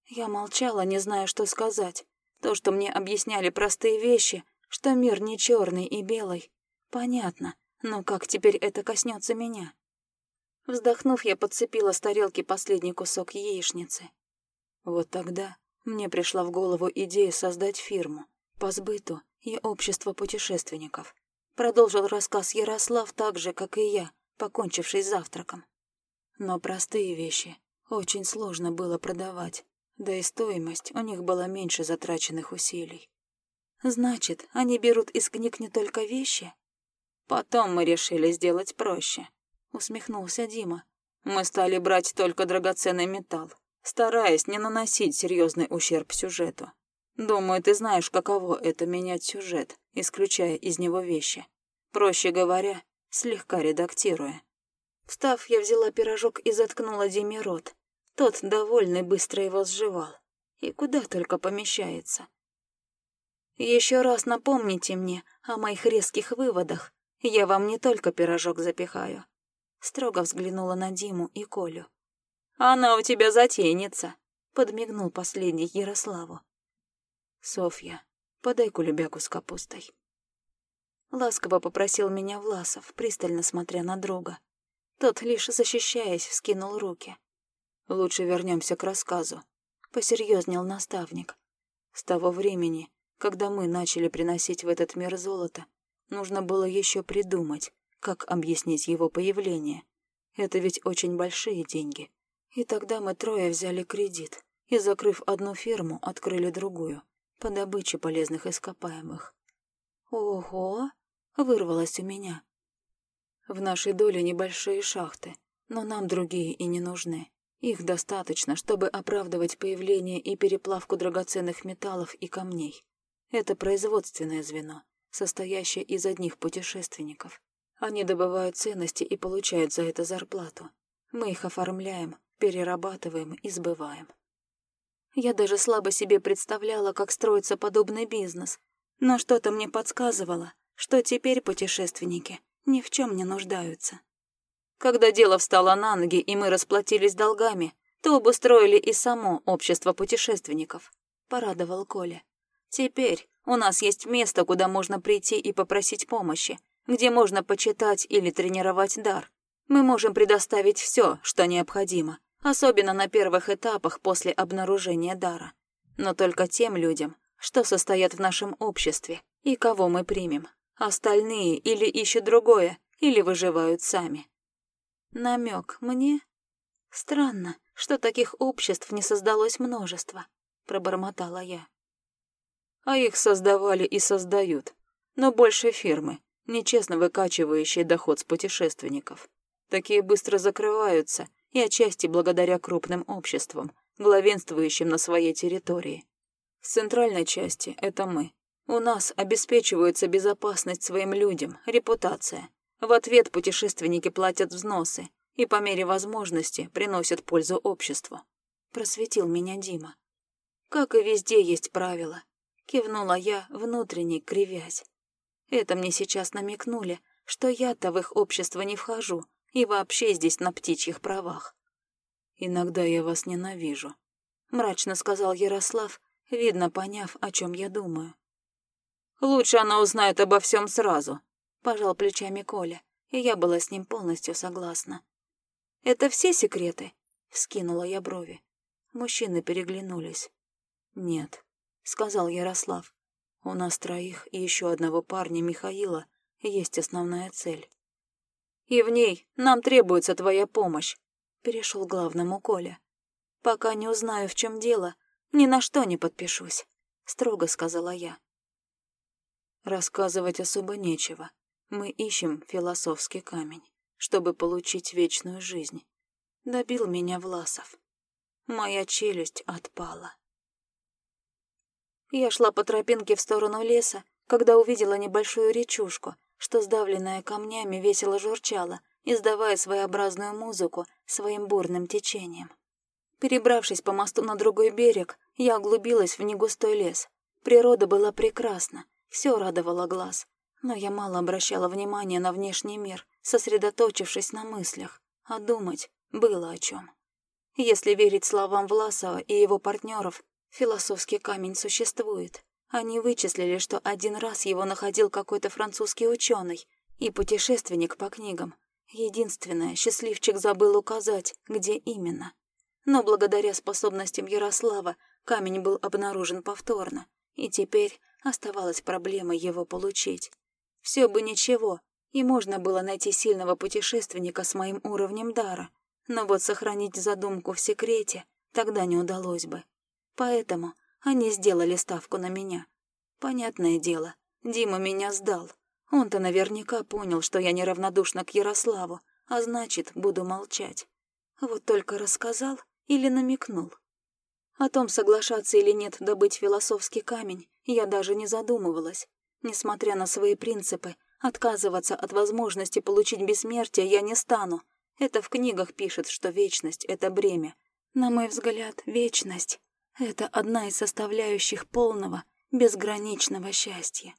Я молчала, не зная, что сказать. То, что мне объясняли простые вещи, что мир не черный и белый, понятно, но как теперь это коснется меня? Вздохнув, я подцепила с тарелки последний кусок яичницы. Вот тогда мне пришла в голову идея создать фирму по сбыту и общество путешественников. Продолжил рассказ Ярослав так же, как и я, покончивший с завтраком. Но простые вещи очень сложно было продавать, да и стоимость у них была меньше затраченных усилий. Значит, они берут из книг не только вещи? Потом мы решили сделать проще, усмехнулся Дима. Мы стали брать только драгоценный металл, стараясь не наносить серьезный ущерб сюжету. Думаю, ты знаешь, каково это менять сюжет, исключая из него вещи. Проще говоря, слегка редактируя. Встав, я взяла пирожок и заткнула Диме рот. Тот, довольный, быстро его сживал. И куда только помещается. Еще раз напомните мне о моих резких выводах. Я вам не только пирожок запихаю. Строго взглянула на Диму и Колю. «Она у тебя затейница», — подмигнул последний Ярославу. «Софья, подай кулебяку с капустой». Ласково попросил меня Власов, пристально смотря на друга. Тот, лишь защищаясь, вскинул руки. «Лучше вернемся к рассказу», — посерьезнел наставник. «С того времени, когда мы начали приносить в этот мир золото, нужно было еще придумать, как объяснить его появление. Это ведь очень большие деньги. И тогда мы трое взяли кредит и, закрыв одну фирму, открыли другую по добыче полезных ископаемых. «Ого!» — вырвалось у меня. В нашей доле небольшие шахты, но нам другие и не нужны. Их достаточно, чтобы оправдывать появление и переплавку драгоценных металлов и камней. Это производственное звено, состоящее из одних путешественников. Они добывают ценности и получают за это зарплату. Мы их оформляем, перерабатываем и сбываем. Я даже слабо себе представляла, как строится подобный бизнес, но что-то мне подсказывало, что теперь путешественники ни в чем не нуждаются. Когда дело встало на ноги и мы расплатились долгами, то обустроили и само общество путешественников, порадовал Коля. Теперь у нас есть место, куда можно прийти и попросить помощи, где можно почитать или тренировать дар. Мы можем предоставить все, что необходимо, особенно на первых этапах после обнаружения дара. Но только тем людям, что состоят в нашем обществе и кого мы примем. Остальные или ищут другое, или выживают сами. Намек мне? Странно, что таких обществ не создалось множество, пробормотала я. А их создавали и создают, но больше фирмы, нечестно выкачивающие доход с путешественников. Такие быстро закрываются, и отчасти благодаря крупным обществам, главенствующим на своей территории. В центральной части это мы. У нас обеспечивается безопасность своим людям, репутация. В ответ путешественники платят взносы и по мере возможности приносят пользу обществу. Просветил меня Дима. Как и везде есть правила. Кивнула я, внутренне кривясь. Это мне сейчас намекнули, что я-то в их общество не вхожу и вообще здесь на птичьих правах. «Иногда я вас ненавижу», — мрачно сказал Ярослав, видно поняв, о чем я думаю. «Лучше она узнает обо всем сразу», — пожал плечами Коля, и я была с ним полностью согласна. «Это все секреты?» — вскинула я брови. Мужчины переглянулись. «Нет», — сказал Ярослав. У нас троих и еще одного парня Михаила есть основная цель. И в ней нам требуется твоя помощь, перешел к главному Коля. Пока не узнаю, в чем дело, ни на что не подпишусь, строго сказала я. Рассказывать особо нечего. Мы ищем философский камень, чтобы получить вечную жизнь. Добил меня Власов. Моя челюсть отпала. Я шла по тропинке в сторону леса, когда увидела небольшую речушку, что, сдавленная камнями, весело журчала, издавая своеобразную музыку своим бурным течением. Перебравшись по мосту на другой берег, я углубилась в негустой лес. Природа была прекрасна, все радовало глаз. Но я мало обращала внимания на внешний мир, сосредоточившись на мыслях, а думать было о чем. Если верить словам Власова и его партнеров, Философский камень существует. Они вычислили, что один раз его находил какой-то французский ученый и путешественник по книгам. Единственное, счастливчик забыл указать, где именно. Но благодаря способностям Ярослава камень был обнаружен повторно, и теперь оставалась проблема его получить. Все бы ничего, и можно было найти сильного путешественника с моим уровнем дара, но вот сохранить задумку в секрете тогда не удалось бы. Поэтому они сделали ставку на меня. Понятное дело, Дима меня сдал. Он-то наверняка понял, что я неравнодушна к Ярославу, а значит, буду молчать. Вот только рассказал или намекнул. О том, соглашаться или нет добыть философский камень, я даже не задумывалась. Несмотря на свои принципы, Отказываться от возможности получить бессмертие я не стану. Это в книгах пишет, что вечность — это бремя. На мой взгляд, вечность — это одна из составляющих полного, безграничного счастья.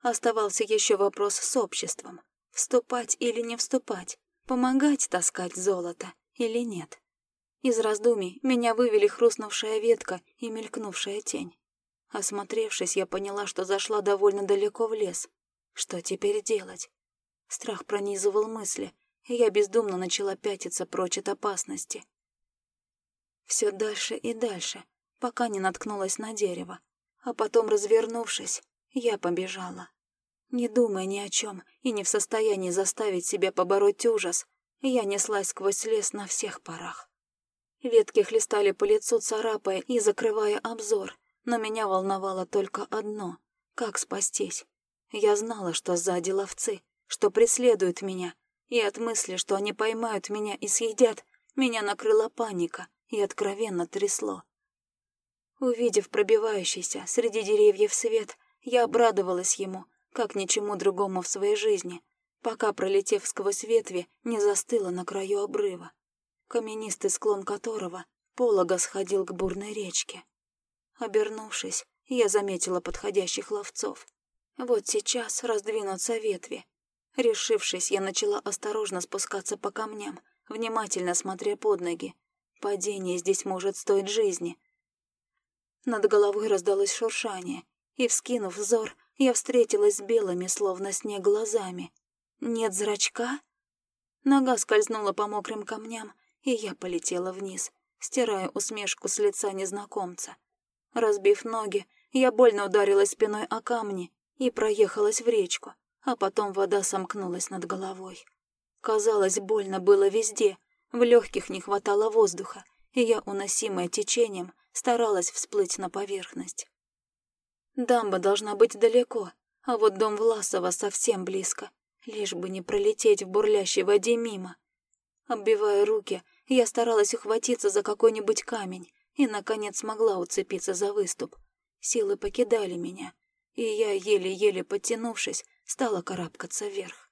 Оставался еще вопрос с обществом. Вступать или не вступать, помогать таскать золото или нет. Из раздумий меня вывели хрустнувшая ветка и мелькнувшая тень. Осмотревшись, я поняла, что зашла довольно далеко в лес. Что теперь делать? Страх пронизывал мысли, и я бездумно начала пятиться прочь от опасности. Все дальше и дальше, пока не наткнулась на дерево, а потом, развернувшись, я побежала. Не думая ни о чем и не в состоянии заставить себя побороть ужас, я неслась сквозь лес на всех парах. Ветки хлестали по лицу, царапая и закрывая обзор, но меня волновало только одно — как спастись. Я знала, что сзади ловцы, что преследуют меня, и от мысли, что они поймают меня и съедят, меня накрыла паника и откровенно трясло. Увидев пробивающийся среди деревьев свет, я обрадовалась ему, как ничему другому в своей жизни, пока, пролетев сквозь ветви, не застыла на краю обрыва, каменистый склон которого полого сходил к бурной речке. Обернувшись, я заметила подходящих ловцов. Вот сейчас раздвинутся ветви. Решившись, я начала осторожно спускаться по камням, внимательно смотря под ноги. Падение здесь может стоить жизни. Над головой раздалось шуршание, и, вскинув взор, я встретилась с белыми, словно снег, глазами. Нет зрачка? Нога скользнула по мокрым камням, и я полетела вниз, стирая усмешку с лица незнакомца. Разбив ноги, я больно ударилась спиной о камни и проехалась в речку, а потом вода сомкнулась над головой. Казалось, больно было везде, в легких не хватало воздуха, и я, уносимая течением, старалась всплыть на поверхность. Дамба должна быть далеко, а вот дом Власова совсем близко, лишь бы не пролететь в бурлящей воде мимо. Оббивая руки, я старалась ухватиться за какой-нибудь камень и, наконец, смогла уцепиться за выступ. Силы покидали меня, и я, еле-еле подтянувшись, стала карабкаться вверх.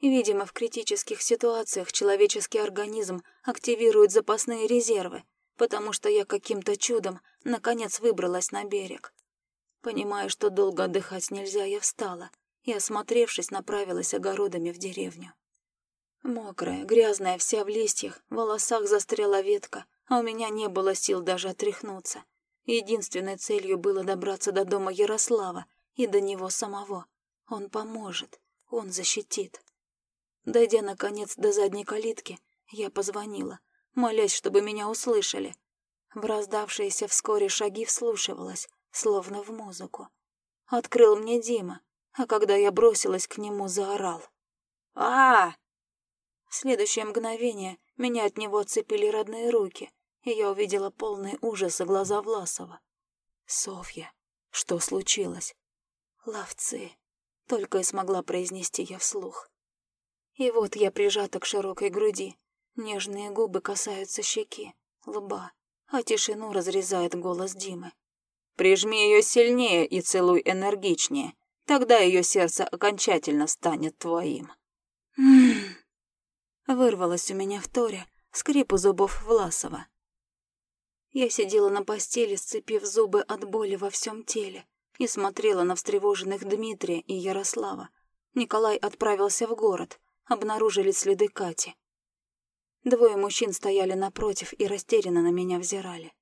Видимо, в критических ситуациях человеческий организм активирует запасные резервы, потому что я каким-то чудом наконец выбралась на берег. Понимая, что долго отдыхать нельзя, я встала и, осмотревшись, направилась огородами в деревню. Мокрая, грязная, вся в листьях, в волосах застряла ветка, а у меня не было сил даже отряхнуться. Единственной целью было добраться до дома Ярослава и до него самого. Он поможет, он защитит. Дойдя, наконец, до задней калитки, я позвонила, молясь, чтобы меня услышали. В раздавшиеся вскоре шаги вслушивалась, словно в музыку. Открыл мне Дима, а когда я бросилась к нему, заорал. а В следующее мгновение меня от него отцепили родные руки, и я увидела полный ужаса глаза Власова. «Софья, что случилось?» «Ловцы», — только и смогла произнести я вслух. И вот я прижата к широкой груди, нежные губы касаются щеки, лба, а тишину разрезает голос Димы. Прижми ее сильнее и целуй энергичнее. Тогда ее сердце окончательно станет твоим. Вырвалось у меня в торе скрипу зубов Власова. Я сидела на постели, сцепив зубы от боли во всем теле, и смотрела на встревоженных Дмитрия и Ярослава. Николай отправился в город, обнаружили следы Кати. Двое мужчин стояли напротив и растерянно на меня взирали.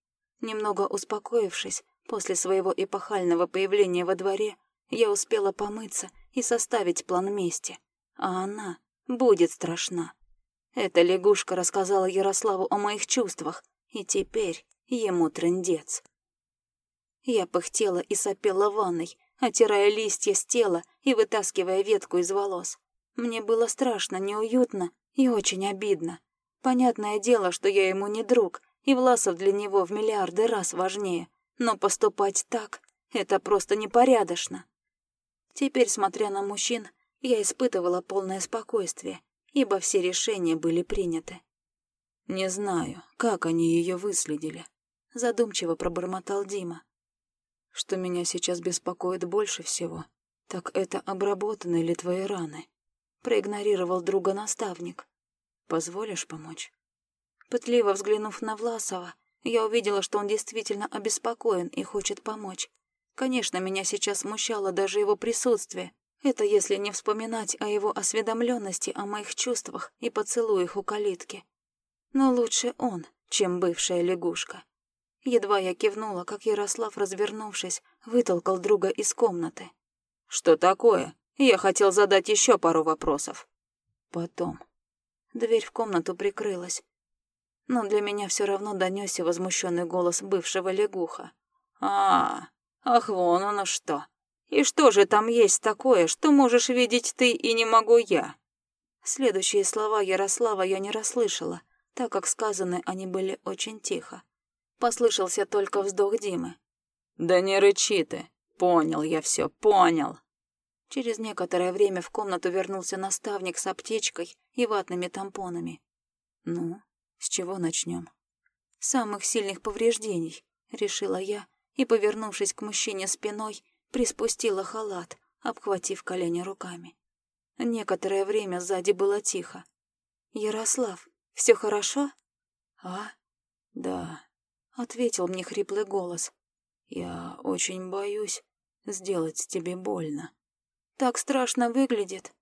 Немного успокоившись, После своего эпохального появления во дворе я успела помыться и составить план мести. А она будет страшна. Эта лягушка рассказала Ярославу о моих чувствах, и теперь ему трындец. Я пыхтела и сопела ванной, отирая листья с тела и вытаскивая ветку из волос. Мне было страшно, неуютно и очень обидно. Понятное дело, что я ему не друг, и Власов для него в миллиарды раз важнее — но поступать так — это просто непорядочно. Теперь, смотря на мужчин, я испытывала полное спокойствие, ибо все решения были приняты. «Не знаю, как они ее выследили», — задумчиво пробормотал Дима. «Что меня сейчас беспокоит больше всего, «Так это обработаны ли твои раны?» Проигнорировал друга наставник. «Позволишь помочь?» Пытливо взглянув на Власова, я увидела, что он действительно обеспокоен и хочет помочь. Конечно, меня сейчас смущало даже его присутствие. Это если не вспоминать о его осведомленности о моих чувствах и поцелуях у калитки. Но лучше он, чем бывшая лягушка. Едва я кивнула, как Ярослав, развернувшись, вытолкал друга из комнаты. «Что такое? Я хотел задать еще пару вопросов». Потом. Дверь в комнату прикрылась. Но для меня все равно донесся возмущенный голос бывшего лягуха. «А, ах, вон оно что! И что же там есть такое, что можешь видеть ты и не могу я?» Следующие слова Ярослава я не расслышала, так как сказаны они были очень тихо. Послышался только вздох Димы. «Да не рычи ты. Понял я все, понял». Через некоторое время в комнату вернулся наставник с аптечкой и ватными тампонами. «Ну, с чего начнем?» «Самых сильных повреждений», — решила я, и, повернувшись к мужчине спиной, приспустила халат, обхватив колени руками. Некоторое время сзади было тихо. «Ярослав, все хорошо?» «А? Да», — ответил мне хриплый голос. «Я очень боюсь сделать тебе больно». «Так страшно выглядит».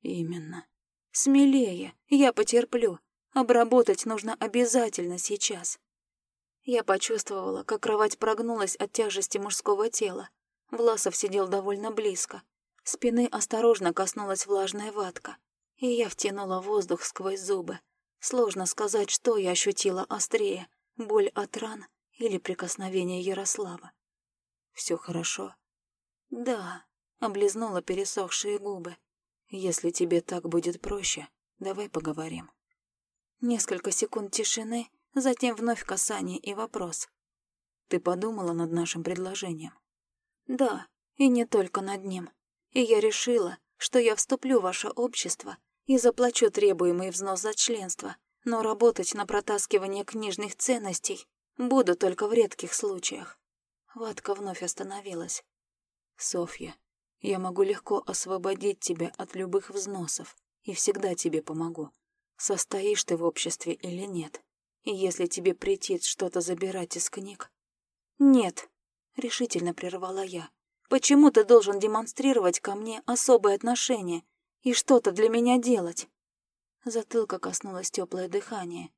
«Именно». «Смелее, я потерплю. Обработать нужно обязательно сейчас». Я почувствовала, как кровать прогнулась от тяжести мужского тела. Власов сидел довольно близко. Спины осторожно коснулась влажная ватка, и я втянула воздух сквозь зубы. Сложно сказать, что я ощутила острее — боль от ран или прикосновение Ярослава. Все хорошо?» «Да», — облизнула пересохшие губы. «Если тебе так будет проще, давай поговорим». Несколько секунд тишины, затем вновь касание и вопрос. «Ты подумала над нашим предложением?» «Да, и не только над ним. И я решила, что я вступлю в ваше общество и заплачу требуемый взнос за членство, но работать на протаскивание книжных ценностей буду только в редких случаях. Ватка вновь остановилась. «Софья, я могу легко освободить тебя от любых взносов и всегда тебе помогу. Состоишь ты в обществе или нет. И если тебе претит что-то забирать из книг...» «Нет», — решительно прервала я. «Почему ты должен демонстрировать ко мне особое отношение и что-то для меня делать. Затылка коснулось теплое дыхание.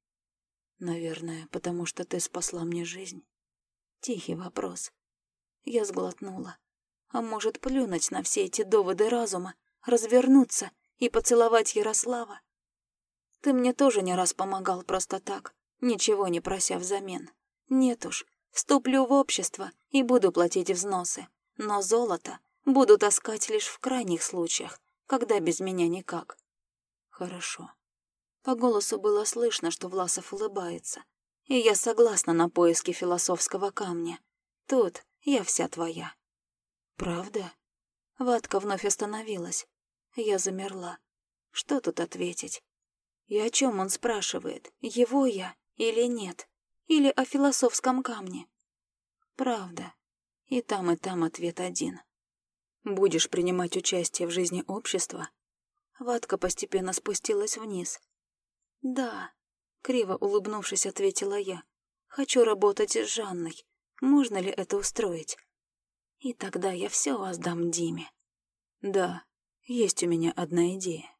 Наверное, потому что ты спасла мне жизнь. Тихий вопрос. Я сглотнула. А может, плюнуть на все эти доводы разума, развернуться и поцеловать Ярослава? Ты мне тоже не раз помогал просто так, ничего не прося взамен. Нет уж, вступлю в общество и буду платить взносы, но золото буду таскать лишь в крайних случаях, когда без меня никак. Хорошо. По голосу было слышно, что Власов улыбается. И я согласна на поиски философского камня. Тут я вся твоя. Правда? Ватка вновь остановилась. Я замерла. Что тут ответить? И о чем он спрашивает? Его я или нет? Или о философском камне? Правда. И там, и там ответ один. Будешь принимать участие в жизни общества? Ватка постепенно спустилась вниз. Да, криво улыбнувшись, ответила я. Хочу работать с Жанной. Можно ли это устроить? И тогда я все воздам Диме. Да, есть у меня одна идея.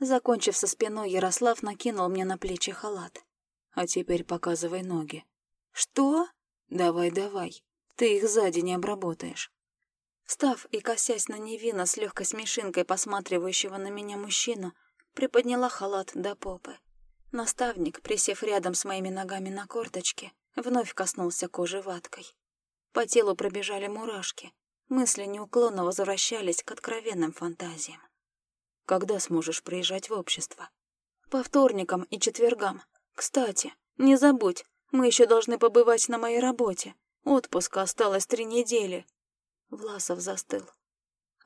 Закончив со спиной, Ярослав накинул мне на плечи халат. А теперь показывай ноги. Что? Давай, давай. Ты их сзади не обработаешь. Встав и косясь на невинно с легкой смешинкой посматривающего на меня мужчину, приподняла халат до попы. Наставник, присев рядом с моими ногами на корточке, вновь коснулся кожи ваткой. По телу пробежали мурашки. Мысли неуклонно возвращались к откровенным фантазиям. «Когда сможешь приезжать в общество?» «По вторникам и четвергам. Кстати, не забудь, мы еще должны побывать на моей работе. Отпуска осталось три недели, Власов застыл.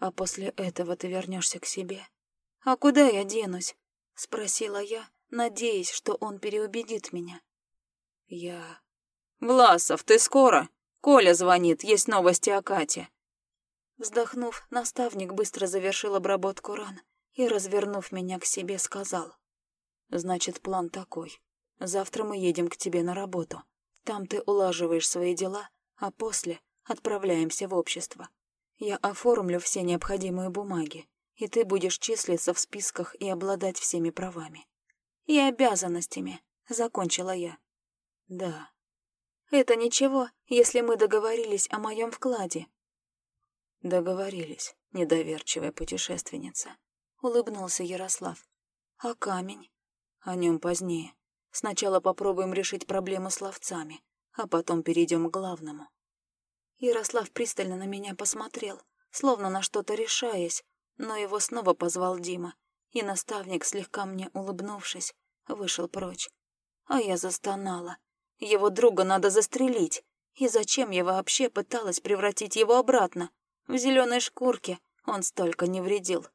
«А после этого ты вернешься к себе?» «А куда я денусь?» — спросила я, надеясь, что он переубедит меня. «Я...» «Власов, ты скоро? Коля звонит, есть новости о Кате». Вздохнув, наставник быстро завершил обработку ран и, развернув меня к себе, сказал. «Значит, план такой. Завтра мы едем к тебе на работу. Там ты улаживаешь свои дела, а после отправляемся в общество. Я оформлю все необходимые бумаги, и ты будешь числиться в списках и обладать всеми правами. И обязанностями, закончила я. Да. Это ничего, если мы договорились о моем вкладе. Договорились, недоверчивая путешественница. Улыбнулся Ярослав. А камень? О нем позднее. Сначала попробуем решить проблему с ловцами, а потом перейдем к главному. Ярослав пристально на меня посмотрел, словно на что-то решаясь, но его снова позвал Дима, и наставник, слегка мне улыбнувшись, вышел прочь. А я застонала. Его друга надо застрелить. И зачем я вообще пыталась превратить его обратно? В зеленой шкурке он столько не вредил.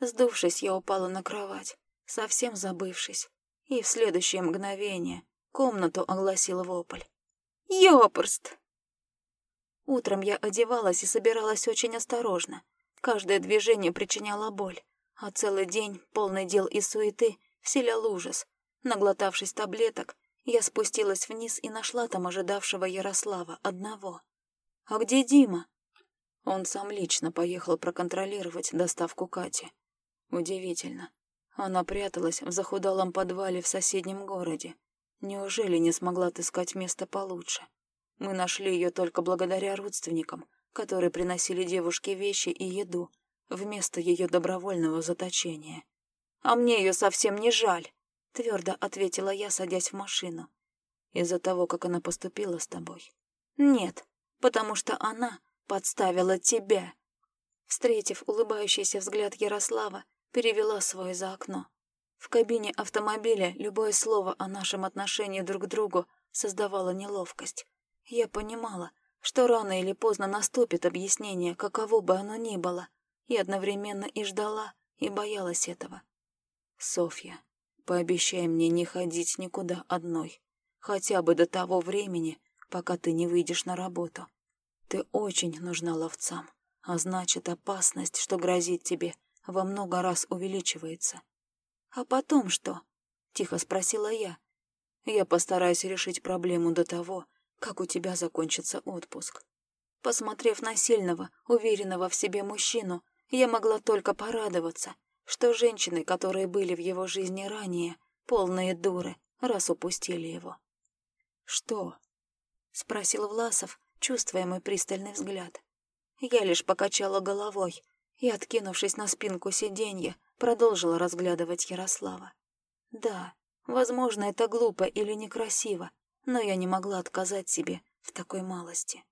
Сдувшись, я упала на кровать, совсем забывшись. И в следующее мгновение комнату огласил вопль. «Ёпрст!» Утром я одевалась и собиралась очень осторожно. Каждое движение причиняло боль, а целый день, полный дел и суеты, вселял ужас. Наглотавшись таблеток, я спустилась вниз и нашла там ожидавшего Ярослава одного. «А где Дима?» Он сам лично поехал проконтролировать доставку Кати. Удивительно. Она пряталась в захудалом подвале в соседнем городе. Неужели не смогла отыскать место получше? Мы нашли ее только благодаря родственникам, которые приносили девушке вещи и еду вместо ее добровольного заточения. «А мне ее совсем не жаль», — твердо ответила я, садясь в машину. «Из-за того, как она поступила с тобой?» «Нет, потому что она подставила тебя». Встретив улыбающийся взгляд Ярослава, перевела свой за окно. В кабине автомобиля любое слово о нашем отношении друг к другу создавало неловкость. Я понимала, что рано или поздно наступит объяснение, каково бы оно ни было, и одновременно и ждала, и боялась этого. «Софья, пообещай мне не ходить никуда одной, хотя бы до того времени, пока ты не выйдешь на работу. Ты очень нужна ловцам, а значит, опасность, что грозит тебе, во много раз увеличивается». «А потом что?» — тихо спросила я. «Я постараюсь решить проблему до того, как у тебя закончится отпуск. Посмотрев на сильного, уверенного в себе мужчину, я могла только порадоваться, что женщины, которые были в его жизни ранее, полные дуры, раз упустили его. «Что?» — спросил Власов, чувствуя мой пристальный взгляд. Я лишь покачала головой и, откинувшись на спинку сиденья, продолжила разглядывать Ярослава. Да, возможно, это глупо или некрасиво, но я не могла отказать себе в такой малости.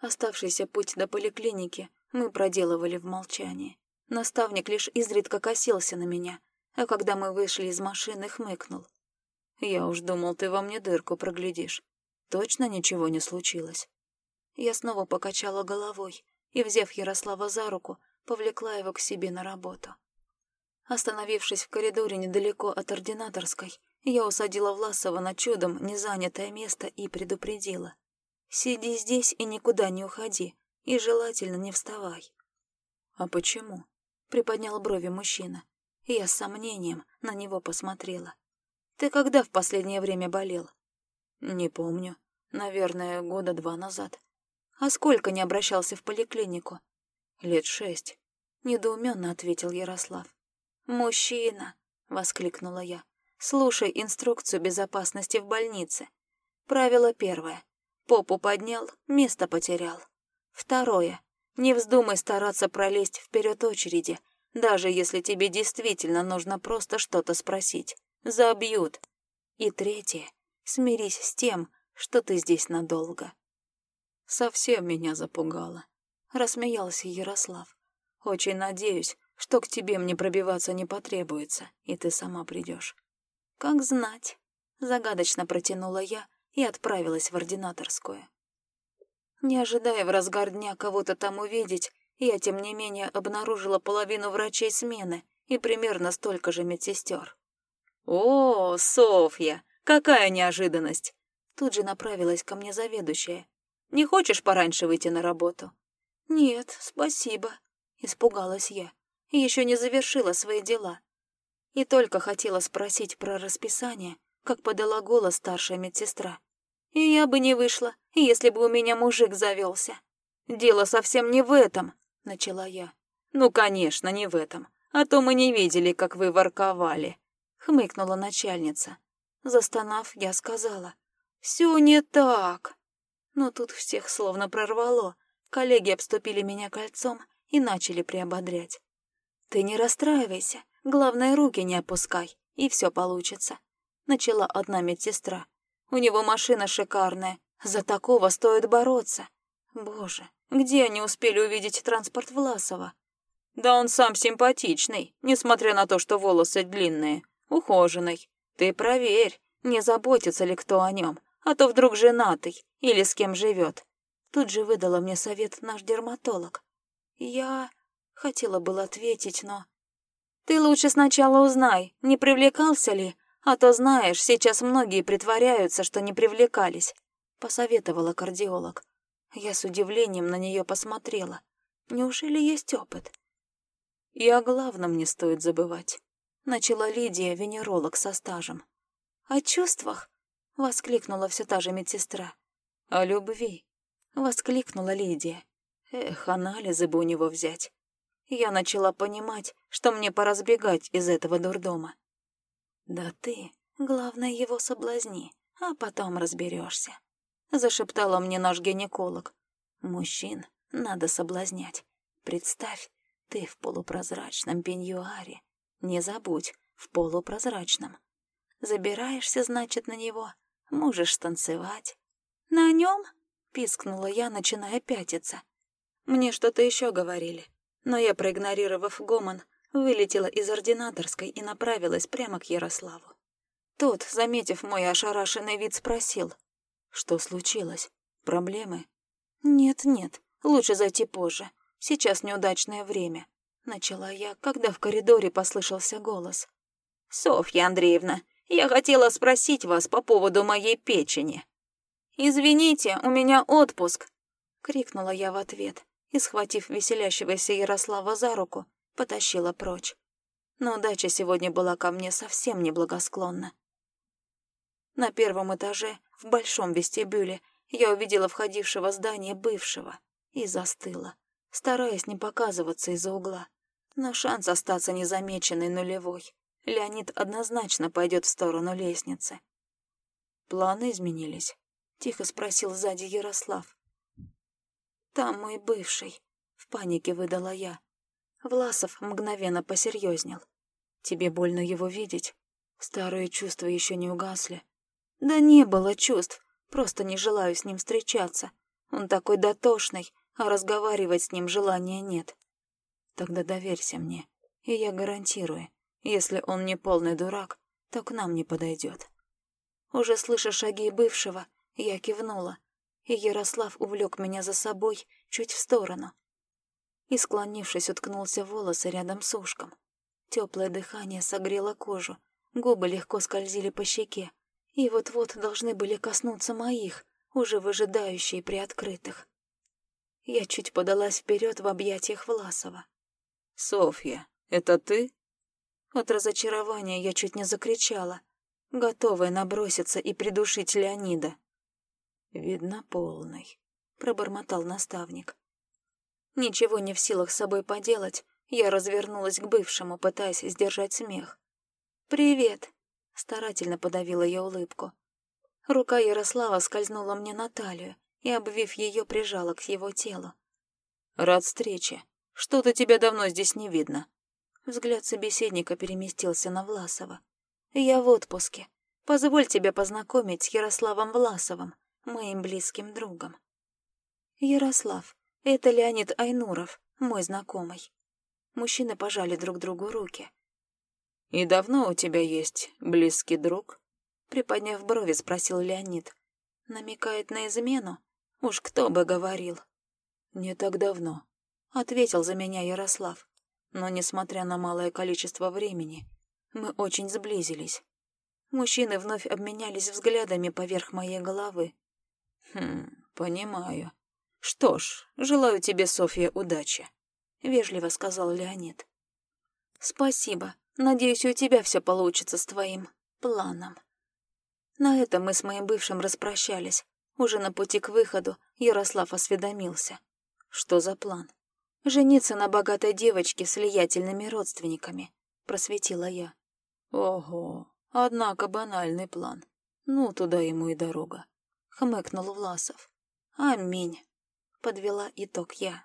Оставшийся путь до поликлиники мы проделывали в молчании. Наставник лишь изредка косился на меня, а когда мы вышли из машины, хмыкнул. «Я уж думал, ты во мне дырку проглядишь. Точно ничего не случилось?» Я снова покачала головой и, взяв Ярослава за руку, повлекла его к себе на работу. Остановившись в коридоре недалеко от ординаторской, я усадила Власова на чудом незанятое место и предупредила. «Сиди здесь и никуда не уходи, и желательно не вставай». «А почему?» — приподнял брови мужчина. Я с сомнением на него посмотрела. «Ты когда в последнее время болел?» «Не помню. Наверное, года два назад». «А сколько не обращался в поликлинику?» «Лет шесть», — недоуменно ответил Ярослав. «Мужчина!» — воскликнула я. Слушай инструкцию безопасности в больнице. Правило первое. Попу поднял, место потерял. Второе. Не вздумай стараться пролезть вперед очереди, даже если тебе действительно нужно просто что-то спросить. Забьют. И третье. Смирись с тем, что ты здесь надолго. Совсем меня запугало. Рассмеялся Ярослав. Очень надеюсь, что к тебе мне пробиваться не потребуется, и ты сама придешь. «Как знать», — загадочно протянула я и отправилась в ординаторскую. Не ожидая в разгар дня кого-то там увидеть, я, тем не менее, обнаружила половину врачей смены и примерно столько же медсестер. «О, Софья, какая неожиданность!» Тут же направилась ко мне заведующая. «Не хочешь пораньше выйти на работу?» «Нет, спасибо», — испугалась я. Еще не завершила свои дела. И только хотела спросить про расписание, как подала голос старшая медсестра. И я бы не вышла, если бы у меня мужик завелся. «Дело совсем не в этом», — начала я. «Ну, конечно, не в этом. А то мы не видели, как вы ворковали», — хмыкнула начальница. Застонав, я сказала. «Все не так». Но тут всех словно прорвало. Коллеги обступили меня кольцом и начали приободрять. «Ты не расстраивайся, главное, руки не опускай, и все получится», — начала одна медсестра. «У него машина шикарная, за такого стоит бороться. Боже, где они успели увидеть транспорт Власова?» «Да он сам симпатичный, несмотря на то, что волосы длинные, ухоженный. Ты проверь, не заботится ли кто о нем, а то вдруг женатый или с кем живет. Тут же выдала мне совет наш дерматолог. Я хотела было ответить, но... Ты лучше сначала узнай, не привлекался ли, а то, знаешь, сейчас многие притворяются, что не привлекались, посоветовала кардиолог. Я с удивлением на нее посмотрела. Неужели есть опыт? И о главном не стоит забывать. Начала Лидия, венеролог со стажем. «О чувствах?» — воскликнула все та же медсестра. «О любви», — воскликнула Лидия. Эх, анализы бы у него взять. Я начала понимать, что мне пора сбегать из этого дурдома. «Да ты, главное, его соблазни, а потом разберешься», — зашептала мне наш гинеколог. «Мужчин надо соблазнять. Представь, ты в полупрозрачном пеньюаре. Не забудь, в полупрозрачном. Забираешься, значит, на него, можешь танцевать. На нем пискнула я, начиная пятиться. Мне что-то еще говорили, но я, проигнорировав гомон, вылетела из ординаторской и направилась прямо к Ярославу. Тот, заметив мой ошарашенный вид, спросил, что случилось, проблемы? Нет-нет, лучше зайти позже, сейчас неудачное время. Начала я, когда в коридоре послышался голос. «Софья Андреевна, я хотела спросить вас по поводу моей печени». «Извините, у меня отпуск!» — крикнула я в ответ и, схватив веселящегося Ярослава за руку, потащила прочь. Но удача сегодня была ко мне совсем неблагосклонна. На первом этаже, в большом вестибюле, я увидела входившего здания бывшего и застыла, стараясь не показываться из-за угла. Но шанс остаться незамеченной нулевой. Леонид однозначно пойдет в сторону лестницы. Планы изменились. Тихо спросил сзади Ярослав. «Там мой бывший», — в панике выдала я. Власов мгновенно посерьезнел. «Тебе больно его видеть? Старые чувства еще не угасли». «Да не было чувств, просто не желаю с ним встречаться. Он такой дотошный, а разговаривать с ним желания нет». «Тогда доверься мне, и я гарантирую, если он не полный дурак, то к нам не подойдет». Уже слыша шаги бывшего, я кивнула, и Ярослав увлек меня за собой чуть в сторону. И, склонившись, уткнулся в волосы рядом с ушком. Теплое дыхание согрело кожу, губы легко скользили по щеке, и вот-вот должны были коснуться моих, уже выжидающие приоткрытых. Я чуть подалась вперед в объятиях Власова. «Софья, это ты?» От разочарования я чуть не закричала, готовая наброситься и придушить Леонида. «Видно, полный», — пробормотал наставник. Ничего не в силах с собой поделать, я развернулась к бывшему, пытаясь сдержать смех. «Привет», — старательно подавила я улыбку. Рука Ярослава скользнула мне на талию и, обвив ее, прижала к его телу. «Рад встрече. Что-то тебя давно здесь не видно». Взгляд собеседника переместился на Власова. «Я в отпуске. Позволь тебя познакомить с Ярославом Власовым моим близким другом. Ярослав, это Леонид Айнуров, мой знакомый. Мужчины пожали друг другу руки. «И давно у тебя есть близкий друг?» Приподняв брови, спросил Леонид. Намекает на измену? Уж кто бы говорил. «Не так давно», — ответил за меня Ярослав. Но, несмотря на малое количество времени, мы очень сблизились. Мужчины вновь обменялись взглядами поверх моей головы. «Хм, понимаю. «Что ж, желаю тебе, Софья, удачи», — вежливо сказал Леонид. «Спасибо. Надеюсь, у тебя все получится с твоим планом». На этом мы с моим бывшим распрощались. Уже на пути к выходу Ярослав осведомился. Что за план? Жениться на богатой девочке с влиятельными родственниками, просветила я. Ого, однако банальный план. Ну, туда ему и дорога. Хмыкнул Власов. Аминь. Подвела итог я.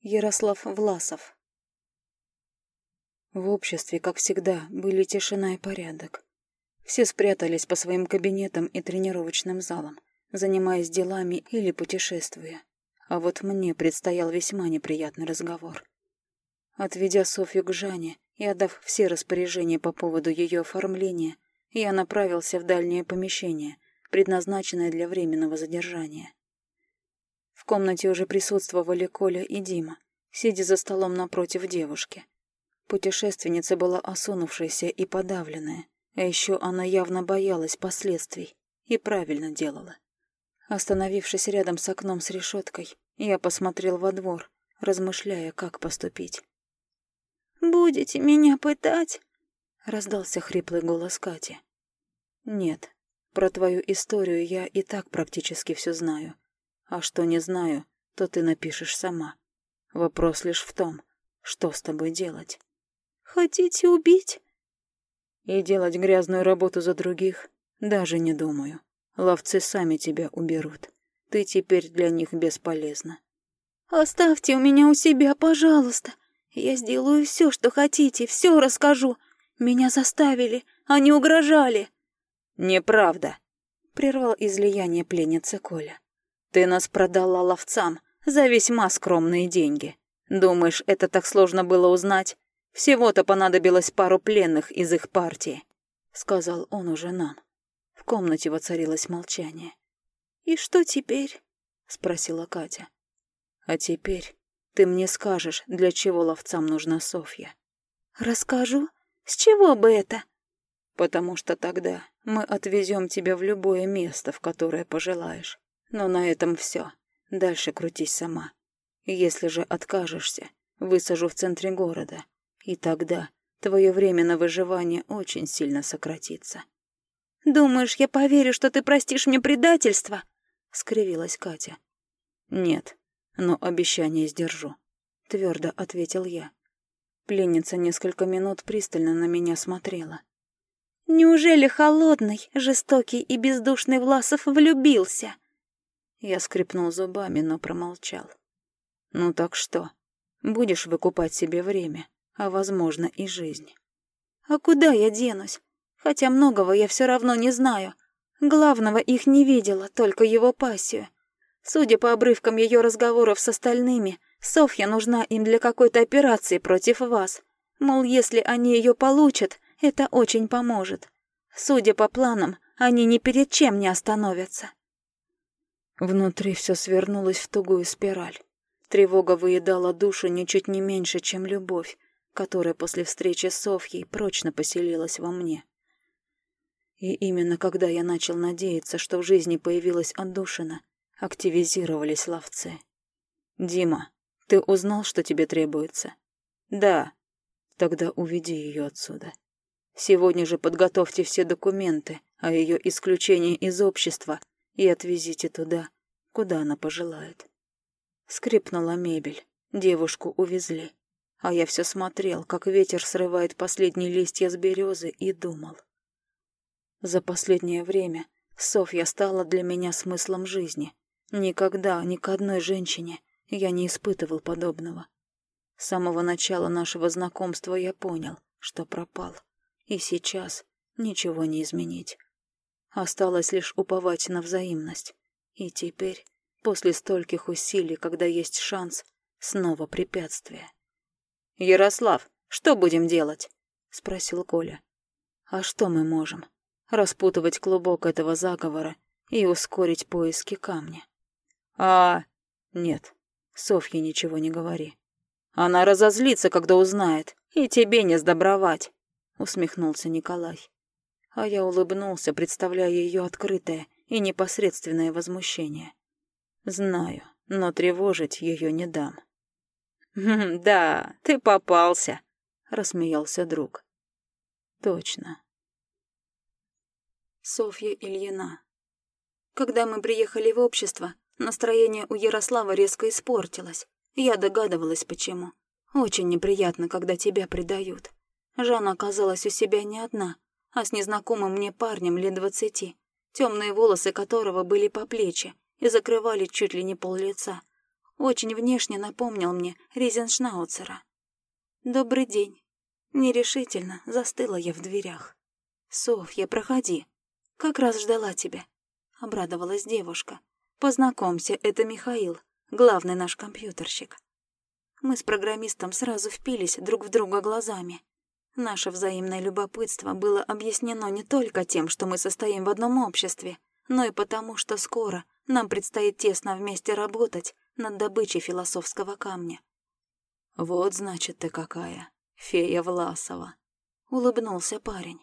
Ярослав Власов В обществе, как всегда, были тишина и порядок. Все спрятались по своим кабинетам и тренировочным залам, занимаясь делами или путешествуя. А вот мне предстоял весьма неприятный разговор. Отведя Софью к Жане и отдав все распоряжения по поводу ее оформления, я направился в дальнее помещение, предназначенное для временного задержания. В комнате уже присутствовали Коля и Дима, сидя за столом напротив девушки. Путешественница была осунувшаяся и подавленная, а еще она явно боялась последствий и правильно делала. Остановившись рядом с окном с решеткой, я посмотрел во двор, размышляя, как поступить. «Будете меня пытать?» — раздался хриплый голос Кати. «Нет, про твою историю я и так практически все знаю. А что не знаю, то ты напишешь сама. Вопрос лишь в том, что с тобой делать». «Хотите убить?» И делать грязную работу за других даже не думаю. Ловцы сами тебя уберут. Ты теперь для них бесполезна. Оставьте у меня у себя, пожалуйста. Я сделаю все, что хотите, все расскажу. Меня заставили, они угрожали. Неправда, прервал излияние пленницы Коля. Ты нас продала ловцам за весьма скромные деньги. Думаешь, это так сложно было узнать? Всего-то понадобилось пару пленных из их партии», — сказал он уже нам. В комнате воцарилось молчание. «И что теперь?» — спросила Катя. «А теперь ты мне скажешь, для чего ловцам нужна Софья». «Расскажу? С чего бы это?» «Потому что тогда мы отвезем тебя в любое место, в которое пожелаешь. Но на этом все. Дальше крутись сама. Если же откажешься, высажу в центре города, и тогда твое время на выживание очень сильно сократится. «Думаешь, я поверю, что ты простишь мне предательство?» — скривилась Катя. «Нет, но обещание сдержу», — твердо ответил я. Пленница несколько минут пристально на меня смотрела. «Неужели холодный, жестокий и бездушный Власов влюбился?» Я скрипнул зубами, но промолчал. «Ну так что, будешь выкупать себе время?» а, возможно, и жизнь. А куда я денусь? Хотя многого я все равно не знаю. Главного их не видела, только его пассию. Судя по обрывкам ее разговоров с остальными, Софья нужна им для какой-то операции против вас. Мол, если они ее получат, это очень поможет. Судя по планам, они ни перед чем не остановятся. Внутри все свернулось в тугую спираль. Тревога выедала душу ничуть не меньше, чем любовь, которая после встречи с Софьей прочно поселилась во мне. И именно когда я начал надеяться, что в жизни появилась отдушина, активизировались ловцы. «Дима, ты узнал, что тебе требуется?» «Да». «Тогда уведи ее отсюда. Сегодня же подготовьте все документы о ее исключении из общества и отвезите туда, куда она пожелает». Скрипнула мебель. Девушку увезли. А я все смотрел, как ветер срывает последние листья с березы, и думал. За последнее время Софья стала для меня смыслом жизни. Никогда ни к одной женщине я не испытывал подобного. С самого начала нашего знакомства я понял, что пропал. И сейчас ничего не изменить. Осталось лишь уповать на взаимность. И теперь, после стольких усилий, когда есть шанс, снова препятствие. «Ярослав, что будем делать?» — спросил Коля. «А что мы можем? Распутывать клубок этого заговора и ускорить поиски камня». «А...» «Нет, Софье ничего не говори. Она разозлится, когда узнает, и тебе не сдобровать», — усмехнулся Николай. А я улыбнулся, представляя ее открытое и непосредственное возмущение. Знаю, но тревожить ее не дам. «Да, ты попался», — рассмеялся друг. «Точно». Софья Ильина. Когда мы приехали в общество, настроение у Ярослава резко испортилось. Я догадывалась, почему. Очень неприятно, когда тебя предают. Жанна оказалась у себя не одна, а с незнакомым мне парнем лет двадцати, темные волосы которого были по плечи и закрывали чуть ли не пол лица. Очень внешне напомнил мне Ризеншнауцера. «Добрый день». Нерешительно застыла я в дверях. «Софья, проходи. Как раз ждала тебя», — обрадовалась девушка. «Познакомься, это Михаил, главный наш компьютерщик». Мы с программистом сразу впились друг в друга глазами. Наше взаимное любопытство было объяснено не только тем, что мы состоим в одном обществе, но и потому, что скоро нам предстоит тесно вместе работать над добычей философского камня. «Вот, значит, ты какая, фея Власова», — улыбнулся парень.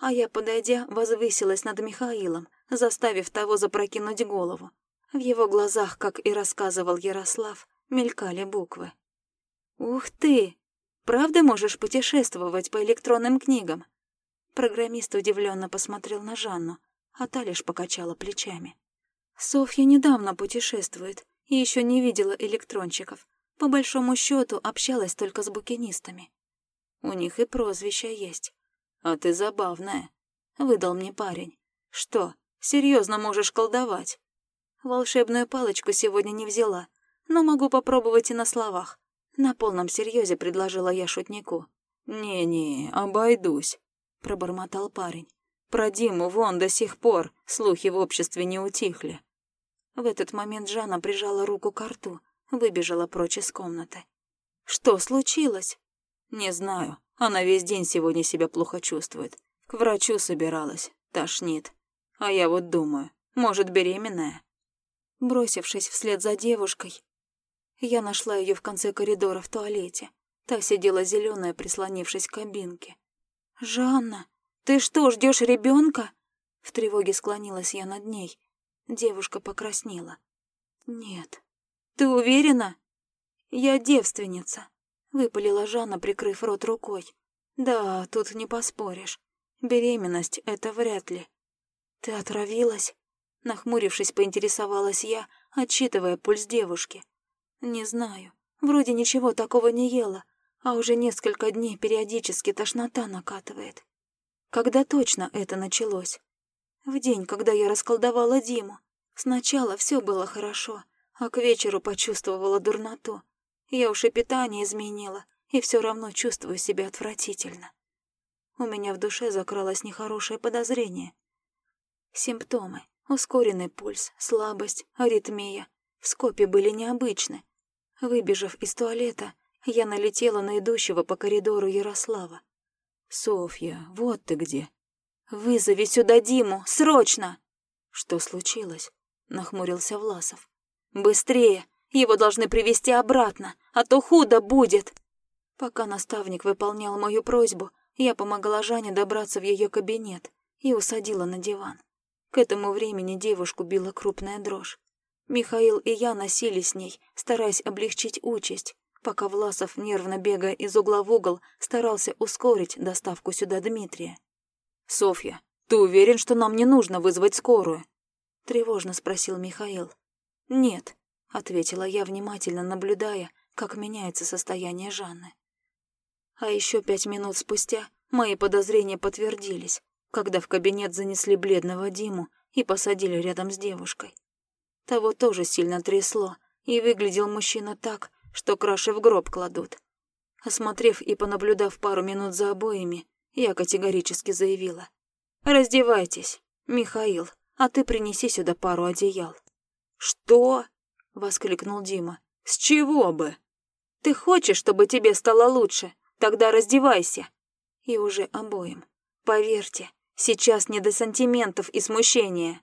А я, подойдя, возвысилась над Михаилом, заставив того запрокинуть голову. В его глазах, как и рассказывал Ярослав, мелькали буквы. «Ух ты! Правда можешь путешествовать по электронным книгам?» Программист удивленно посмотрел на Жанну, а та лишь покачала плечами. «Софья недавно путешествует и еще не видела электрончиков. По большому счету общалась только с букинистами. У них и прозвища есть. А ты забавная», — выдал мне парень. «Что, серьезно можешь колдовать?» Волшебную палочку сегодня не взяла, но могу попробовать и на словах. На полном серьезе предложила я шутнику. «Не-не, обойдусь», — пробормотал парень. «Про Диму вон до сих пор слухи в обществе не утихли». В этот момент Жанна прижала руку к рту, выбежала прочь из комнаты. «Что случилось?» «Не знаю. Она весь день сегодня себя плохо чувствует. К врачу собиралась. Тошнит. А я вот думаю, может, беременная?» Бросившись вслед за девушкой, я нашла ее в конце коридора в туалете. Та сидела зеленая, прислонившись к кабинке. «Жанна, ты что, ждешь ребенка? В тревоге склонилась я над ней. Девушка покраснела. «Нет». «Ты уверена?» «Я девственница», — выпалила Жанна, прикрыв рот рукой. «Да, тут не поспоришь. Беременность — это вряд ли». «Ты отравилась?» Нахмурившись, поинтересовалась я, отчитывая пульс девушки. Не знаю. Вроде ничего такого не ела, а уже несколько дней периодически тошнота накатывает. Когда точно это началось? В день, когда я расколдовала Диму. Сначала все было хорошо, а к вечеру почувствовала дурноту. Я уж и питание изменила, и все равно чувствую себя отвратительно. У меня в душе закралось нехорошее подозрение. Симптомы. Ускоренный пульс, слабость, аритмия. В скопе были необычны, Выбежав из туалета, я налетела на идущего по коридору Ярослава. «Софья, вот ты где!» «Вызови сюда Диму! Срочно!» «Что случилось?» — нахмурился Власов. «Быстрее! Его должны привести обратно, а то худо будет!» Пока наставник выполнял мою просьбу, я помогла Жане добраться в ее кабинет и усадила на диван. К этому времени девушку била крупная дрожь. Михаил и я носили с ней, стараясь облегчить участь, пока Власов, нервно бегая из угла в угол, старался ускорить доставку сюда Дмитрия. «Софья, ты уверен, что нам не нужно вызвать скорую?» — тревожно спросил Михаил. «Нет», — ответила я, внимательно наблюдая, как меняется состояние Жанны. А еще пять минут спустя мои подозрения подтвердились, когда в кабинет занесли бледного Диму и посадили рядом с девушкой. Того тоже сильно трясло, и выглядел мужчина так, что краши в гроб кладут. Осмотрев и понаблюдав пару минут за обоими, я категорически заявила. «Раздевайтесь, Михаил, а ты принеси сюда пару одеял». «Что?» — воскликнул Дима. «С чего бы?» «Ты хочешь, чтобы тебе стало лучше? Тогда раздевайся». И уже обоим. Поверьте, сейчас не до сантиментов и смущения.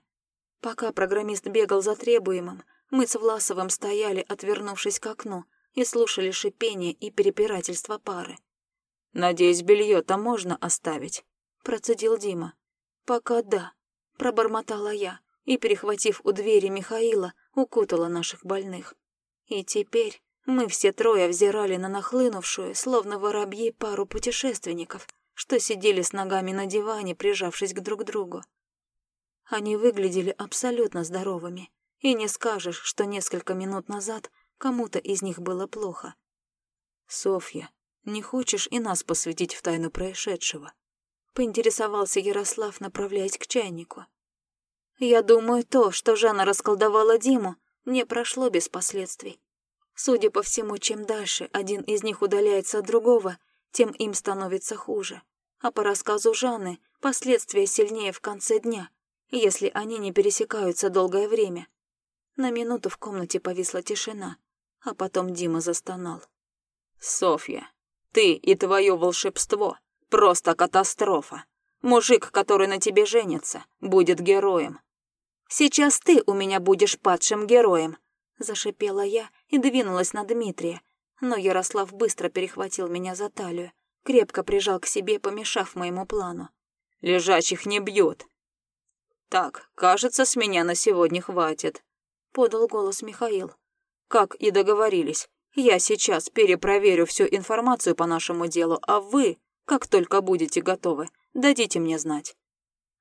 Пока программист бегал за требуемым, мы с Власовым стояли, отвернувшись к окну, и слушали шипение и перепирательство пары. «Надеюсь, белье там можно оставить?» — процедил Дима. «Пока да», — пробормотала я, и, перехватив у двери Михаила, укутала наших больных. И теперь мы все трое взирали на нахлынувшую, словно воробьи, пару путешественников, что сидели с ногами на диване, прижавшись к друг другу. Они выглядели абсолютно здоровыми, и не скажешь, что несколько минут назад кому-то из них было плохо. «Софья, не хочешь и нас посвятить в тайну происшедшего?» — поинтересовался Ярослав, направляясь к чайнику. «Я думаю, то, что Жанна расколдовала Диму, не прошло без последствий. Судя по всему, чем дальше один из них удаляется от другого, тем им становится хуже. А по рассказу Жанны, последствия сильнее в конце дня, если они не пересекаются долгое время. На минуту в комнате повисла тишина, а потом Дима застонал. «Софья, ты и твое волшебство — просто катастрофа. Мужик, который на тебе женится, будет героем». «Сейчас ты у меня будешь падшим героем», — зашипела я и двинулась на Дмитрия. Но Ярослав быстро перехватил меня за талию, крепко прижал к себе, помешав моему плану. «Лежачих не бьют». «Так, кажется, с меня на сегодня хватит», — подал голос Михаил. «Как и договорились, я сейчас перепроверю всю информацию по нашему делу, а вы, как только будете готовы, дадите мне знать».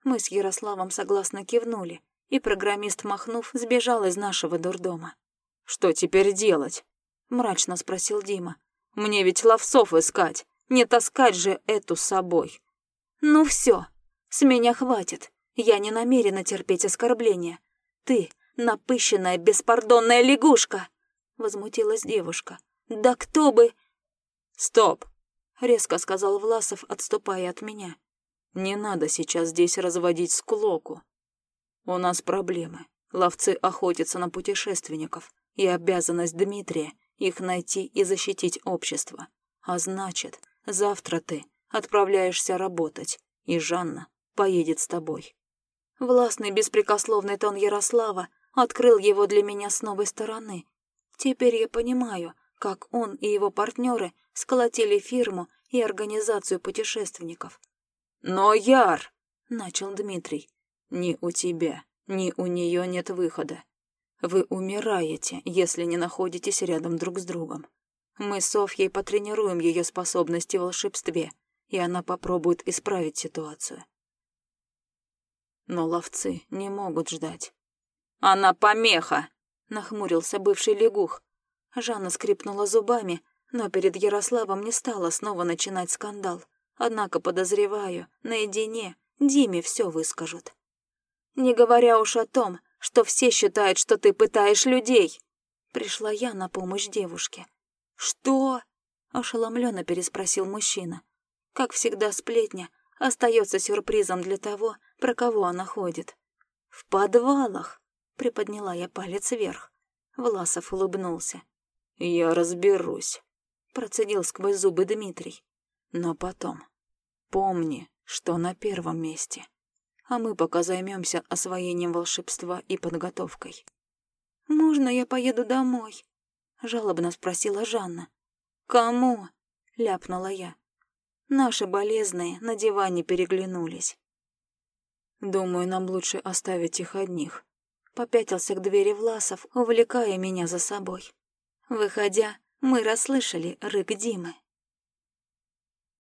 Мы с Ярославом согласно кивнули, и программист, махнув, сбежал из нашего дурдома. «Что теперь делать?» — мрачно спросил Дима. «Мне ведь ловцов искать, не таскать же эту с собой». «Ну все, с меня хватит. Я не намерена терпеть оскорбления. Ты — напыщенная, беспардонная лягушка!» возмутилась девушка. «Да кто бы...» «Стоп!» — резко сказал Власов, отступая от меня. «Не надо сейчас здесь разводить склоку. У нас проблемы. Ловцы охотятся на путешественников, и обязанность Дмитрия — их найти и защитить общество. А значит, завтра ты отправляешься работать, и Жанна поедет с тобой». Властный беспрекословный тон Ярослава открыл его для меня с новой стороны, Теперь я понимаю, как он и его партнеры сколотили фирму и организацию путешественников. «Но, Яр!» — начал Дмитрий. «Ни у тебя, ни у нее нет выхода. Вы умираете, если не находитесь рядом друг с другом. Мы с Софьей потренируем ее способности в волшебстве, и она попробует исправить ситуацию. Но ловцы не могут ждать. «Она помеха!» нахмурился бывший лягух. Жанна скрипнула зубами, но перед Ярославом не стала снова начинать скандал. Однако, подозреваю, наедине Диме все выскажут. Не говоря уж о том, что все считают, что ты пытаешь людей. Пришла я на помощь девушке. «Что?» — ошеломленно переспросил мужчина. Как всегда, сплетня остается сюрпризом для того, про кого она ходит. «В подвалах!» Приподняла я палец вверх. Власов улыбнулся. «Я разберусь», — процедил сквозь зубы Дмитрий. «Но потом. Помни, что на первом месте. А мы пока займемся освоением волшебства и подготовкой». «Можно я поеду домой?» — жалобно спросила Жанна. «Кому?» — ляпнула я. Наши болезные на диване переглянулись. «Думаю, нам лучше оставить их одних», Попятился к двери Власов, увлекая меня за собой. Выходя, мы расслышали рык Димы.